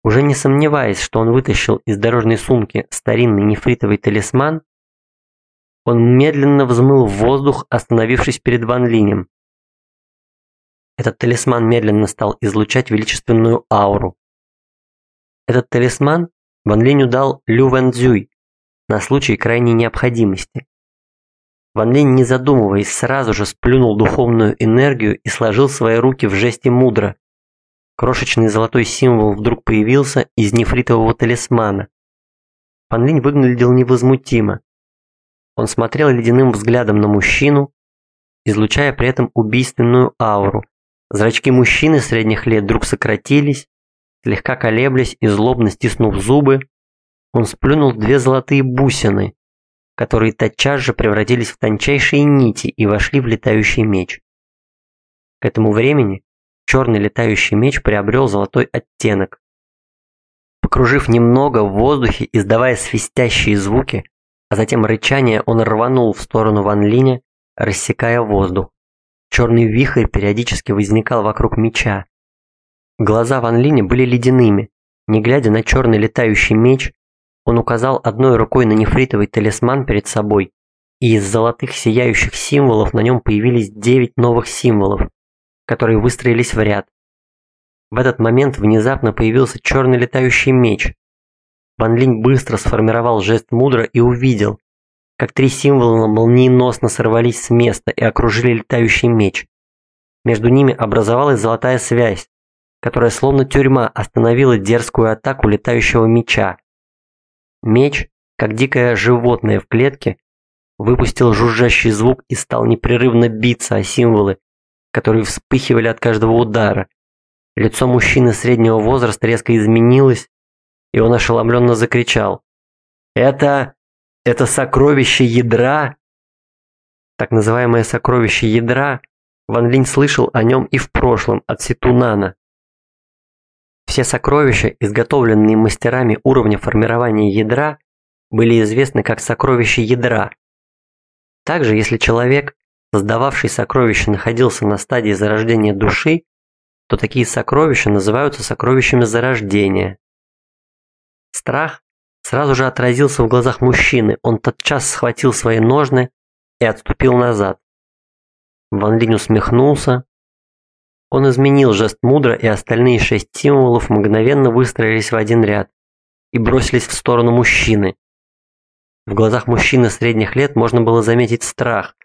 Уже не сомневаясь, что он вытащил из дорожной сумки старинный нефритовый талисман, он медленно взмыл в воздух, остановившись перед Ван Линем. Этот талисман медленно стал излучать величественную ауру. Этот талисман Ван Линю дал Лю Вэн Цзюй на случай крайней необходимости. Ван Линь, не задумываясь, сразу же сплюнул духовную энергию и сложил свои руки в жесте мудро. Крошечный золотой символ вдруг появился из нефритового талисмана. Ван Линь выглядел невозмутимо. Он смотрел ледяным взглядом на мужчину, излучая при этом убийственную ауру. Зрачки мужчины средних лет вдруг сократились, слегка колеблясь и злобно стиснув зубы, он сплюнул две золотые бусины, которые тотчас же превратились в тончайшие нити и вошли в летающий меч. К этому времени черный летающий меч приобрел золотой оттенок. Покружив немного в воздухе, издавая свистящие звуки, а затем рычание, он рванул в сторону Ван Линя, рассекая воздух. Черный вихрь периодически возникал вокруг меча. Глаза Ван Линя были ледяными. Не глядя на черный летающий меч, он указал одной рукой на нефритовый талисман перед собой, и из золотых сияющих символов на нем появились девять новых символов, которые выстроились в ряд. В этот момент внезапно появился черный летающий меч. Ван Линь быстро сформировал жест мудро и увидел, как три символа молниеносно сорвались с места и окружили летающий меч. Между ними образовалась золотая связь, которая словно тюрьма остановила дерзкую атаку летающего меча. Меч, как дикое животное в клетке, выпустил жужжащий звук и стал непрерывно биться о символы, которые вспыхивали от каждого удара. Лицо мужчины среднего возраста резко изменилось, и он ошеломленно закричал. «Это... это сокровище ядра?» Так называемое сокровище ядра, Ван Линь слышал о нем и в прошлом от Ситунана. Все сокровища, изготовленные мастерами уровня формирования ядра, были известны как сокровища ядра. Также, если человек, создававший сокровища, находился на стадии зарождения души, то такие сокровища называются сокровищами зарождения. Страх сразу же отразился в глазах мужчины, он тотчас схватил свои ножны и отступил назад. Ван Линь усмехнулся, он изменил жест мудро, и остальные шесть символов мгновенно выстроились в один ряд и бросились в сторону мужчины. В глазах мужчины средних лет можно было заметить страх.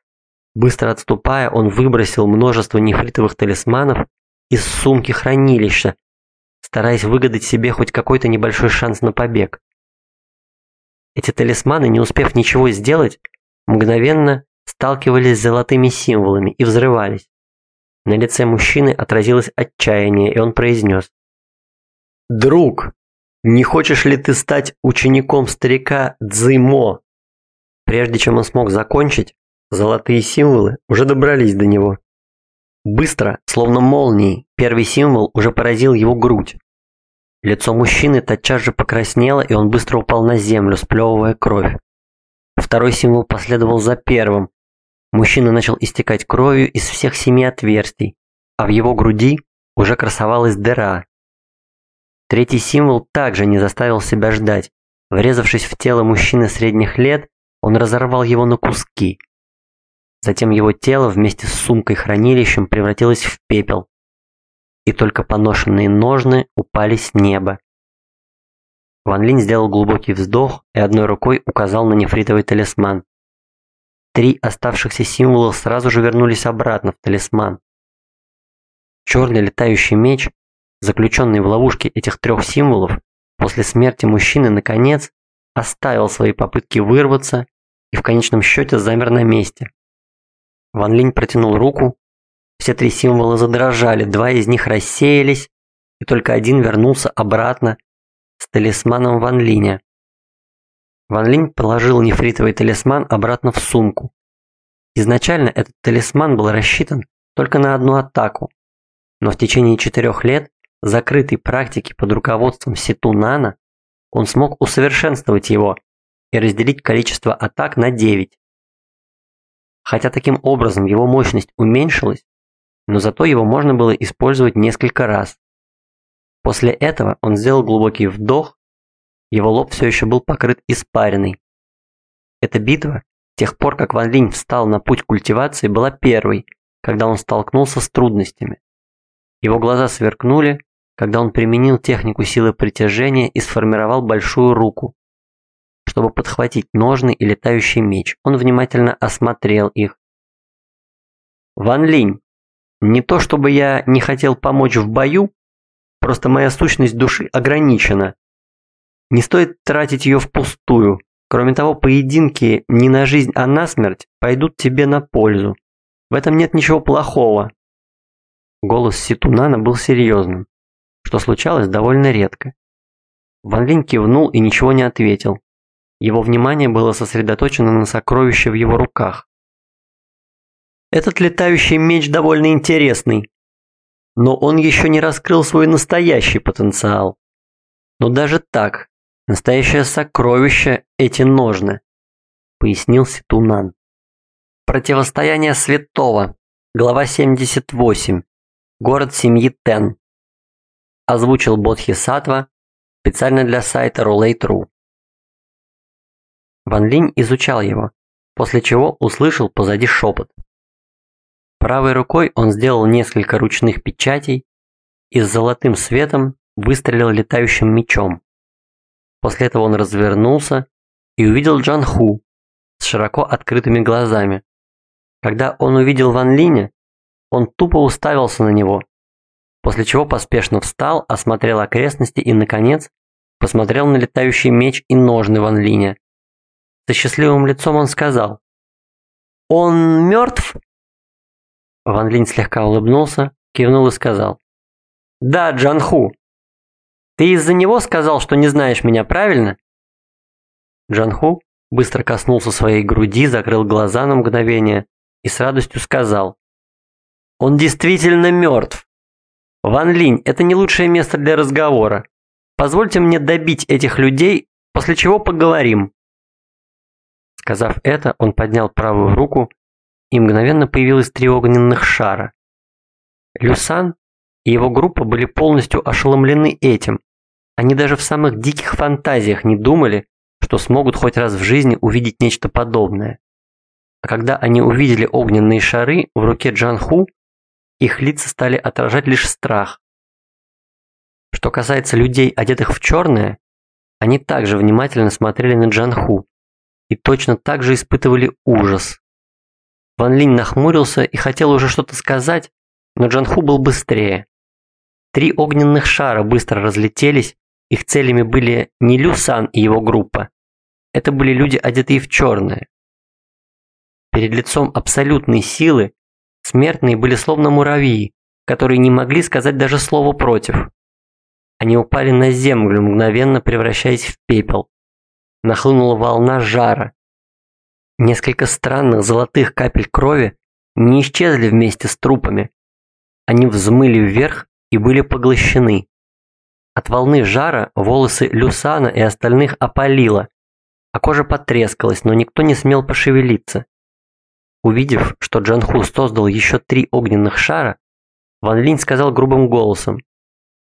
Быстро отступая, он выбросил множество нефритовых талисманов из сумки хранилища, стараясь выгадать себе хоть какой-то небольшой шанс на побег. Эти талисманы, не успев ничего сделать, мгновенно сталкивались с золотыми символами и взрывались. На лице мужчины отразилось отчаяние, и он произнес. «Друг, не хочешь ли ты стать учеником старика Цзымо?» Прежде чем он смог закончить, золотые символы уже добрались до него. Быстро, словно молнией, первый символ уже поразил его грудь. Лицо мужчины тотчас же покраснело, и он быстро упал на землю, сплевывая кровь. Второй символ последовал за первым. Мужчина начал истекать кровью из всех семи отверстий, а в его груди уже красовалась дыра. Третий символ также не заставил себя ждать. Врезавшись в тело мужчины средних лет, он разорвал его на куски. Затем его тело вместе с сумкой-хранилищем превратилось в пепел. И только поношенные ножны упали с неба. Ван Линь сделал глубокий вздох и одной рукой указал на нефритовый талисман. Три оставшихся символа сразу же вернулись обратно в талисман. Черный летающий меч, заключенный в ловушке этих трех символов, после смерти мужчины наконец оставил свои попытки вырваться и в конечном счете замер на месте. Ван Линь протянул руку, все три символа задрожали, два из них рассеялись, и только один вернулся обратно с талисманом Ван Линя. Ван Линь положил нефритовый талисман обратно в сумку. Изначально этот талисман был рассчитан только на одну атаку, но в течение четырех лет закрытой практики под руководством Ситу Нана он смог усовершенствовать его и разделить количество атак на 9. Хотя таким образом его мощность уменьшилась, но зато его можно было использовать несколько раз. После этого он сделал глубокий вдох, его лоб все еще был покрыт испариной. Эта битва, тех пор как Ван Линь встал на путь культивации, была первой, когда он столкнулся с трудностями. Его глаза сверкнули, когда он применил технику силы притяжения и сформировал большую руку. Чтобы подхватить ножны и летающий меч, он внимательно осмотрел их. «Ван Линь, не то чтобы я не хотел помочь в бою, просто моя сущность души ограничена. Не стоит тратить ее впустую. Кроме того, поединки не на жизнь, а на смерть пойдут тебе на пользу. В этом нет ничего плохого». Голос Ситунана был серьезным что случалось довольно редко. Ван Линь кивнул и ничего не ответил. Его внимание было сосредоточено на сокровище в его руках. Этот летающий меч довольно интересный, но он еще не раскрыл свой настоящий потенциал. Но даже так, настоящее сокровище эти ножны, пояснил Ситунан. Противостояние святого, глава 78, город семьи Тен озвучил Бодхи Сатва специально для сайта Roulette.ru. Ван Линь изучал его, после чего услышал позади шепот. Правой рукой он сделал несколько ручных печатей и с золотым светом выстрелил летающим мечом. После этого он развернулся и увидел Джан Ху с широко открытыми глазами. Когда он увидел Ван Линя, он тупо уставился на него после чего поспешно встал, осмотрел окрестности и, наконец, посмотрел на летающий меч и ножны Ван Линя. Со счастливым лицом он сказал «Он мертв?» Ван Линь слегка улыбнулся, кивнул и сказал «Да, Джанху. Ты из-за него сказал, что не знаешь меня, правильно?» Джанху быстро коснулся своей груди, закрыл глаза на мгновение и с радостью сказал «Он действительно мертв!» Ван Линь, это не лучшее место для разговора. Позвольте мне добить этих людей, после чего поговорим. Сказав это, он поднял правую руку, и мгновенно появилось три огненных шара. Люсан и его группа были полностью ошеломлены этим. Они даже в самых диких фантазиях не думали, что смогут хоть раз в жизни увидеть нечто подобное. А когда они увидели огненные шары в руке Джанху, их лица стали отражать лишь страх. Что касается людей, одетых в черное, они также внимательно смотрели на Джанху и точно так же испытывали ужас. Ван Линь нахмурился и хотел уже что-то сказать, но Джанху был быстрее. Три огненных шара быстро разлетелись, их целями были не Люсан и его группа. Это были люди, одетые в черное. Перед лицом абсолютной силы Смертные были словно муравьи, которые не могли сказать даже слово против. Они упали на землю, мгновенно превращаясь в пепел. Нахлынула волна жара. Несколько странных золотых капель крови не исчезли вместе с трупами. Они взмыли вверх и были поглощены. От волны жара волосы Люсана и остальных опалило, а кожа потрескалась, но никто не смел пошевелиться. Увидев, что Джанху создал еще три огненных шара, Ван Линь сказал грубым голосом.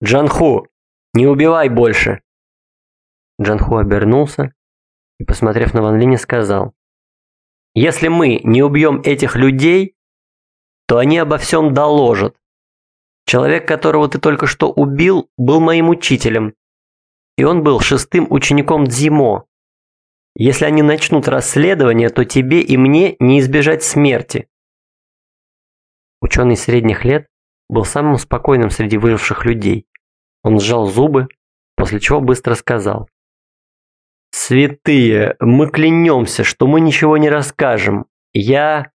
«Джанху, не убивай больше!» Джанху обернулся и, посмотрев на Ван Линя, сказал. «Если мы не убьем этих людей, то они обо всем доложат. Человек, которого ты только что убил, был моим учителем. И он был шестым учеником Дзимо. Если они начнут расследование, то тебе и мне не избежать смерти. Ученый средних лет был самым спокойным среди выживших людей. Он сжал зубы, после чего быстро сказал. «Святые, мы клянемся, что мы ничего не расскажем. Я...»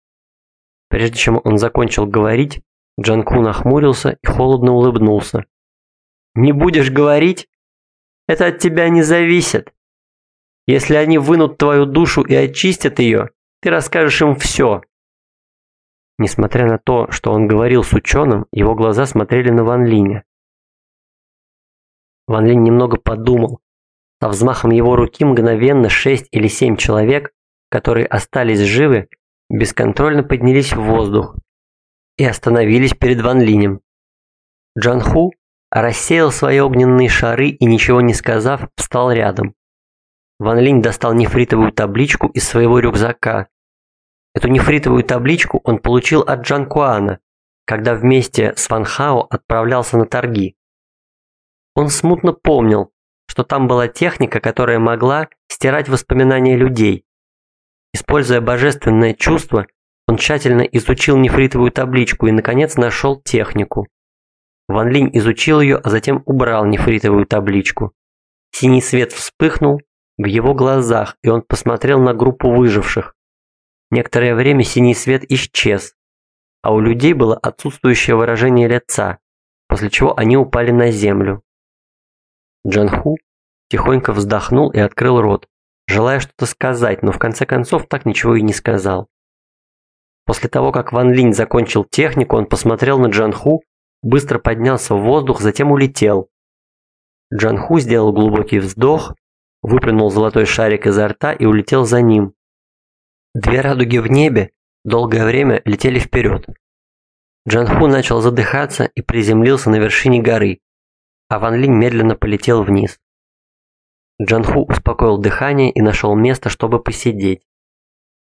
Прежде чем он закончил говорить, Джанку нахмурился и холодно улыбнулся. «Не будешь говорить? Это от тебя не зависит. Если они вынут твою душу и очистят ее, ты расскажешь им все». Несмотря на то, что он говорил с ученым, его глаза смотрели на Ван Линя. Ван Линь немного подумал. Со взмахом его руки мгновенно шесть или семь человек, которые остались живы, бесконтрольно поднялись в воздух и остановились перед Ван Линем. Джан Ху рассеял свои огненные шары и, ничего не сказав, встал рядом. Ван Линь достал нефритовую табличку из своего рюкзака. Эту нефритовую табличку он получил от Джан Куана, когда вместе с Ван Хао отправлялся на торги. Он смутно помнил, что там была техника, которая могла стирать воспоминания людей. Используя божественное чувство, он тщательно изучил нефритовую табличку и, наконец, нашел технику. Ван Линь изучил ее, а затем убрал нефритовую табличку. Синий свет вспыхнул в его глазах, и он посмотрел на группу выживших. Некоторое время синий свет исчез, а у людей было отсутствующее выражение лица, после чего они упали на землю. Джанху тихонько вздохнул и открыл рот, желая что-то сказать, но в конце концов так ничего и не сказал. После того, как Ван Линь закончил технику, он посмотрел на Джанху, быстро поднялся в воздух, затем улетел. Джанху сделал глубокий вздох, выплюнул золотой шарик изо рта и улетел за ним. Две радуги в небе долгое время летели вперед. Джанху начал задыхаться и приземлился на вершине горы, а Ван Линь медленно полетел вниз. Джанху успокоил дыхание и нашел место, чтобы посидеть.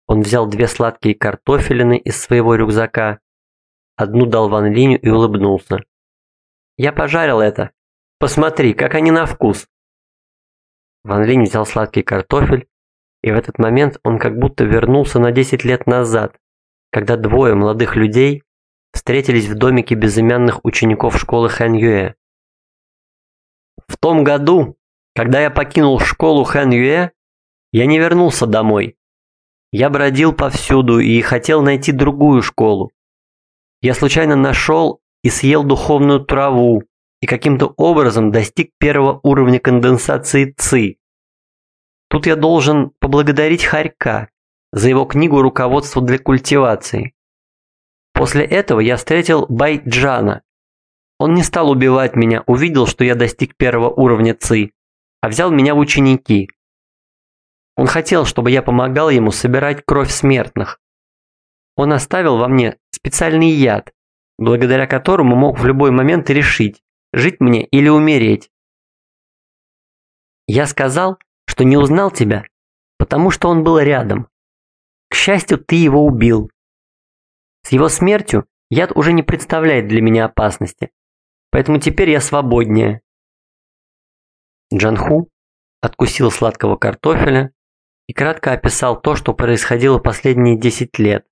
Он взял две сладкие картофелины из своего рюкзака, одну дал Ван Линю и улыбнулся. «Я пожарил это. Посмотри, как они на вкус!» Ван Линь взял сладкий картофель, и в этот момент он как будто вернулся на 10 лет назад, когда двое молодых людей встретились в домике безымянных учеников школы Хэн Юэ. В том году, когда я покинул школу Хэн Юэ, я не вернулся домой. Я бродил повсюду и хотел найти другую школу. Я случайно нашел и съел духовную траву и каким-то образом достиг первого уровня конденсации ЦИ. Тут я должен поблагодарить Харька за его книгу «Руководство для культивации». После этого я встретил Байджана. Он не стал убивать меня, увидел, что я достиг первого уровня ЦИ, а взял меня в ученики. Он хотел, чтобы я помогал ему собирать кровь смертных. Он оставил во мне специальный яд, благодаря которому мог в любой момент решить, жить мне или умереть. Я сказал, что не узнал тебя, потому что он был рядом. К счастью, ты его убил. С его смертью яд уже не представляет для меня опасности, поэтому теперь я свободнее. Джанху откусил сладкого картофеля и кратко описал то, что происходило последние 10 лет.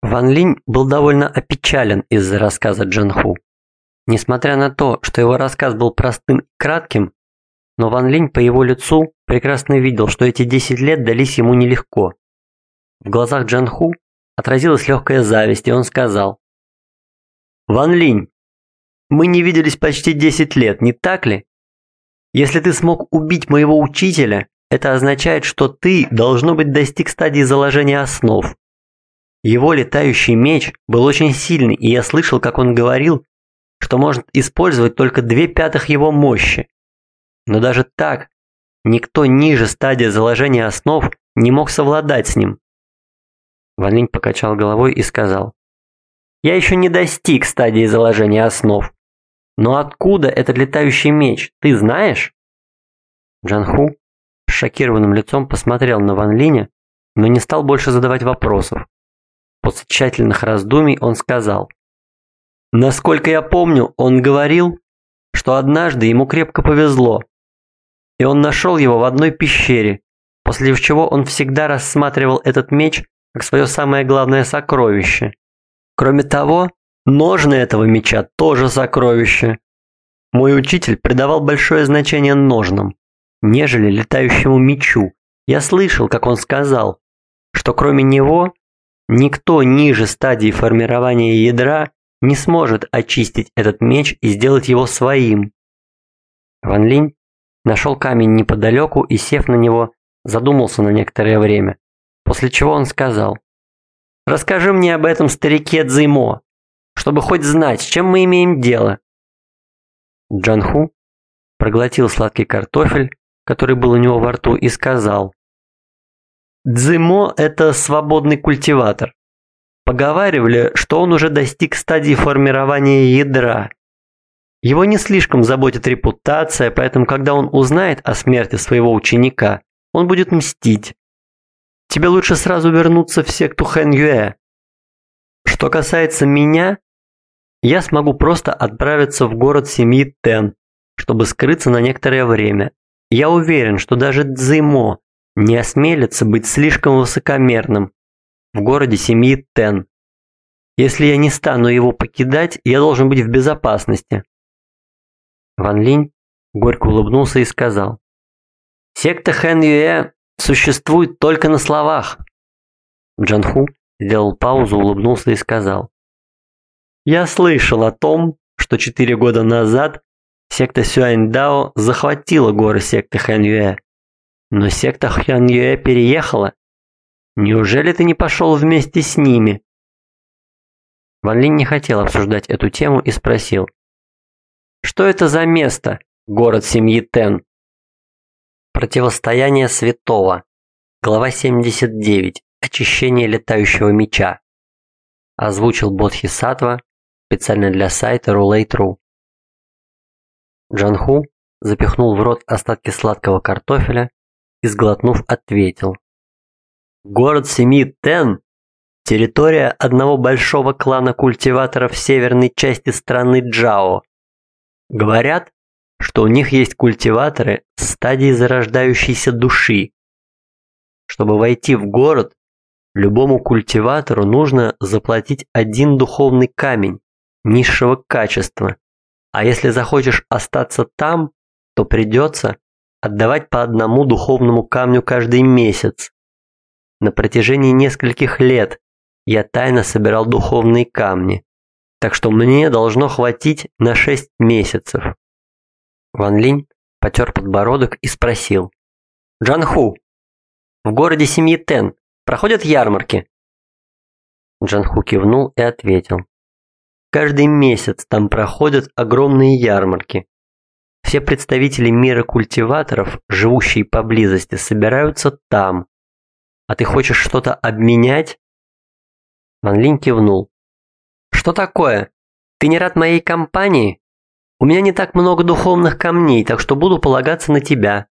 Ван Линь был довольно опечален из-за рассказа Джанху. Несмотря на то, что его рассказ был простым и кратким, но Ван Линь по его лицу прекрасно видел, что эти 10 лет дались ему нелегко. В глазах Джанху отразилась легкая зависть, и он сказал. «Ван Линь, мы не виделись почти 10 лет, не так ли? Если ты смог убить моего учителя, это означает, что ты, должно быть, достиг стадии заложения основ. Его летающий меч был очень сильный, и я слышал, как он говорил, что может использовать только две пятых его мощи. Но даже так, никто ниже стадии заложения основ не мог совладать с ним. Ван Линь покачал головой и сказал, «Я еще не достиг стадии заложения основ. Но откуда этот летающий меч, ты знаешь?» Джанху с шокированным лицом посмотрел на Ван Линя, но не стал больше задавать вопросов. После тщательных раздумий он сказал. Насколько я помню, он говорил, что однажды ему крепко повезло, и он нашел его в одной пещере, после чего он всегда рассматривал этот меч как свое самое главное сокровище. Кроме того, ножны этого меча тоже сокровище. Мой учитель придавал большое значение ножнам, нежели летающему мечу. Я слышал, как он сказал, что кроме него никто ниже стадии формирования ядра не сможет очистить этот меч и сделать его своим. Ван Линь нашел камень неподалеку и, сев на него, задумался на некоторое время, после чего он сказал, «Расскажи мне об этом старике Цзэмо, чтобы хоть знать, с чем мы имеем дело». Джанху проглотил сладкий картофель, который был у него во рту, и сказал, Дзимо – это свободный культиватор. Поговаривали, что он уже достиг стадии формирования ядра. Его не слишком заботит репутация, поэтому когда он узнает о смерти своего ученика, он будет мстить. Тебе лучше сразу вернуться в секту Хэн Юэ. Что касается меня, я смогу просто отправиться в город семьи Тен, чтобы скрыться на некоторое время. Я уверен, что даже Цзимо не осмелится быть слишком высокомерным в городе семьи Тен. Если я не стану его покидать, я должен быть в безопасности. Ван Линь горько улыбнулся и сказал. Секта Хэн Юэ существует только на словах. Джан Ху сделал паузу, улыбнулся и сказал. Я слышал о том, что четыре года назад секта Сюань Дао захватила горы секты Хэн Юэ. Но секта Хьян Юэ переехала. Неужели ты не пошел вместе с ними? Ван Линь не хотел обсуждать эту тему и спросил. Что это за место, город семьи Тен? Противостояние святого. Глава 79. Очищение летающего меча. Озвучил Бодхисаттва специально для сайта Roulette.ru. Джанху запихнул в рот остатки сладкого картофеля и, сглотнув, ответил. Город семьи Тен – территория одного большого клана культиваторов северной части страны Джао. Говорят, что у них есть культиваторы стадии зарождающейся души. Чтобы войти в город, любому культиватору нужно заплатить один духовный камень низшего качества. А если захочешь остаться там, то придется отдавать по одному духовному камню каждый месяц. На протяжении нескольких лет я тайно собирал духовные камни, так что мне должно хватить на 6 месяцев. Ван Линь потер подбородок и спросил. «Джанху, в городе семьи Тен проходят ярмарки?» Джанху кивнул и ответил. «Каждый месяц там проходят огромные ярмарки. Все представители мира культиваторов, живущие поблизости, собираются там. А ты хочешь что-то обменять? Ван Линь кивнул. Что такое? Ты не рад моей компании? У меня не так много духовных камней, так что буду полагаться на тебя.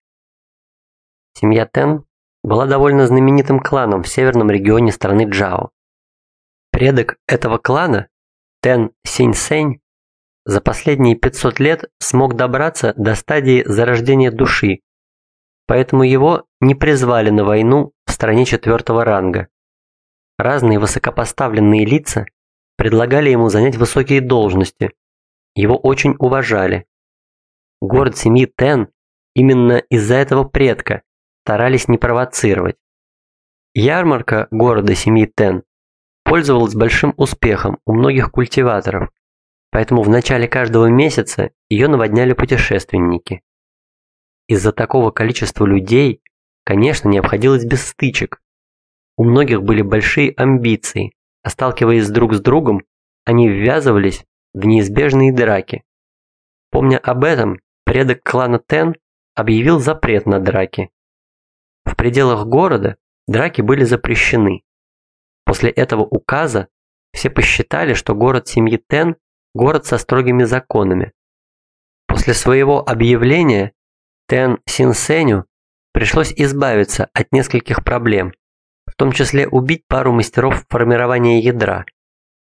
Семья Тен была довольно знаменитым кланом в северном регионе страны Джао. Предок этого клана, Тен Синь-Сень, за последние 500 лет смог добраться до стадии зарождения души, поэтому его не призвали на войну в стране четвертого ранга. Разные высокопоставленные лица предлагали ему занять высокие должности, его очень уважали. Город семьи Тен именно из-за этого предка старались не провоцировать. Ярмарка города семьи Тен пользовалась большим успехом у многих культиваторов, поэтому в начале каждого месяца ее наводняли путешественники. Из-за такого количества людей, конечно, не обходилось без стычек. У многих были большие амбиции, а сталкиваясь друг с другом, они ввязывались в неизбежные драки. Помня об этом, предок клана Тен объявил запрет на драки. В пределах города драки были запрещены. После этого указа все посчитали, что город семьи Тен – город со строгими законами. После своего объявления Тен Синсеню пришлось избавиться от нескольких проблем, в том числе убить пару мастеров формирования ядра.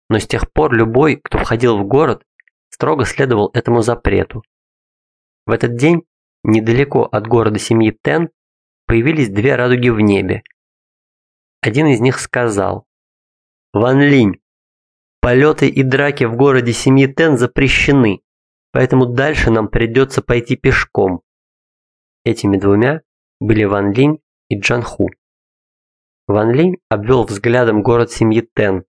Но с тех пор любой, кто входил в город, строго следовал этому запрету. В этот день, недалеко от города семьи Тен, появились две радуги в небе. Один из них сказал «Ван Линь, полеты и драки в городе семьи Тен запрещены, поэтому дальше нам придется пойти пешком». Этими двумя были Ван Линь и Джан Ху. Ван Линь обвел взглядом город семьи Тен.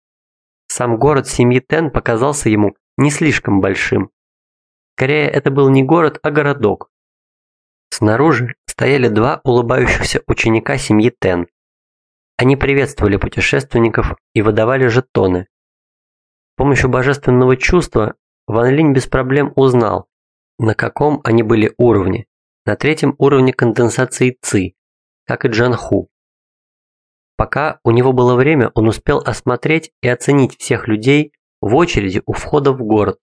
Сам город семьи Тен показался ему не слишком большим. Скорее, это был не город, а городок. Снаружи стояли два улыбающихся ученика семьи Тен. Они приветствовали путешественников и выдавали жетоны. С помощью божественного чувства Ван Линь без проблем узнал, на каком они были уровне. На третьем уровне конденсации ЦИ, как и Джан Ху. Пока у него было время, он успел осмотреть и оценить всех людей в очереди у входа в город.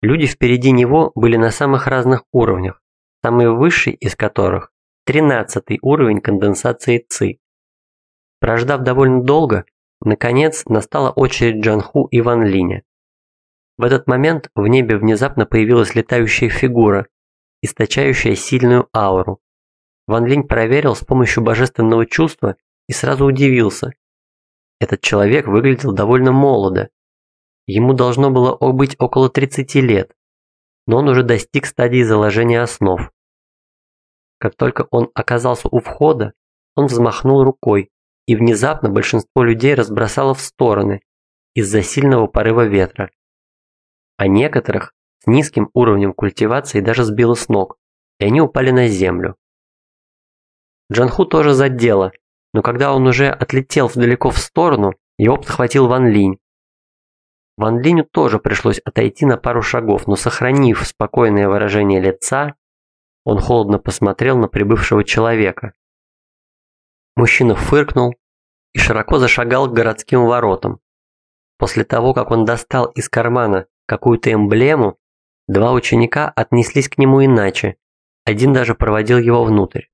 Люди впереди него были на самых разных уровнях, самый высший из которых – 13 уровень конденсации ЦИ. Прождав довольно долго, наконец настала очередь Джанху и Ван Линя. В этот момент в небе внезапно появилась летающая фигура, источающая сильную ауру. Ван Линь проверил с помощью божественного чувства и сразу удивился. Этот человек выглядел довольно молодо. Ему должно было быть около 30 лет, но он уже достиг стадии заложения основ. Как только он оказался у входа, он взмахнул рукой, и внезапно большинство людей разбросало в стороны из-за сильного порыва ветра. А некоторых с низким уровнем культивации даже сбило с ног, и они упали на землю. Джанху тоже задело, но когда он уже отлетел далеко в сторону, его подхватил Ван Линь. Ван Линю тоже пришлось отойти на пару шагов, но сохранив спокойное выражение лица, он холодно посмотрел на прибывшего человека. Мужчина фыркнул и широко зашагал к городским воротам. После того, как он достал из кармана какую-то эмблему, два ученика отнеслись к нему иначе, один даже проводил его внутрь.